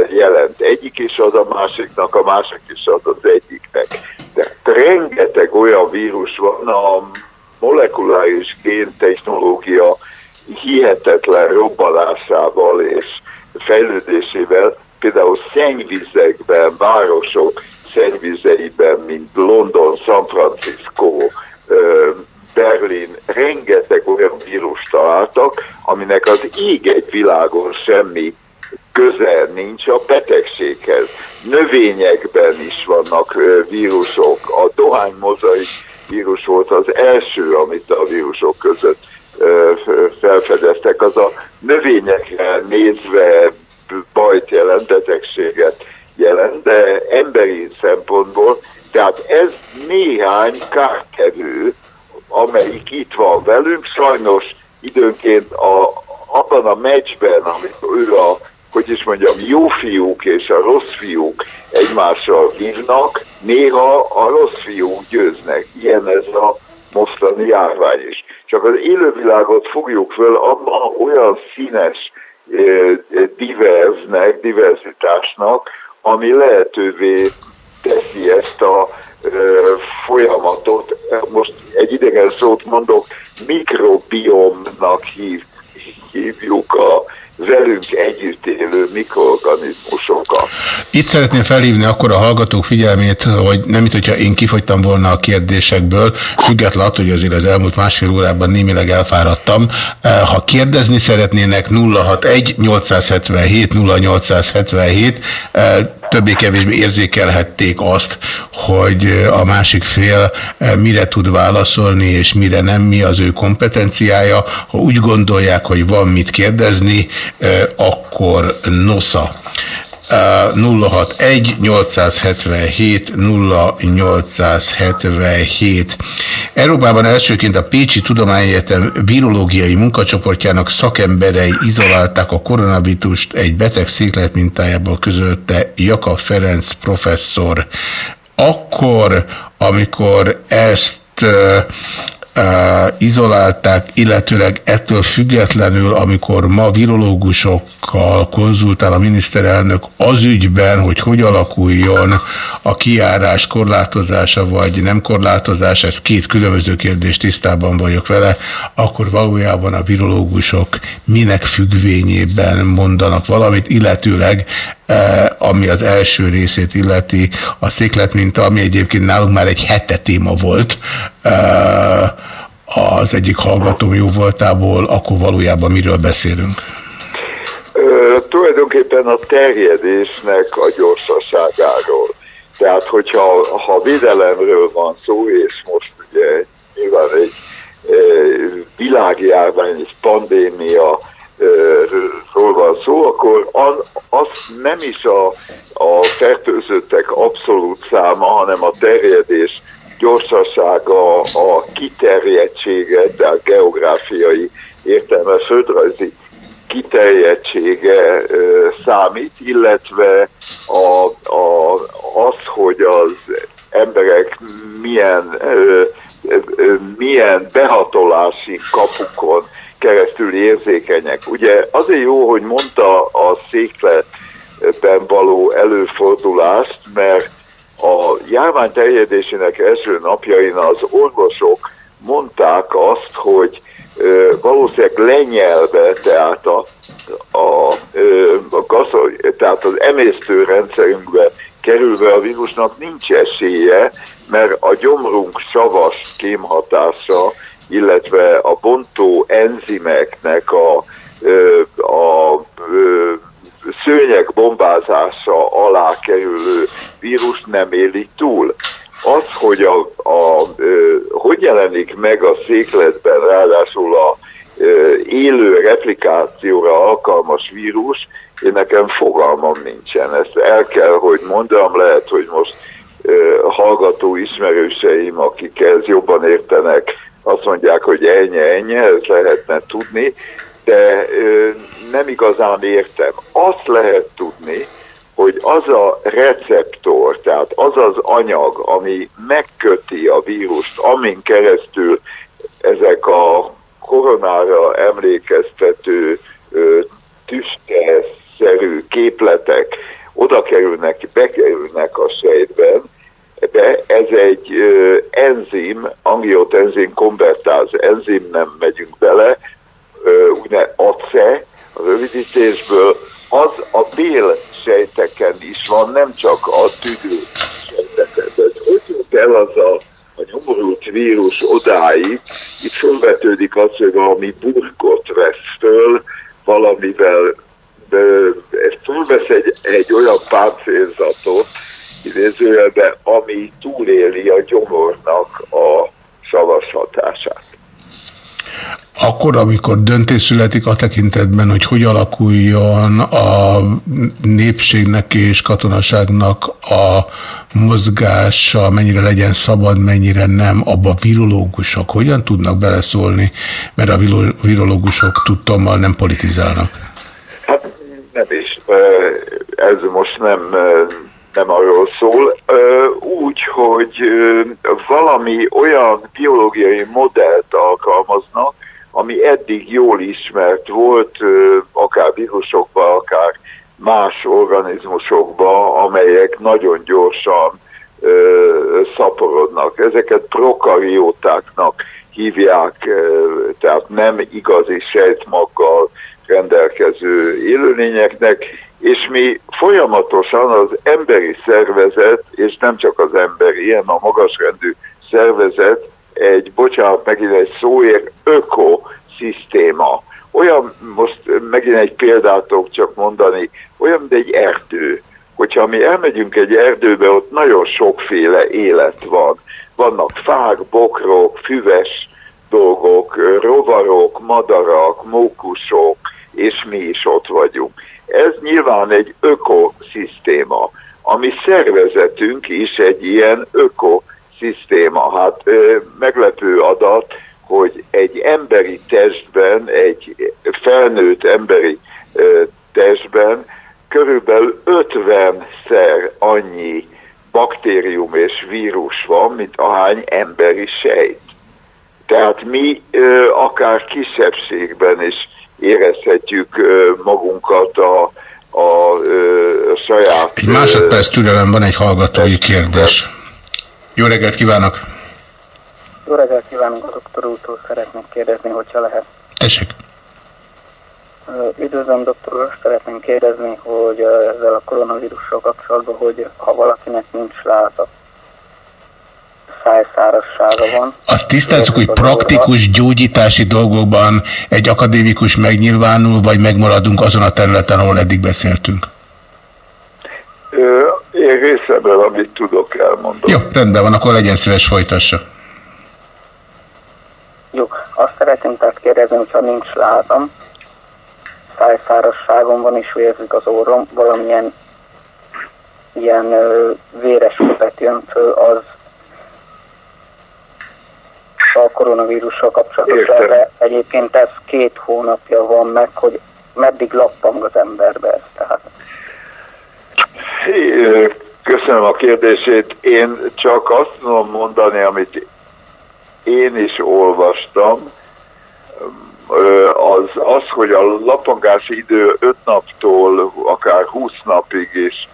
K: jelent. Egyik is az a másiknak, a másik is az az egyiknek. De rengeteg olyan vírus van, a molekuláris géntechnológia hihetetlen robbanásával és fejlődésével, például szennyvizekben, városok szennyvizeiben, mint London, San Francisco, Berlin, rengeteg olyan vírus találtak, aminek az ég egy világon semmi közel nincs a betegséghez. Növényekben is vannak vírusok. A dohánymozaik vírus volt az első, amit a vírusok között felfedeztek. Az a növényekre nézve bajt jelent, betegséget jelent, de emberi szempontból, tehát ez néhány kártevő, amelyik itt van velünk, sajnos időnként a, abban a meccsben, amikor ő a, hogy is mondjam, jó fiúk és a rossz fiúk egymással hívnak, néha a rossz fiúk győznek. Ilyen ez a mostani járvány is. Csak az élővilágot fogjuk föl, abban olyan színes diverznek, diverzitásnak, ami lehetővé teszi ezt a folyamatot. Most egy idegen szót mondok, mikrobiomnak hív, hívjuk a velünk együtt élő mikroorganizmusokat.
F: Itt szeretném felhívni akkor a hallgatók figyelmét, hogy nem itt, hogyha én kifogytam volna a kérdésekből, függetlenül attól, hogy azért az elmúlt másfél órában némileg elfáradtam. Eh, ha kérdezni szeretnének 061 877 0877 többé-kevésbé érzékelhették azt, hogy a másik fél mire tud válaszolni, és mire nem, mi az ő kompetenciája. Ha úgy gondolják, hogy van mit kérdezni, akkor nosza. 061 877 0877. Európában elsőként a Pécsi Tudományegyetem virológiai munkacsoportjának szakemberei izolálták a koronavírust egy beteg széklet mintájából közölte Jakab Ferenc professzor. Akkor, amikor ezt izolálták, illetőleg ettől függetlenül, amikor ma virológusokkal konzultál a miniszterelnök az ügyben, hogy hogy alakuljon a kiárás korlátozása vagy nem korlátozása, ez két különböző kérdés, tisztában vagyok vele, akkor valójában a virológusok minek függvényében mondanak valamit, illetőleg ami az első részét illeti, a széklet minta, ami egyébként nálunk már egy hete téma volt, az egyik hallgatóm jó voltából, akkor valójában miről beszélünk?
K: Ö, tulajdonképpen a terjedésnek a gyorsaságáról. Tehát, hogyha ha védelemről van szó, és most ugye nyilván egy e, világjárvány, egy pandémia ról van szó, akkor az, nem is a, a fertőzöttek abszolút száma, hanem a terjedés gyorsasága, a kiterjedtsége, tehát geográfiai értelme, földrajzi kiterjedtsége számít, illetve a, a, az, hogy az emberek milyen, ö, ö, milyen behatolási kapukon keresztül érzékenyek. Ugye azért jó, hogy mondta a székletben való előfordulást, mert a járvány terjedésének első napjain az orvosok mondták azt, hogy ö, valószínűleg lenyelve, tehát, a, a, a gazol, tehát az emésztőrendszerünkbe kerülve a vírusnak nincs esélye, mert a gyomrunk savas kémhatása, illetve a bontó enzimeknek a, a, a szőnyek bombázása alá kerülő vírus nem éli túl. Az, hogy a, a, a, hogy jelenik meg a székletben ráadásul a élő replikációra alkalmas vírus, én nekem fogalmam nincsen. Ezt el kell, hogy mondjam, lehet, hogy most hallgató ismerőseim, akik ez jobban értenek, azt mondják, hogy ennyi, ennyi, ez lehetne tudni, de nem igazán értem. Azt lehet tudni, hogy az a receptor, tehát az az anyag, ami megköti a vírust, amin keresztül ezek a koronára emlékeztető tüske-szerű képletek oda kerülnek, bekerülnek a sejtben, de ez egy enzim, angiotenzim konvertáz enzim, nem megyünk bele, ugye ACE, a rövidítésből, az a bél sejteken is van, nem csak a tüdő sejteken. De hogy jut el az a, a nyomorult vírus odáig, itt felvetődik az, hogy valami burkot vesz föl, valamivel ez fölvesz egy, egy olyan páncélzatot, idézőjelben, ami túléli a gyomornak a savas hatását.
F: Akkor, amikor döntés születik a tekintetben, hogy hogy alakuljon a népségnek és katonaságnak a mozgása, mennyire legyen szabad, mennyire nem, abba virológusok hogyan tudnak beleszólni, mert a virológusok tudtommal nem politizálnak?
K: Hát nem is. Ez most nem nem arról szól, úgy, hogy valami olyan biológiai modellt alkalmaznak, ami eddig jól ismert volt, akár vírusokban, akár más organizmusokban, amelyek nagyon gyorsan szaporodnak. Ezeket prokariótáknak hívják, tehát nem igazi sejtmaggal rendelkező élőlényeknek, és mi folyamatosan az emberi szervezet, és nem csak az emberi, ilyen a magasrendű szervezet, egy, bocsánat, megint egy szóért, ökoszisztéma. Olyan, most megint egy példát tudok csak mondani, olyan, mint egy erdő. Hogyha mi elmegyünk egy erdőbe, ott nagyon sokféle élet van. Vannak fák, bokrok, füves dolgok, rovarok, madarak, mókusok, és mi is ott vagyunk. Ez nyilván egy ökoszisztéma. A mi szervezetünk is egy ilyen ökoszisztéma. Hát meglepő adat, hogy egy emberi testben, egy felnőtt emberi testben körülbelül 50-szer annyi baktérium és vírus van, mint ahány emberi sejt. Tehát mi akár kisebbségben is érezhetjük magunkat a, a, a saját...
F: Egy másodperc türelem van egy hallgatói kérdés. Jó reggelt kívánok!
L: Jó reggelt kívánunk a doktor úrtól, szeretnék kérdezni, hogyha lehet.
F: Tessék!
L: Üdvözlöm, doktor úr, szeretném kérdezni, hogy ezzel a koronavírussal kapcsolatban, hogy ha valakinek nincs láta, szájszárassága van.
F: Azt tisztázzuk, hogy praktikus gyógyítási dolgokban egy akadémikus megnyilvánul, vagy megmaradunk azon a területen, ahol eddig beszéltünk?
K: Én részemről, amit tudok elmondani.
F: Jó, rendben van, akkor legyen szíves folytassa.
L: Jó, azt szeretném tehát kérdezni, hogyha nincs látam, szájszárasságom van és vérzik az orrom, valamilyen ilyen véres követ jön föl, az a koronavírussal kapcsolatos,
K: Értem.
L: de egyébként ez két hónapja van meg, hogy meddig lappang az emberbe ez, tehát
K: Köszönöm a kérdését. Én csak azt tudom mondani, amit én is olvastam, az, az, hogy a lapangási idő 5 naptól akár 20 napig is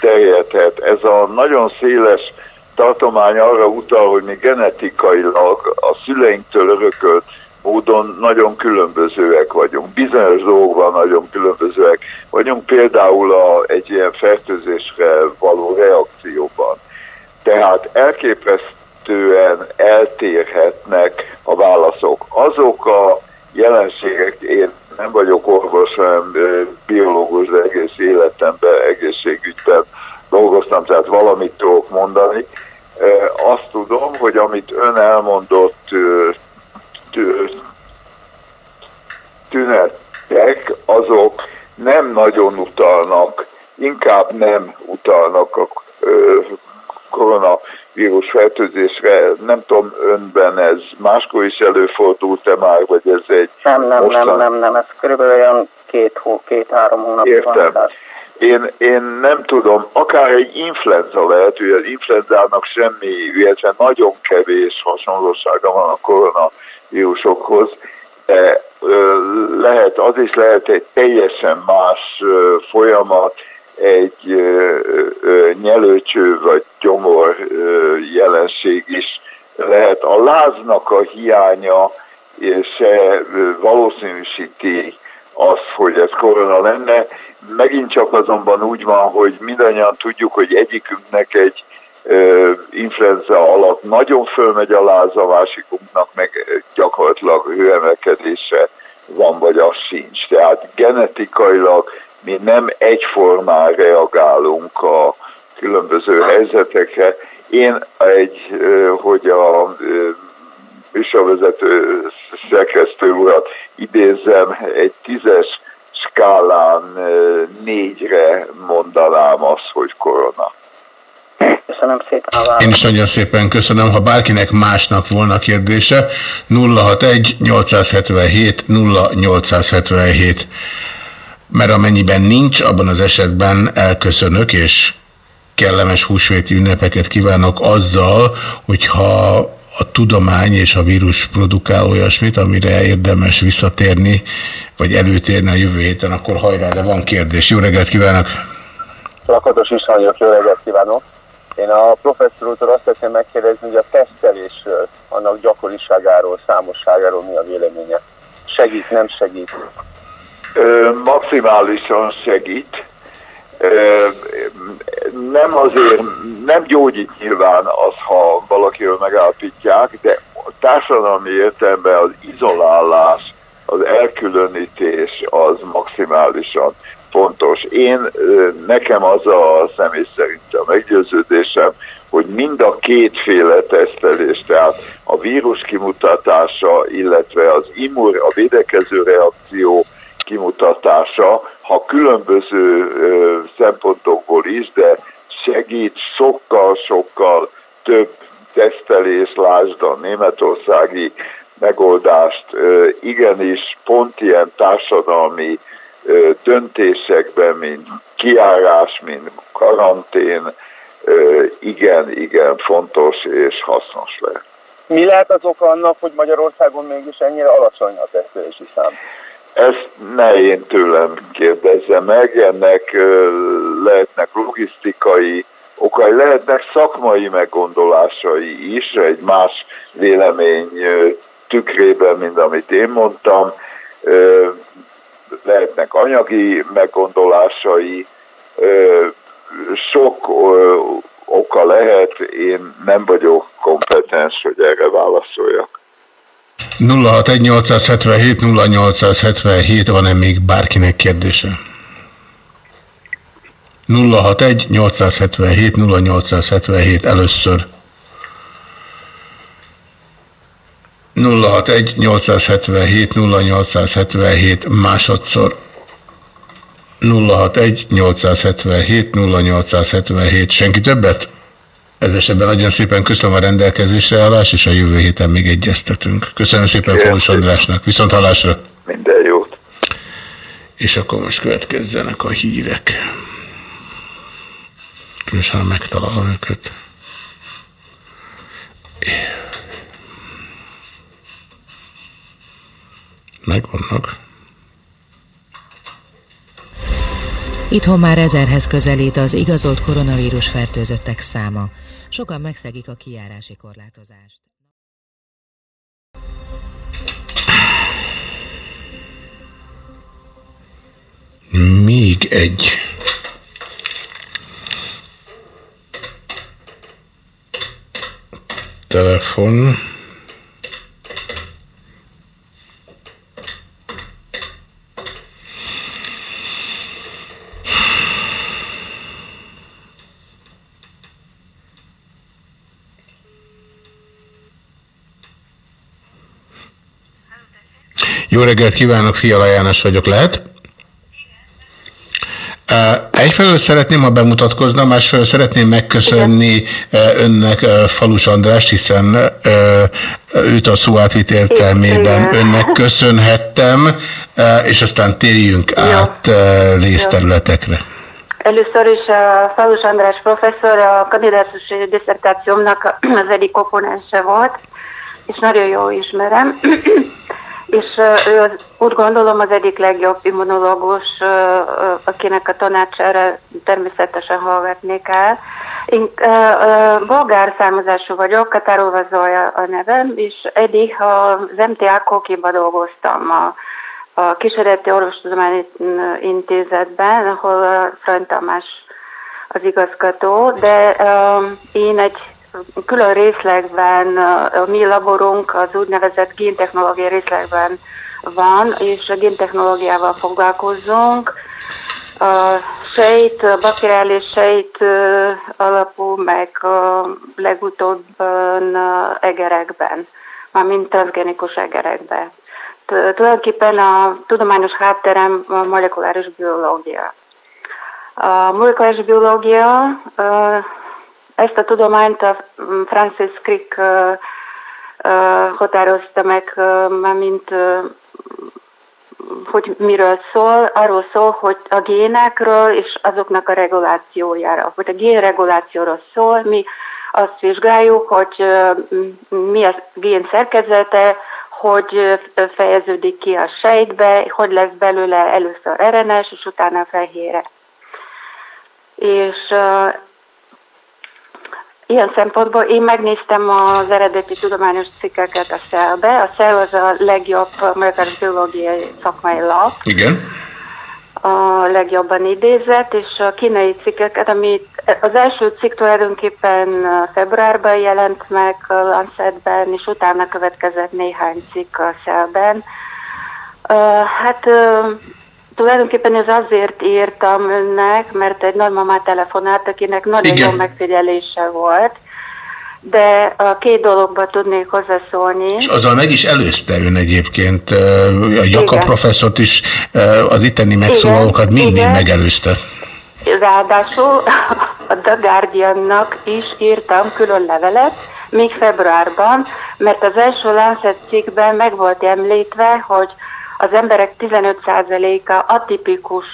K: terjedhet. Ez a nagyon széles tartomány arra utal, hogy mi genetikailag a szüleinktől örökölt módon nagyon különbözőek vagyunk. Bizonyos dolgokban nagyon különbözőek vagyunk, például a, egy ilyen fertőzésre való reakcióban. Tehát elképesztően eltérhetnek a válaszok. Azok a jelenségek, én nem vagyok orvos, hanem biológus, de egész életemben egészségügyben dolgoztam, tehát valamit tudok mondani. Azt tudom, hogy amit ön elmondott tünetek, azok nem nagyon utalnak, inkább nem utalnak a koronavírus fertőzésre. Nem tudom, önben ez máskor is előfordult-e már, vagy ez egy
L: nem, nem,
K: mostan-
L: nem, nem, nem, ez körülbelül olyan két, hó, két-három hónap van.
K: Értem.
L: tehát-
K: Én, én nem tudom, akár egy influenza lehet, hogy az influenzának semmi, illetve nagyon kevés hasonlósága van a koronavírusokhoz. Ö, lehet, az is lehet egy teljesen más folyamat, egy nyelőcső vagy gyomor jelenség is lehet. A láznak a hiánya se valószínűsíti azt, hogy ez korona lenne. Megint csak azonban úgy van, hogy mindannyian tudjuk, hogy egyikünknek egy ö, influenza alatt nagyon fölmegy a láz, a másikunknak meg gyakorlatilag hőemelkedése van, vagy az sincs. Tehát genetikailag mi nem egyformán reagálunk a különböző helyzetekre. Én egy, hogy a műsorvezető szerkesztő urat idézem, egy tízes skálán négyre mondanám azt, hogy korona.
L: Köszönöm szépen.
F: Én is nagyon szépen köszönöm. Ha bárkinek másnak volna kérdése, 061 877 0877. Mert amennyiben nincs, abban az esetben elköszönök, és kellemes húsvéti ünnepeket kívánok azzal, hogyha a tudomány és a vírus produkál olyasmit, amire érdemes visszatérni, vagy előtérni a jövő héten, akkor hajrá, de van kérdés. Jó reggelt kívánok!
M: Lakatos István, jó reggelt kívánok! Én a professzor úrtól azt szeretném megkérdezni, hogy a tesztelésről, annak gyakoriságáról, számosságáról mi a véleménye? Segít, nem segít?
K: Ö, maximálisan segít. Nem azért, nem gyógyít nyilván az, ha valakiről megállapítják, de a társadalmi értelemben az izolálás, az elkülönítés az maximálisan fontos. Én, nekem az a személy szerint a meggyőződésem, hogy mind a kétféle tesztelés, tehát a vírus kimutatása, illetve az immun, a védekező reakció kimutatása, ha különböző szempontokból is, de segít sokkal-sokkal több tesztelés, lásd a németországi megoldást, igenis pont ilyen társadalmi döntésekben, mint kiárás, mint karantén, igen, igen fontos és hasznos lehet.
M: Mi lehet az oka annak, hogy Magyarországon mégis ennyire alacsony a tesztelési szám?
K: Ezt ne én tőlem kérdezze meg, ennek lehetnek logisztikai okai, lehetnek szakmai meggondolásai is, egy más vélemény tükrében, mint amit én mondtam, lehetnek anyagi meggondolásai, sok oka lehet, én nem vagyok kompetens, hogy erre válaszoljak.
F: 061 0877 van-e még bárkinek kérdése? 061 877 0877 először. 061 877 0877 másodszor. 061 877 0877 senki többet? Ez esetben nagyon szépen köszönöm a rendelkezésre állás, és a jövő héten még egyeztetünk. Köszönöm szépen Falus Andrásnak. Viszont hallásra.
K: Minden jót.
F: És akkor most következzenek a hírek. És ha megtalálom őket. Megvannak.
N: Itthon már ezerhez közelít az igazolt koronavírus fertőzöttek száma. Sokan megszegik a kijárási korlátozást.
F: Még egy. Telefon. Jó reggelt kívánok, Fiala János vagyok, lehet? Egyfelől szeretném, ha bemutatkozna, másfelől szeretném megköszönni önnek Falus Andrást, hiszen őt a szó átvit értelmében önnek köszönhettem, és aztán térjünk át részterületekre.
G: Először is a Falus András professzor a kandidátus diszertációmnak az egyik komponense volt, és nagyon jól ismerem és ő az, úgy gondolom az egyik legjobb immunológus, akinek a tanácsára természetesen hallgatnék el. Én bolgár származású vagyok, Katárova Zolja a nevem, és eddig az MTA Kokiba dolgoztam a, a Kísérleti Orvostudományi Intézetben, ahol Frany Tamás az igazgató, de um, én egy külön részlegben, a mi laborunk az úgynevezett géntechnológia részlegben van, és a géntechnológiával foglalkozunk. A sejt, a bakteriális sejt alapú, meg a legutóbbban egerekben, mármint transgenikus egerekben. Tulajdonképpen a tudományos hátterem a molekuláris biológia. A molekuláris biológia ezt a tudományt a mm, Francis Crick határozta meg, mint hogy miről szól, arról szól, hogy a génekről és azoknak a regulációjára, hogy a génregulációról szól, mi azt vizsgáljuk, hogy mi a gén szerkezete, hogy fejeződik ki a sejtbe, hogy lesz belőle először RNS, és utána fehére. És Ilyen szempontból én megnéztem az eredeti tudományos cikkeket a szelbe. A szel az a legjobb molekuláris biológiai szakmai lap.
F: Igen.
G: A legjobban idézett, és a kínai cikkeket, amit az első cikk tulajdonképpen februárban jelent meg a Lancetben, és utána következett néhány cikk a szelben. Hát Tulajdonképpen ez azért írtam önnek, mert egy nagymamát telefonált, akinek nagyon Igen. jó megfigyelése volt, de a két dologba tudnék hozzászólni.
F: És azzal meg is előzte ön egyébként, a Jaka Igen. professzort is, az itteni megszólalókat mindig megelőzte.
G: Ráadásul a The Guardiannak is írtam külön levelet, még februárban, mert az első Lancet cikkben meg volt említve, hogy az emberek 15%-a atipikus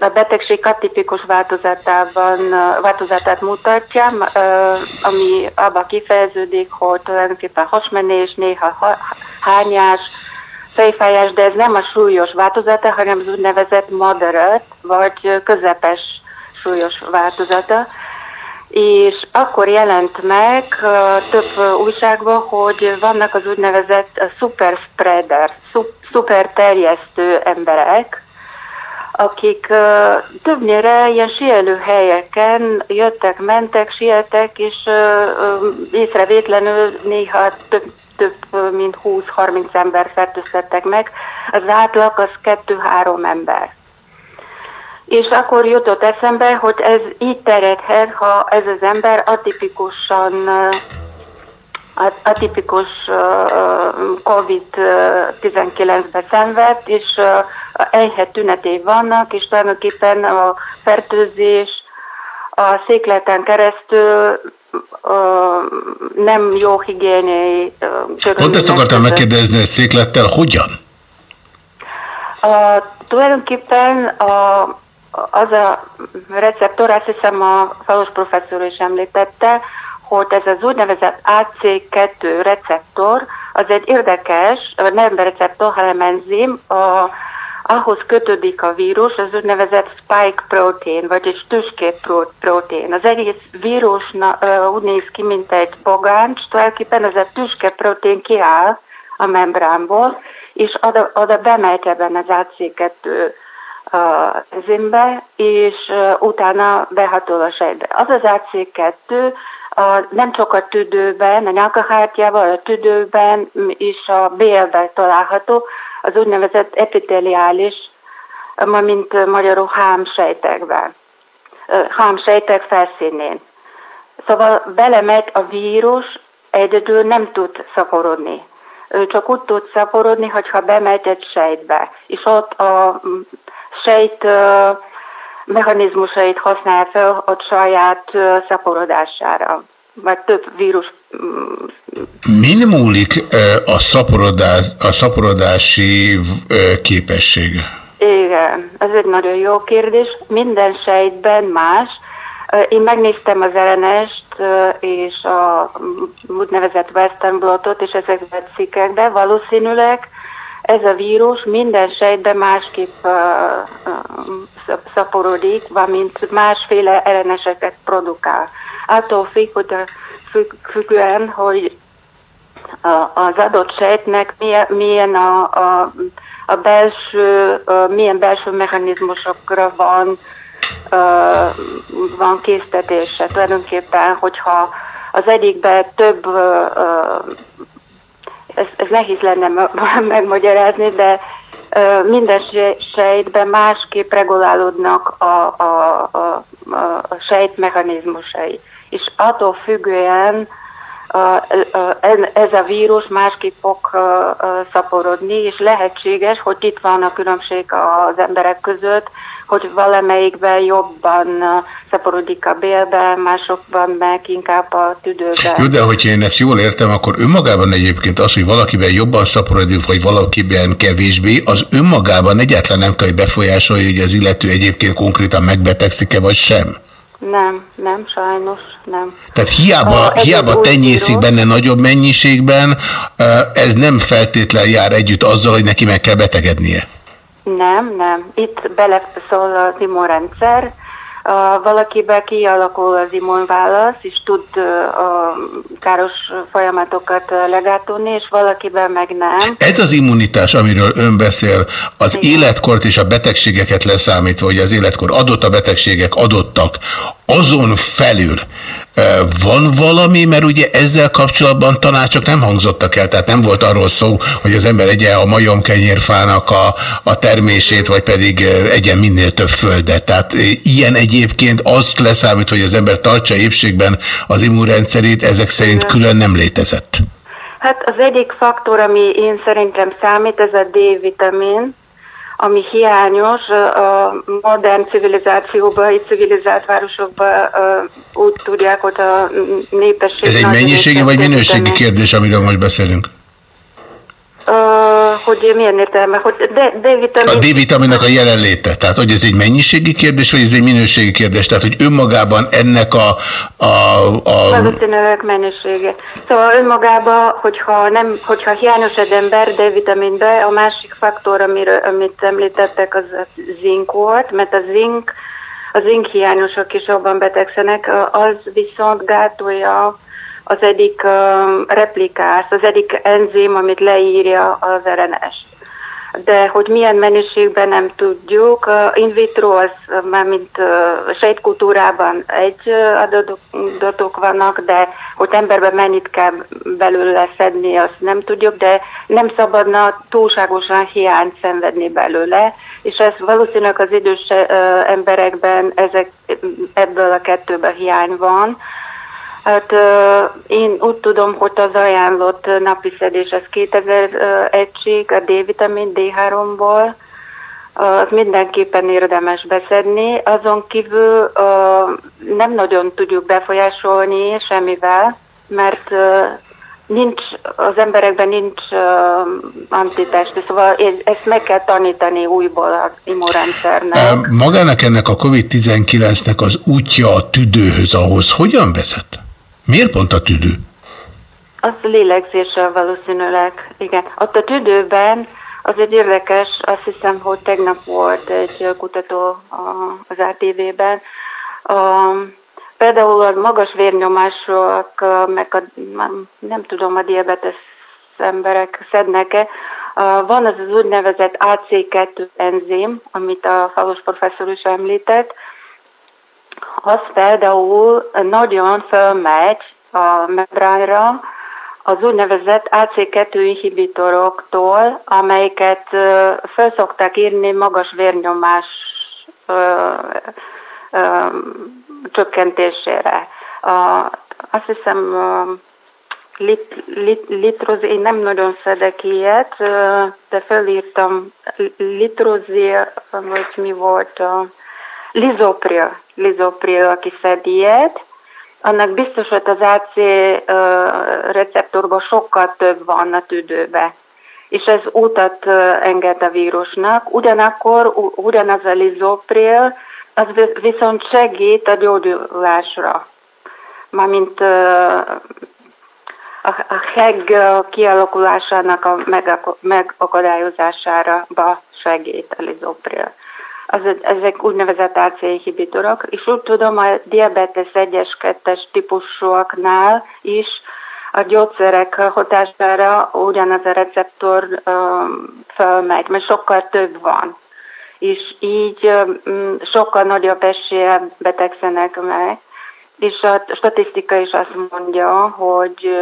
G: a betegség atipikus változatában, változatát mutatja, ami abba kifejeződik, hogy tulajdonképpen hasmenés, néha hányás, fejfájás, de ez nem a súlyos változata, hanem az úgynevezett moderate, vagy közepes súlyos változata. És akkor jelent meg több újságban, hogy vannak az úgynevezett super spreader, super terjesztő emberek, akik többnyire ilyen sielő helyeken jöttek, mentek, sieltek, és észrevétlenül néha több, több mint 20-30 ember fertőztettek meg. Az átlag az 2-3 ember. És akkor jutott eszembe, hogy ez így terjedhet, ha ez az ember atipikusan atipikus COVID-19-be szenvedt, és enyhe tünetei vannak, és tulajdonképpen a fertőzés a székleten keresztül nem jó higiéniai
F: Pont ezt akartam megkérdezni, hogy széklettel hogyan?
G: A, tulajdonképpen a, az a receptor, azt hiszem a falos professzor is említette, hogy ez az úgynevezett AC2 receptor, az egy érdekes, nem receptor, hanem enzim, a, ahhoz kötődik a vírus, az úgynevezett spike protein, vagyis tüskép protein. Az egész vírus úgy néz ki, mint egy bogáncs, tulajdonképpen ez a tüske protein kiáll a membránból, és oda, oda bemegy ebben az AC2 uh, enzimbe, és utána behatol a sejtbe. Az az AC2 a, nem csak a tüdőben, a nyakahártyával, a tüdőben és a bélben található, az úgynevezett epiteliális, ma mint magyarul hámsejtekben, hámsejtek felszínén. Szóval belemegy a vírus, egyedül nem tud szaporodni. Ő csak úgy tud szaporodni, hogyha bemegy egy sejtbe, és ott a sejt mechanizmusait használja fel a saját szaporodására, vagy több vírus.
F: Min múlik a, szaporodás, a szaporodási képesség?
G: Igen, ez egy nagyon jó kérdés. Minden sejtben más. Én megnéztem az ellenest és a úgynevezett Western blotot, és ezekben a cikkekben valószínűleg ez a vírus minden sejtben másképp szaporodik, valamint másféle elleneseket produkál. Attól függ, hogy a, függ, függően, hogy a, az adott sejtnek milyen, milyen a, a, a belső, milyen belső mechanizmusokra van, van késztetése. Tulajdonképpen, hogyha az egyikben több ez, ez nehéz lenne megmagyarázni, de minden sejtben másképp regulálódnak a, a, a, a sejtmechanizmusai. És attól függően ez a vírus másképp fog szaporodni, és lehetséges, hogy itt van a különbség az emberek között, hogy valamelyikben jobban szaporodik a bélbe, másokban meg inkább a tüdőben.
F: Jó, de hogyha én ezt jól értem, akkor önmagában egyébként az, hogy valakiben jobban szaporodik, vagy valakiben kevésbé, az önmagában egyáltalán nem kell, befolyásolja, hogy az illető egyébként konkrétan megbetegszik-e, vagy sem.
G: Nem, nem, sajnos nem.
F: Tehát hiába, uh, hiába tenyészik benne nagyobb mennyiségben, ez nem feltétlen jár együtt azzal, hogy neki meg kell betegednie.
G: Nem, nem. Itt beleszól az immunrendszer, valakiben kialakul az immunválasz, és tud a káros folyamatokat legátolni, és valakiben meg nem.
F: Ez az immunitás, amiről ön beszél, az Igen. életkort és a betegségeket leszámítva, hogy az életkor adott, a betegségek adottak, azon felül van valami, mert ugye ezzel kapcsolatban tanácsok nem hangzottak el, tehát nem volt arról szó, hogy az ember egye a majomkenyérfának a, a termését, vagy pedig egyen minél több földet. Tehát ilyen egyébként azt leszámít, hogy az ember tartsa épségben az immunrendszerét, ezek szerint külön nem létezett.
G: Hát az egyik faktor, ami én szerintem számít, ez a D-vitamin, ami hiányos a modern civilizációban, egy civilizált városokban úgy tudják, hogy a népesség...
F: Ez egy mennyiségi vagy minőségi kérdés, amiről most beszélünk?
G: Uh, hogy milyen értelme, hogy D-vitamin...
F: A D-vitaminnak a jelenléte, tehát hogy ez egy mennyiségi kérdés, vagy ez egy minőségi kérdés? Tehát, hogy önmagában ennek a... a, a...
G: Valószínűleg mennyisége. Szóval önmagában, hogyha, nem, hogyha hiányos egy ember D-vitaminbe, a másik faktor, amiről, amit említettek, az a zink volt, mert a zink, a zink hiányosok is jobban betegszenek, az viszont gátolja az egyik replikász, az egyik enzim, amit leírja az RNS-t. De hogy milyen mennyiségben nem tudjuk. In vitro az már mint sejtkultúrában egy adatok vannak, de hogy emberben mennyit kell belőle szedni, azt nem tudjuk, de nem szabadna túlságosan hiányt szenvedni belőle, és ez valószínűleg az idős emberekben ezek, ebből a kettőben hiány van, Hát én úgy tudom, hogy az ajánlott napi szedés az 2000 egység a D-vitamin D3-ból, az mindenképpen érdemes beszedni. Azon kívül nem nagyon tudjuk befolyásolni semmivel, mert nincs, az emberekben nincs antitest, szóval ezt meg kell tanítani újból az immunrendszernek.
F: Magának ennek a COVID-19-nek az útja a tüdőhöz ahhoz hogyan vezet? Miért pont a tüdő?
G: Az lélegzéssel valószínűleg, igen. Ott a tüdőben az egy érdekes, azt hiszem, hogy tegnap volt egy kutató az ATV-ben, például a magas vérnyomások, meg a, nem tudom, a diabetes emberek szednek-e, van az az úgynevezett AC2 enzim, amit a Falos professzor is említett, az például nagyon fölmegy a membránra az úgynevezett AC2 inhibitoroktól, amelyeket föl szokták írni magas vérnyomás ö, ö, csökkentésére. Azt hiszem, lit, lit, litroz, én nem nagyon szedek ilyet, de felírtam litrozér, vagy mi volt a lizopril, lizopril, aki szed ilyet, annak biztos, hogy az AC receptorban sokkal több van a tüdőbe, és ez utat enged a vírusnak. Ugyanakkor ugyanaz a lizopril, az viszont segít a gyógyulásra. Mármint a heg kialakulásának a megakadályozására segít a lizopril az, ezek úgynevezett AC inhibitorok, és úgy tudom, a diabetes 1-es, 2-es típusúaknál is a gyógyszerek hatására ugyanaz a receptor um, felmegy, mert sokkal több van. És így um, sokkal nagyobb esélye betegszenek meg. És a statisztika is azt mondja, hogy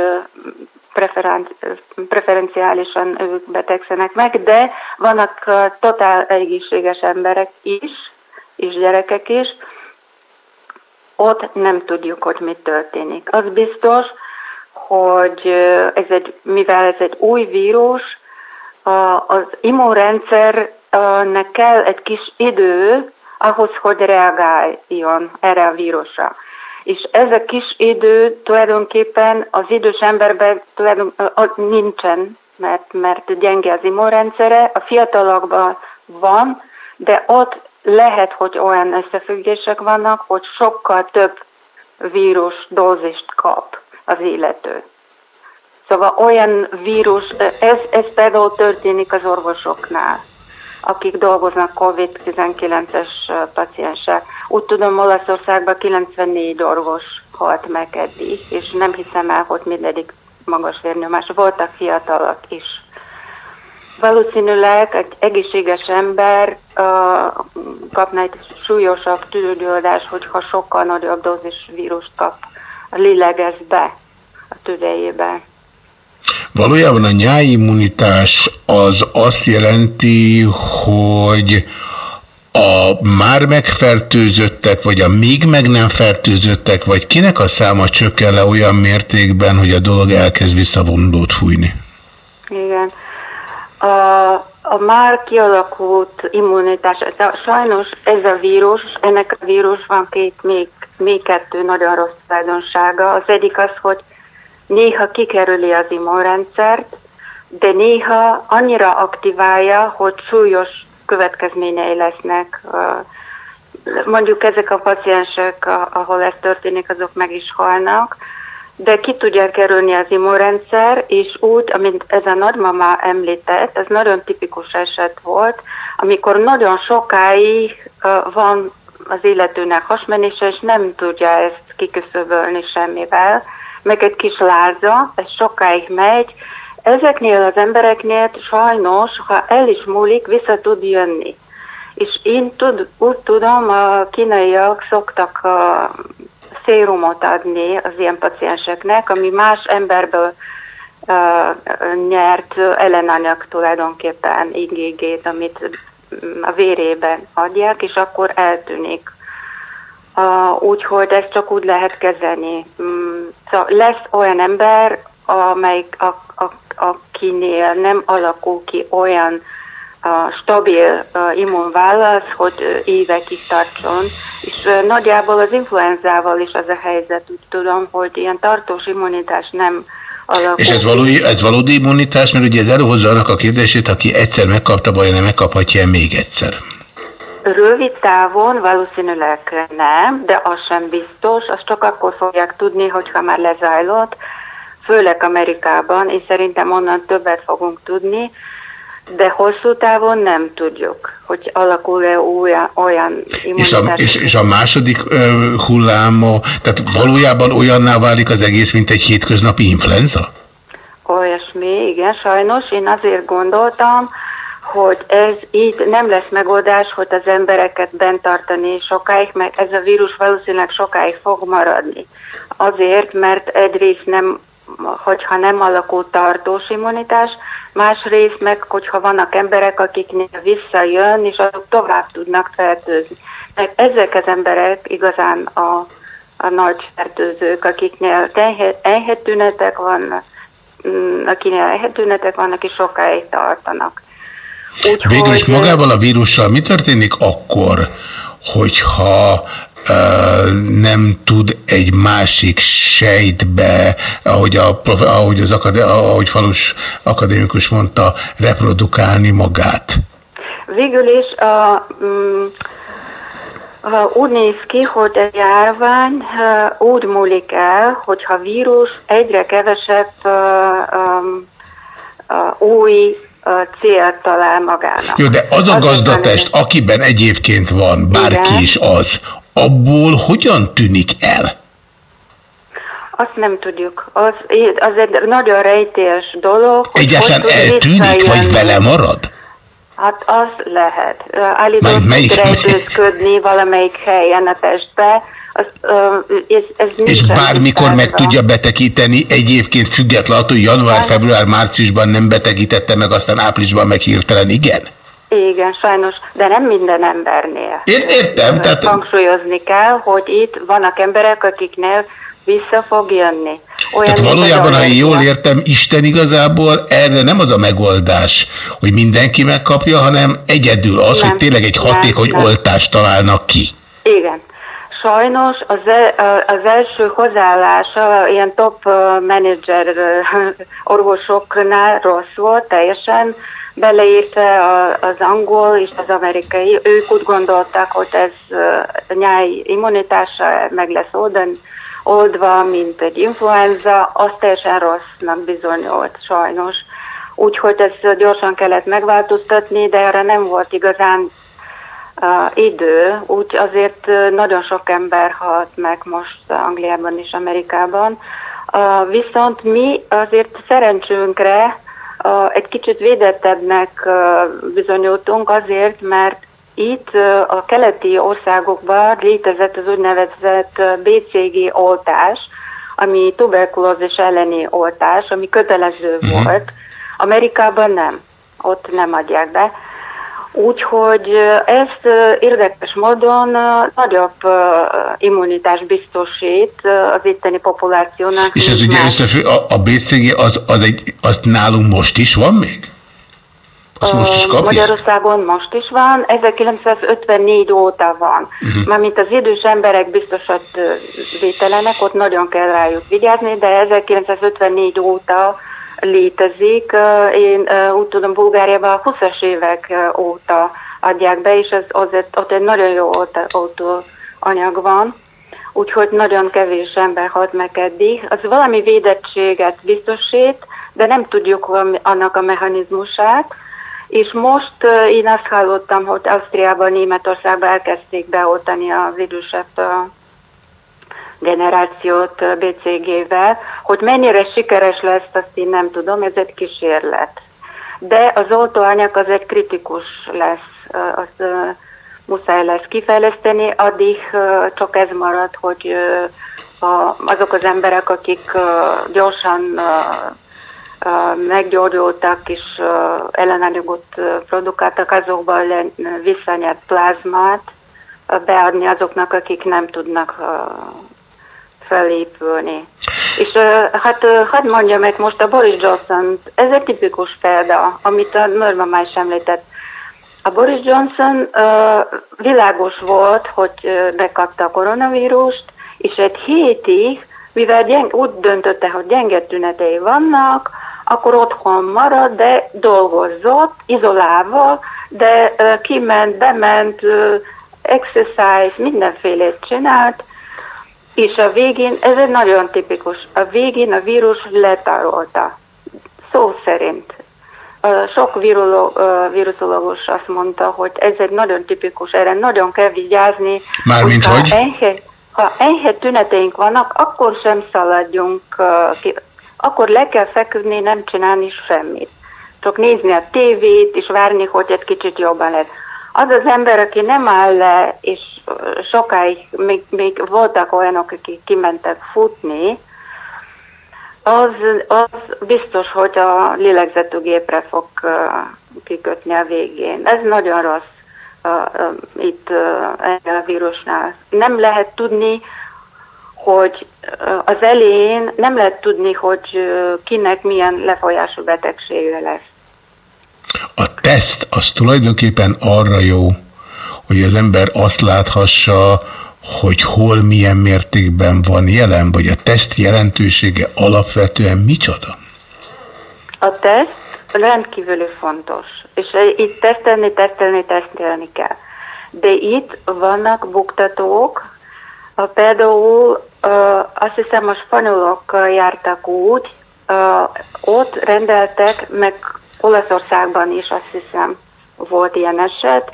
G: preferenciálisan ők betegszenek meg, de vannak totál egészséges emberek is, és gyerekek is, ott nem tudjuk, hogy mi történik. Az biztos, hogy ez egy, mivel ez egy új vírus, az immunrendszernek kell egy kis idő ahhoz, hogy reagáljon erre a vírusra. És ez a kis idő tulajdonképpen az idős emberben tulajdonképpen nincsen, mert, mert gyenge az immunrendszere, a fiatalokban van, de ott lehet, hogy olyan összefüggések vannak, hogy sokkal több vírus dózist kap az illető. Szóval olyan vírus, ez, ez például történik az orvosoknál akik dolgoznak COVID-19-es pacienssel. Úgy tudom, Olaszországban 94 orvos halt meg eddig, és nem hiszem el, hogy mindegyik magas vérnyomás. Voltak fiatalok is. Valószínűleg egy egészséges ember uh, kapna egy súlyosabb tüdőgyulladást, hogyha sokkal nagyobb dózis vírust kap, lélegez be a tüdejébe.
F: Valójában a nyáimmunitás az azt jelenti, hogy a már megfertőzöttek, vagy a még meg nem fertőzöttek, vagy kinek a száma csökken le olyan mértékben, hogy a dolog elkezd visszavonulót fújni?
G: Igen. A, a már kialakult immunitás, sajnos ez a vírus, ennek a vírus van két, még, még kettő nagyon rossz tulajdonsága. Az egyik az, hogy néha kikerüli az immunrendszert, de néha annyira aktiválja, hogy súlyos következményei lesznek. Mondjuk ezek a paciensek, ahol ez történik, azok meg is halnak, de ki tudja kerülni az immunrendszer, és úgy, amint ez a nagymama említett, ez nagyon tipikus eset volt, amikor nagyon sokáig van az illetőnek hasmenése, és nem tudja ezt kiküszöbölni semmivel, meg egy kis láza, ez sokáig megy. Ezeknél az embereknél sajnos, ha el is múlik, vissza tud jönni. És én tud, úgy tudom, a kínaiak szoktak a szérumot adni az ilyen pacienseknek, ami más emberből uh, nyert ellenanyag tulajdonképpen igégét, amit a vérében adják, és akkor eltűnik. Úgyhogy ezt csak úgy lehet kezelni. Um, szóval lesz olyan ember, amelyik, a, a, akinél nem alakul ki olyan a stabil immunválasz, hogy évekig tartson. És nagyjából az influenzával is az a helyzet, úgy tudom, hogy ilyen tartós immunitás nem alakul.
F: És ez, valódi, ez valódi immunitás, mert ugye ez előhozza annak a kérdését, aki egyszer megkapta, vajon nem megkaphatja még egyszer?
G: Rövid távon valószínűleg nem, de az sem biztos, azt csak akkor fogják tudni, hogyha már lezajlott, főleg Amerikában, és szerintem onnan többet fogunk tudni, de hosszú távon nem tudjuk, hogy alakul-e olyan,
F: és a, és, és a második ö, hulláma, tehát valójában olyanná válik az egész, mint egy hétköznapi influenza?
G: Olyasmi, igen, sajnos. Én azért gondoltam, hogy ez így nem lesz megoldás, hogy az embereket bent tartani sokáig, mert ez a vírus valószínűleg sokáig fog maradni. Azért, mert egyrészt nem, hogyha nem alakul tartós immunitás, másrészt meg, hogyha vannak emberek, akiknél visszajön, és azok tovább tudnak fertőzni. Mert ezek az emberek igazán a, a nagy fertőzők, akiknél enyhe tünetek vannak, mm, akinél enyhe tünetek vannak, és sokáig tartanak.
F: Úgy, Végül is magával a vírussal mi történik akkor, hogyha nem tud egy másik sejtbe, ahogy, a, ahogy, az akadé, ahogy Falus akadémikus mondta, reprodukálni magát?
G: Végül is a, um, úgy néz ki, hogy a járvány úgy múlik el, hogyha vírus egyre kevesebb um, új célt talál magának.
F: Jó, de az a gazdatest, akiben egyébként van, bárki Igen. is az, abból hogyan tűnik el?
G: Azt nem tudjuk. Az, az egy nagyon rejtélyes dolog.
F: Egyáltalán eltűnik, vagy vele marad?
G: Hát az lehet. Állítólag tud rejtőzködni valamelyik helyen a testbe, az, ez, ez
F: És bármikor meg tudja betekíteni, egyébként függetlenül, hogy január, február, márciusban nem betegítette meg, aztán áprilisban meg hirtelen igen?
G: Igen, sajnos, de nem minden embernél.
F: Én értem.
G: Tehát... Hangsúlyozni kell, hogy itt vannak emberek, akiknél vissza fog jönni.
F: Olyan Tehát valójában, ha én jól értem, Isten igazából erre nem az a megoldás, hogy mindenki megkapja, hanem egyedül az, nem, hogy tényleg egy hatékony nem, oltást találnak ki.
G: Igen. Sajnos az, e, az első hozzáállása ilyen top menedzser orvosoknál rossz volt, teljesen beleértve az angol és az amerikai. Ők úgy gondolták, hogy ez nyáj immunitása meg lesz oldan, oldva, mint egy influenza, az teljesen rossznak bizonyult sajnos. Úgyhogy ezt gyorsan kellett megváltoztatni, de erre nem volt igazán uh, idő, úgy azért nagyon sok ember halt meg most Angliában és Amerikában. Uh, viszont mi azért szerencsünkre uh, egy kicsit védettebbnek uh, bizonyultunk azért, mert itt a keleti országokban létezett az úgynevezett BCG oltás, ami tuberkulózis elleni oltás, ami kötelező uh-huh. volt. Amerikában nem, ott nem adják be. Úgyhogy ezt érdekes módon nagyobb immunitás biztosít az itteni populációnak.
F: És ez ugye összefügg, a, a BCG az, az egy, azt nálunk most is van még?
G: Azt most is kapja? Magyarországon most is van, 1954 óta van. Uh-huh. Mármint az idős emberek biztosat vételenek, ott nagyon kell rájuk vigyázni, de 1954 óta létezik. Én úgy tudom, Bulgáriában 20-as évek óta adják be, és ez, az, ott egy nagyon jó oltóanyag van, úgyhogy nagyon kevés ember halt meg eddig. Az valami védettséget biztosít, de nem tudjuk annak a mechanizmusát. És most én azt hallottam, hogy Ausztriában, Németországban elkezdték beoltani a vírusát generációt BCG-vel, hogy mennyire sikeres lesz, azt én nem tudom, ez egy kísérlet. De az oltóanyag az egy kritikus lesz, az muszáj lesz kifejleszteni, addig csak ez marad, hogy azok az emberek, akik gyorsan meggyógyultak és ellenanyagot produkáltak, azokban visszanyert plazmát beadni azoknak, akik nem tudnak felépülni. És hát hadd mondja meg most a Boris Johnson, ez egy tipikus példa, amit a Norma már is említett. A Boris Johnson világos volt, hogy bekapta a koronavírust, és egy hétig, mivel gyeng, úgy döntötte, hogy gyenge tünetei vannak, akkor otthon marad, de dolgozott, izolálva, de kiment, bement, exercise, mindenfélét csinált, és a végén, ez egy nagyon tipikus, a végén a vírus letárolta. Szó szerint. Sok vírusológus azt mondta, hogy ez egy nagyon tipikus, erre nagyon kell vigyázni.
F: Mármint hogy? hogy?
G: Enyhe, ha enyhe tüneteink vannak, akkor sem szaladjunk ki. Akkor le kell feküdni, nem csinálni semmit. Csak nézni a tévét, és várni, hogy egy kicsit jobban lesz. Az az ember, aki nem áll le, és sokáig, még, még voltak olyanok, akik kimentek futni, az, az biztos, hogy a lélegzetőgépre fog kikötni a végén. Ez nagyon rossz uh, itt uh, a vírusnál. Nem lehet tudni, hogy az elején nem lehet tudni, hogy kinek milyen lefolyású betegsége lesz.
F: A teszt az tulajdonképpen arra jó, hogy az ember azt láthassa, hogy hol milyen mértékben van jelen, vagy a teszt jelentősége alapvetően micsoda?
G: A teszt rendkívül fontos, és itt tesztelni, tesztelni, tesztelni kell. De itt vannak buktatók, például azt hiszem a spanyolok jártak úgy, ott rendeltek, meg Olaszországban is azt hiszem volt ilyen eset,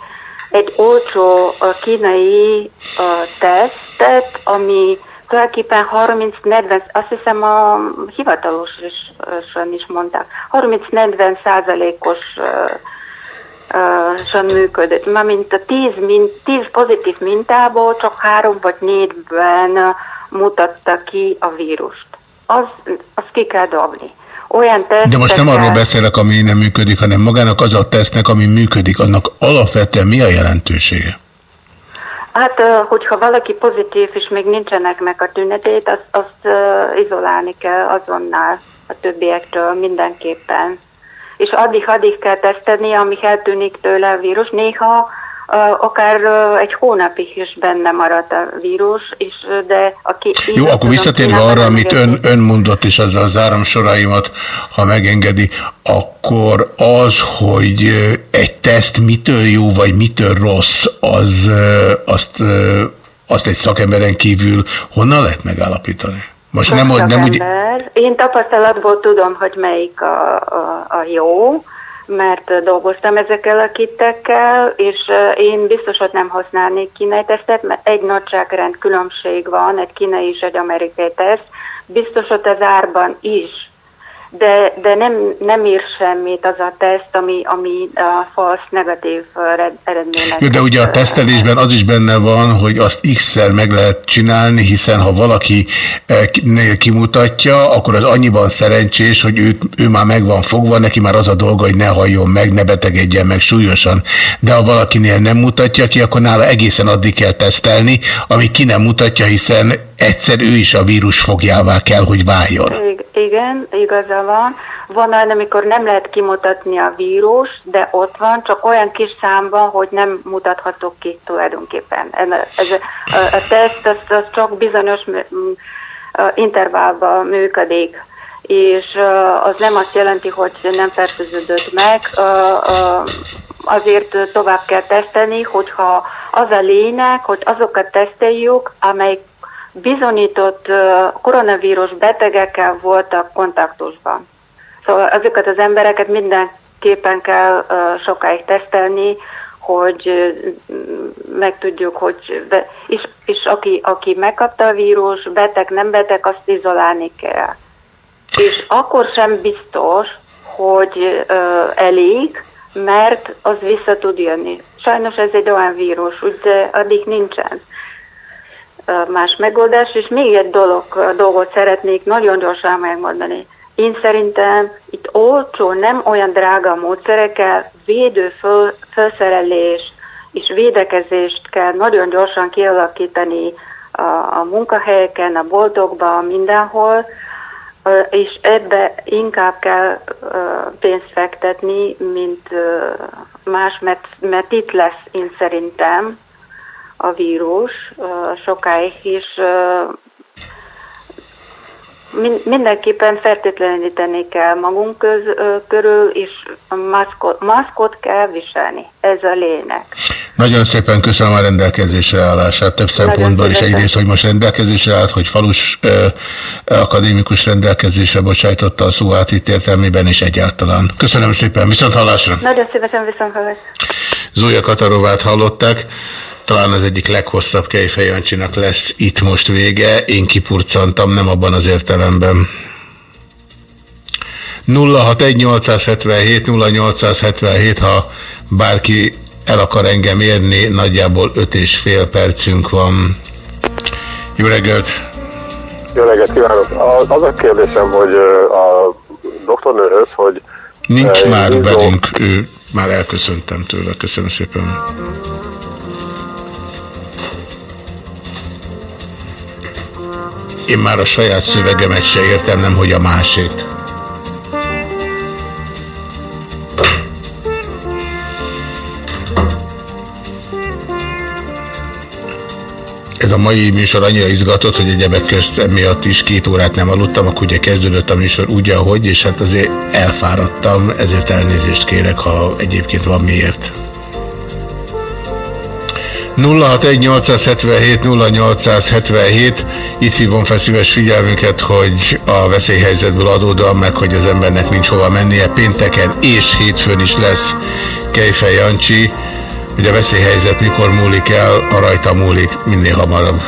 G: egy olcsó kínai tesztet, ami tulajdonképpen 30-40, azt hiszem a hivatalosan is mondták, 30-40 százalékos uh, működött. Mármint a 10, mint, 10 pozitív mintából csak három vagy négyben mutatta ki a vírust. Az, az ki kell dobni olyan tesztekkel...
F: De most nem arról beszélek, ami nem működik, hanem magának az a tesznek, ami működik, annak alapvetően mi a jelentősége?
G: Hát, hogyha valaki pozitív, és még nincsenek meg a tünetét, azt, azt izolálni kell azonnal a többiektől mindenképpen. És addig-addig kell tesztelni, amíg eltűnik tőle a vírus. Néha akár egy hónapig is benne maradt a vírus, és de aki...
F: Jó, akkor visszatérve arra, amit ön, ön mondott, és ezzel zárom soraimat, ha megengedi, akkor az, hogy egy teszt mitől jó, vagy mitől rossz, az, azt, azt egy szakemberen kívül honnan lehet megállapítani?
G: Most nem, nem úgy... Én tapasztalatból tudom, hogy melyik a, a, a jó, mert dolgoztam ezekkel a kittekkel, és én biztos, hogy nem használnék kínai tesztet, mert egy nagyságrend különbség van, egy kínai és egy amerikai teszt, biztos, hogy az árban is de, de nem, nem ír semmit az a teszt, ami, ami a falsz negatív eredmények.
F: Jó, de ugye a tesztelésben az is benne van, hogy azt x-szer meg lehet csinálni, hiszen ha valaki kimutatja, akkor az annyiban szerencsés, hogy ő, ő már meg van fogva, neki már az a dolga, hogy ne halljon meg, ne betegedjen meg súlyosan. De ha valakinél nem mutatja ki, akkor nála egészen addig kell tesztelni, ami ki nem mutatja, hiszen egyszer ő is a vírus fogjává kell, hogy váljon.
G: Igen, igaza van. Van olyan, amikor nem lehet kimutatni a vírus, de ott van, csak olyan kis számban, hogy nem mutathatok ki tulajdonképpen. Ez, a, a teszt az, az csak bizonyos intervallban működik. és az nem azt jelenti, hogy nem fertőződött meg, azért tovább kell tesztelni, hogyha az a lényeg, hogy azokat teszteljük, amelyek bizonyított koronavírus betegekkel voltak kontaktusban. Szóval azokat az embereket mindenképpen kell sokáig tesztelni, hogy megtudjuk, hogy és, és aki, aki megkapta a vírus, beteg, nem beteg, azt izolálni kell. És akkor sem biztos, hogy ö, elég, mert az vissza tud jönni. Sajnos ez egy olyan vírus, de addig nincsen más megoldás, és még egy dolog, dolgot szeretnék nagyon gyorsan megmondani. Én szerintem itt olcsó, nem olyan drága módszerekkel védő föl, felszerelést és védekezést kell nagyon gyorsan kialakítani a, a munkahelyeken, a boltokban, mindenhol, és ebbe inkább kell pénzt fektetni, mint más, mert, mert itt lesz én szerintem a vírus sokáig, és mindenképpen fertőtleníteni kell magunk köz, körül, és maszkot, maszkot kell viselni. Ez a lényeg.
F: Nagyon szépen köszönöm a rendelkezésre állását több szempontból, és egyrészt, hogy most rendelkezésre állt, hogy falus ö, akadémikus rendelkezésre bocsájtotta a szó átvitt értelmében, és egyáltalán. Köszönöm szépen, viszont hallásra!
G: Nagyon szívesen viszont hallásra!
F: Zója Katarovát hallották talán az egyik leghosszabb Kejfejancsinak lesz itt most vége. Én kipurcantam, nem abban az értelemben. 061 0877, ha bárki el akar engem érni, nagyjából 5 és fél percünk van. Jó reggelt!
O: Jó reggelt kívánok! Az a kérdésem, hogy a doktornőhöz, hogy...
F: Nincs már izó... velünk, ő, már elköszöntem tőle, köszönöm szépen. Én már a saját szövegemet se értem, nem hogy a másik. Ez a mai műsor annyira izgatott, hogy egyebek közt emiatt is két órát nem aludtam, akkor ugye kezdődött a műsor úgy, ahogy, és hát azért elfáradtam, ezért elnézést kérek, ha egyébként van miért. 061-877-0877. Itt hívom fel szíves figyelmünket, hogy a veszélyhelyzetből adódóan meg, hogy az embernek nincs hova mennie. Pénteken és hétfőn is lesz Kejfej Jancsi. Hogy a veszélyhelyzet mikor múlik el, a rajta múlik minél hamarabb.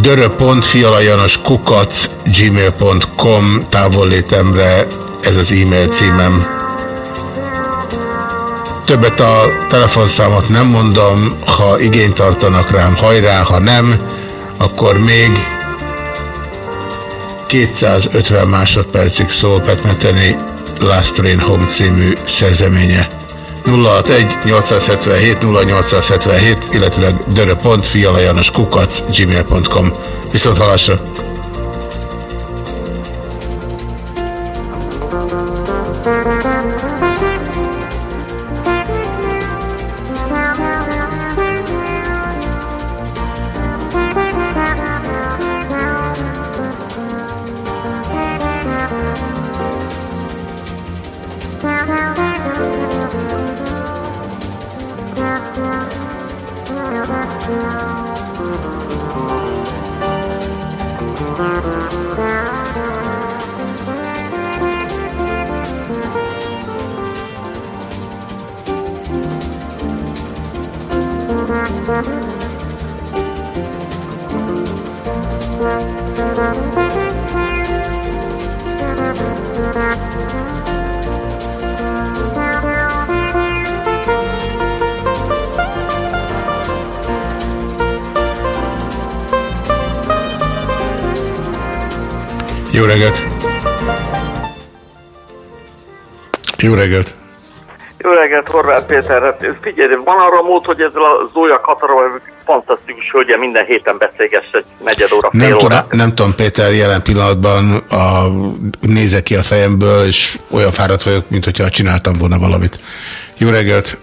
F: dörö.fialajanos kukac gmail.com távollétemre ez az e-mail címem. Többet a telefonszámot nem mondom, ha igényt tartanak rám, hajrá, ha nem, akkor még 250 másodpercig szól Petmeteni Last Train Home című szerzeménye. 061 877 0877, illetve dörö.fialajanos kukac gmail.com. Viszont halásra!
P: Péter. Hát figyelj, van arra mód, hogy ezzel a Zója Katarova fantasztikus hölgye minden héten beszélgess egy negyed óra, fél
F: nem
P: órát.
F: Tudom, nem tudom, Péter, jelen pillanatban a, nézek ki a fejemből, és olyan fáradt vagyok, mint hogyha csináltam volna valamit. Jó reggelt!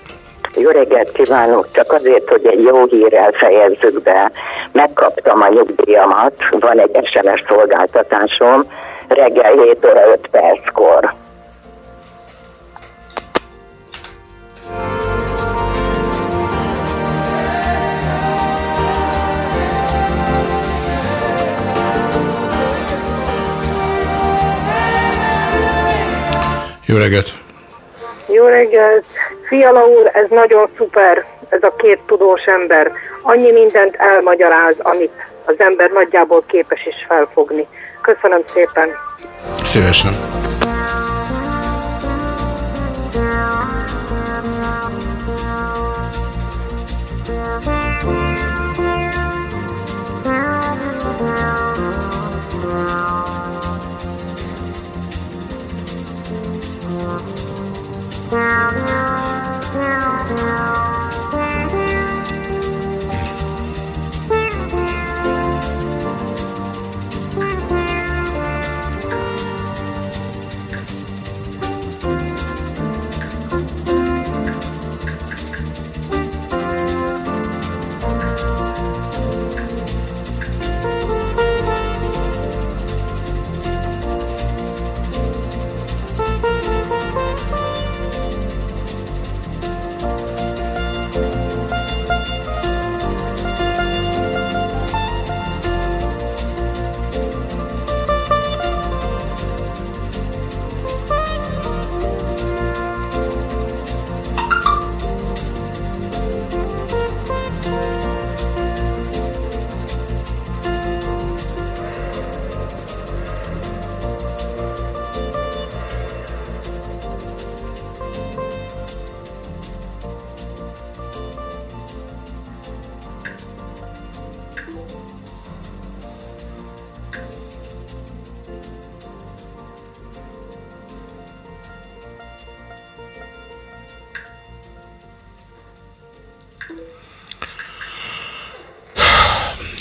Q: Jó reggelt kívánok! Csak azért, hogy egy jó hírrel fejezzük be. Megkaptam a nyugdíjamat, van egy SMS szolgáltatásom, reggel 7 óra 5 perckor.
F: Jó reggelt!
R: Jó reggelt! Fiala úr, ez nagyon szuper, ez a két tudós ember. Annyi mindent elmagyaráz, amit az ember nagyjából képes is felfogni. Köszönöm szépen!
F: Szívesen. Now, now, now, now.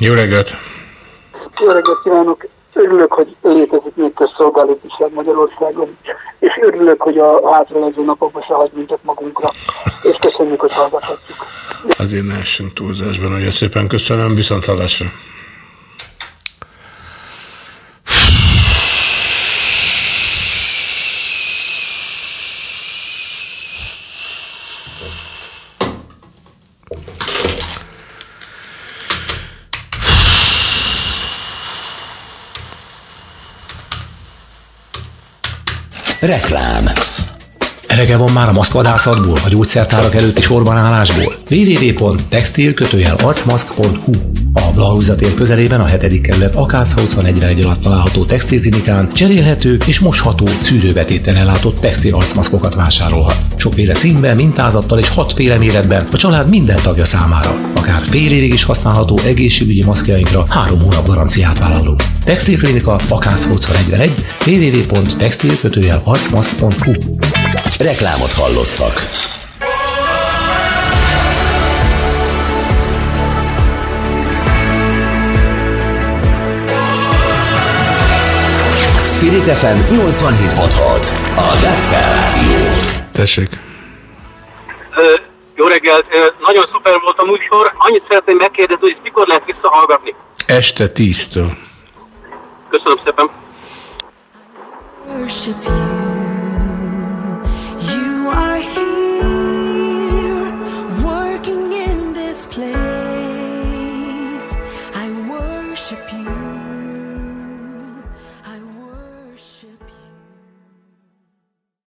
F: Jó reggelt!
S: Jó reggelt kívánok! Örülök, hogy létezik még közszolgálatiság Magyarországon, és örülök, hogy a hátralévő napokban se hagy minket magunkra, és köszönjük, hogy hallgathatjuk.
F: Azért ne essünk túlzásban, nagyon szépen köszönöm, viszont hallásra.
E: Reklám.
T: Elege van már a maszkvadászatból, a gyógyszertárak előtti sorban állásból. www.textil-arcmask.hu A Blahuzatér közelében a 7. kerület Akácsa 21 alatt található textilklinikán cserélhető és mosható szűrőbetéten ellátott textil arcmaszkokat vásárolhat. Sokféle színben, mintázattal és hatféle méretben a család minden tagja számára. Akár fél évig is használható egészségügyi maszkjainkra három hónap garanciát vállalunk. Textilklinika Akácsa 21 www.textil-arcmask.hu
E: Reklámot hallottak. Spirit FM 87.6. A Gospel Rádió.
F: Tessék.
U: Ö, Jó reggelt, Ö, nagyon szuper volt a műsor. Annyit szeretném megkérdezni, hogy mikor lehet visszahallgatni.
F: Este tíztől.
U: Köszönöm szépen.
V: worship you. You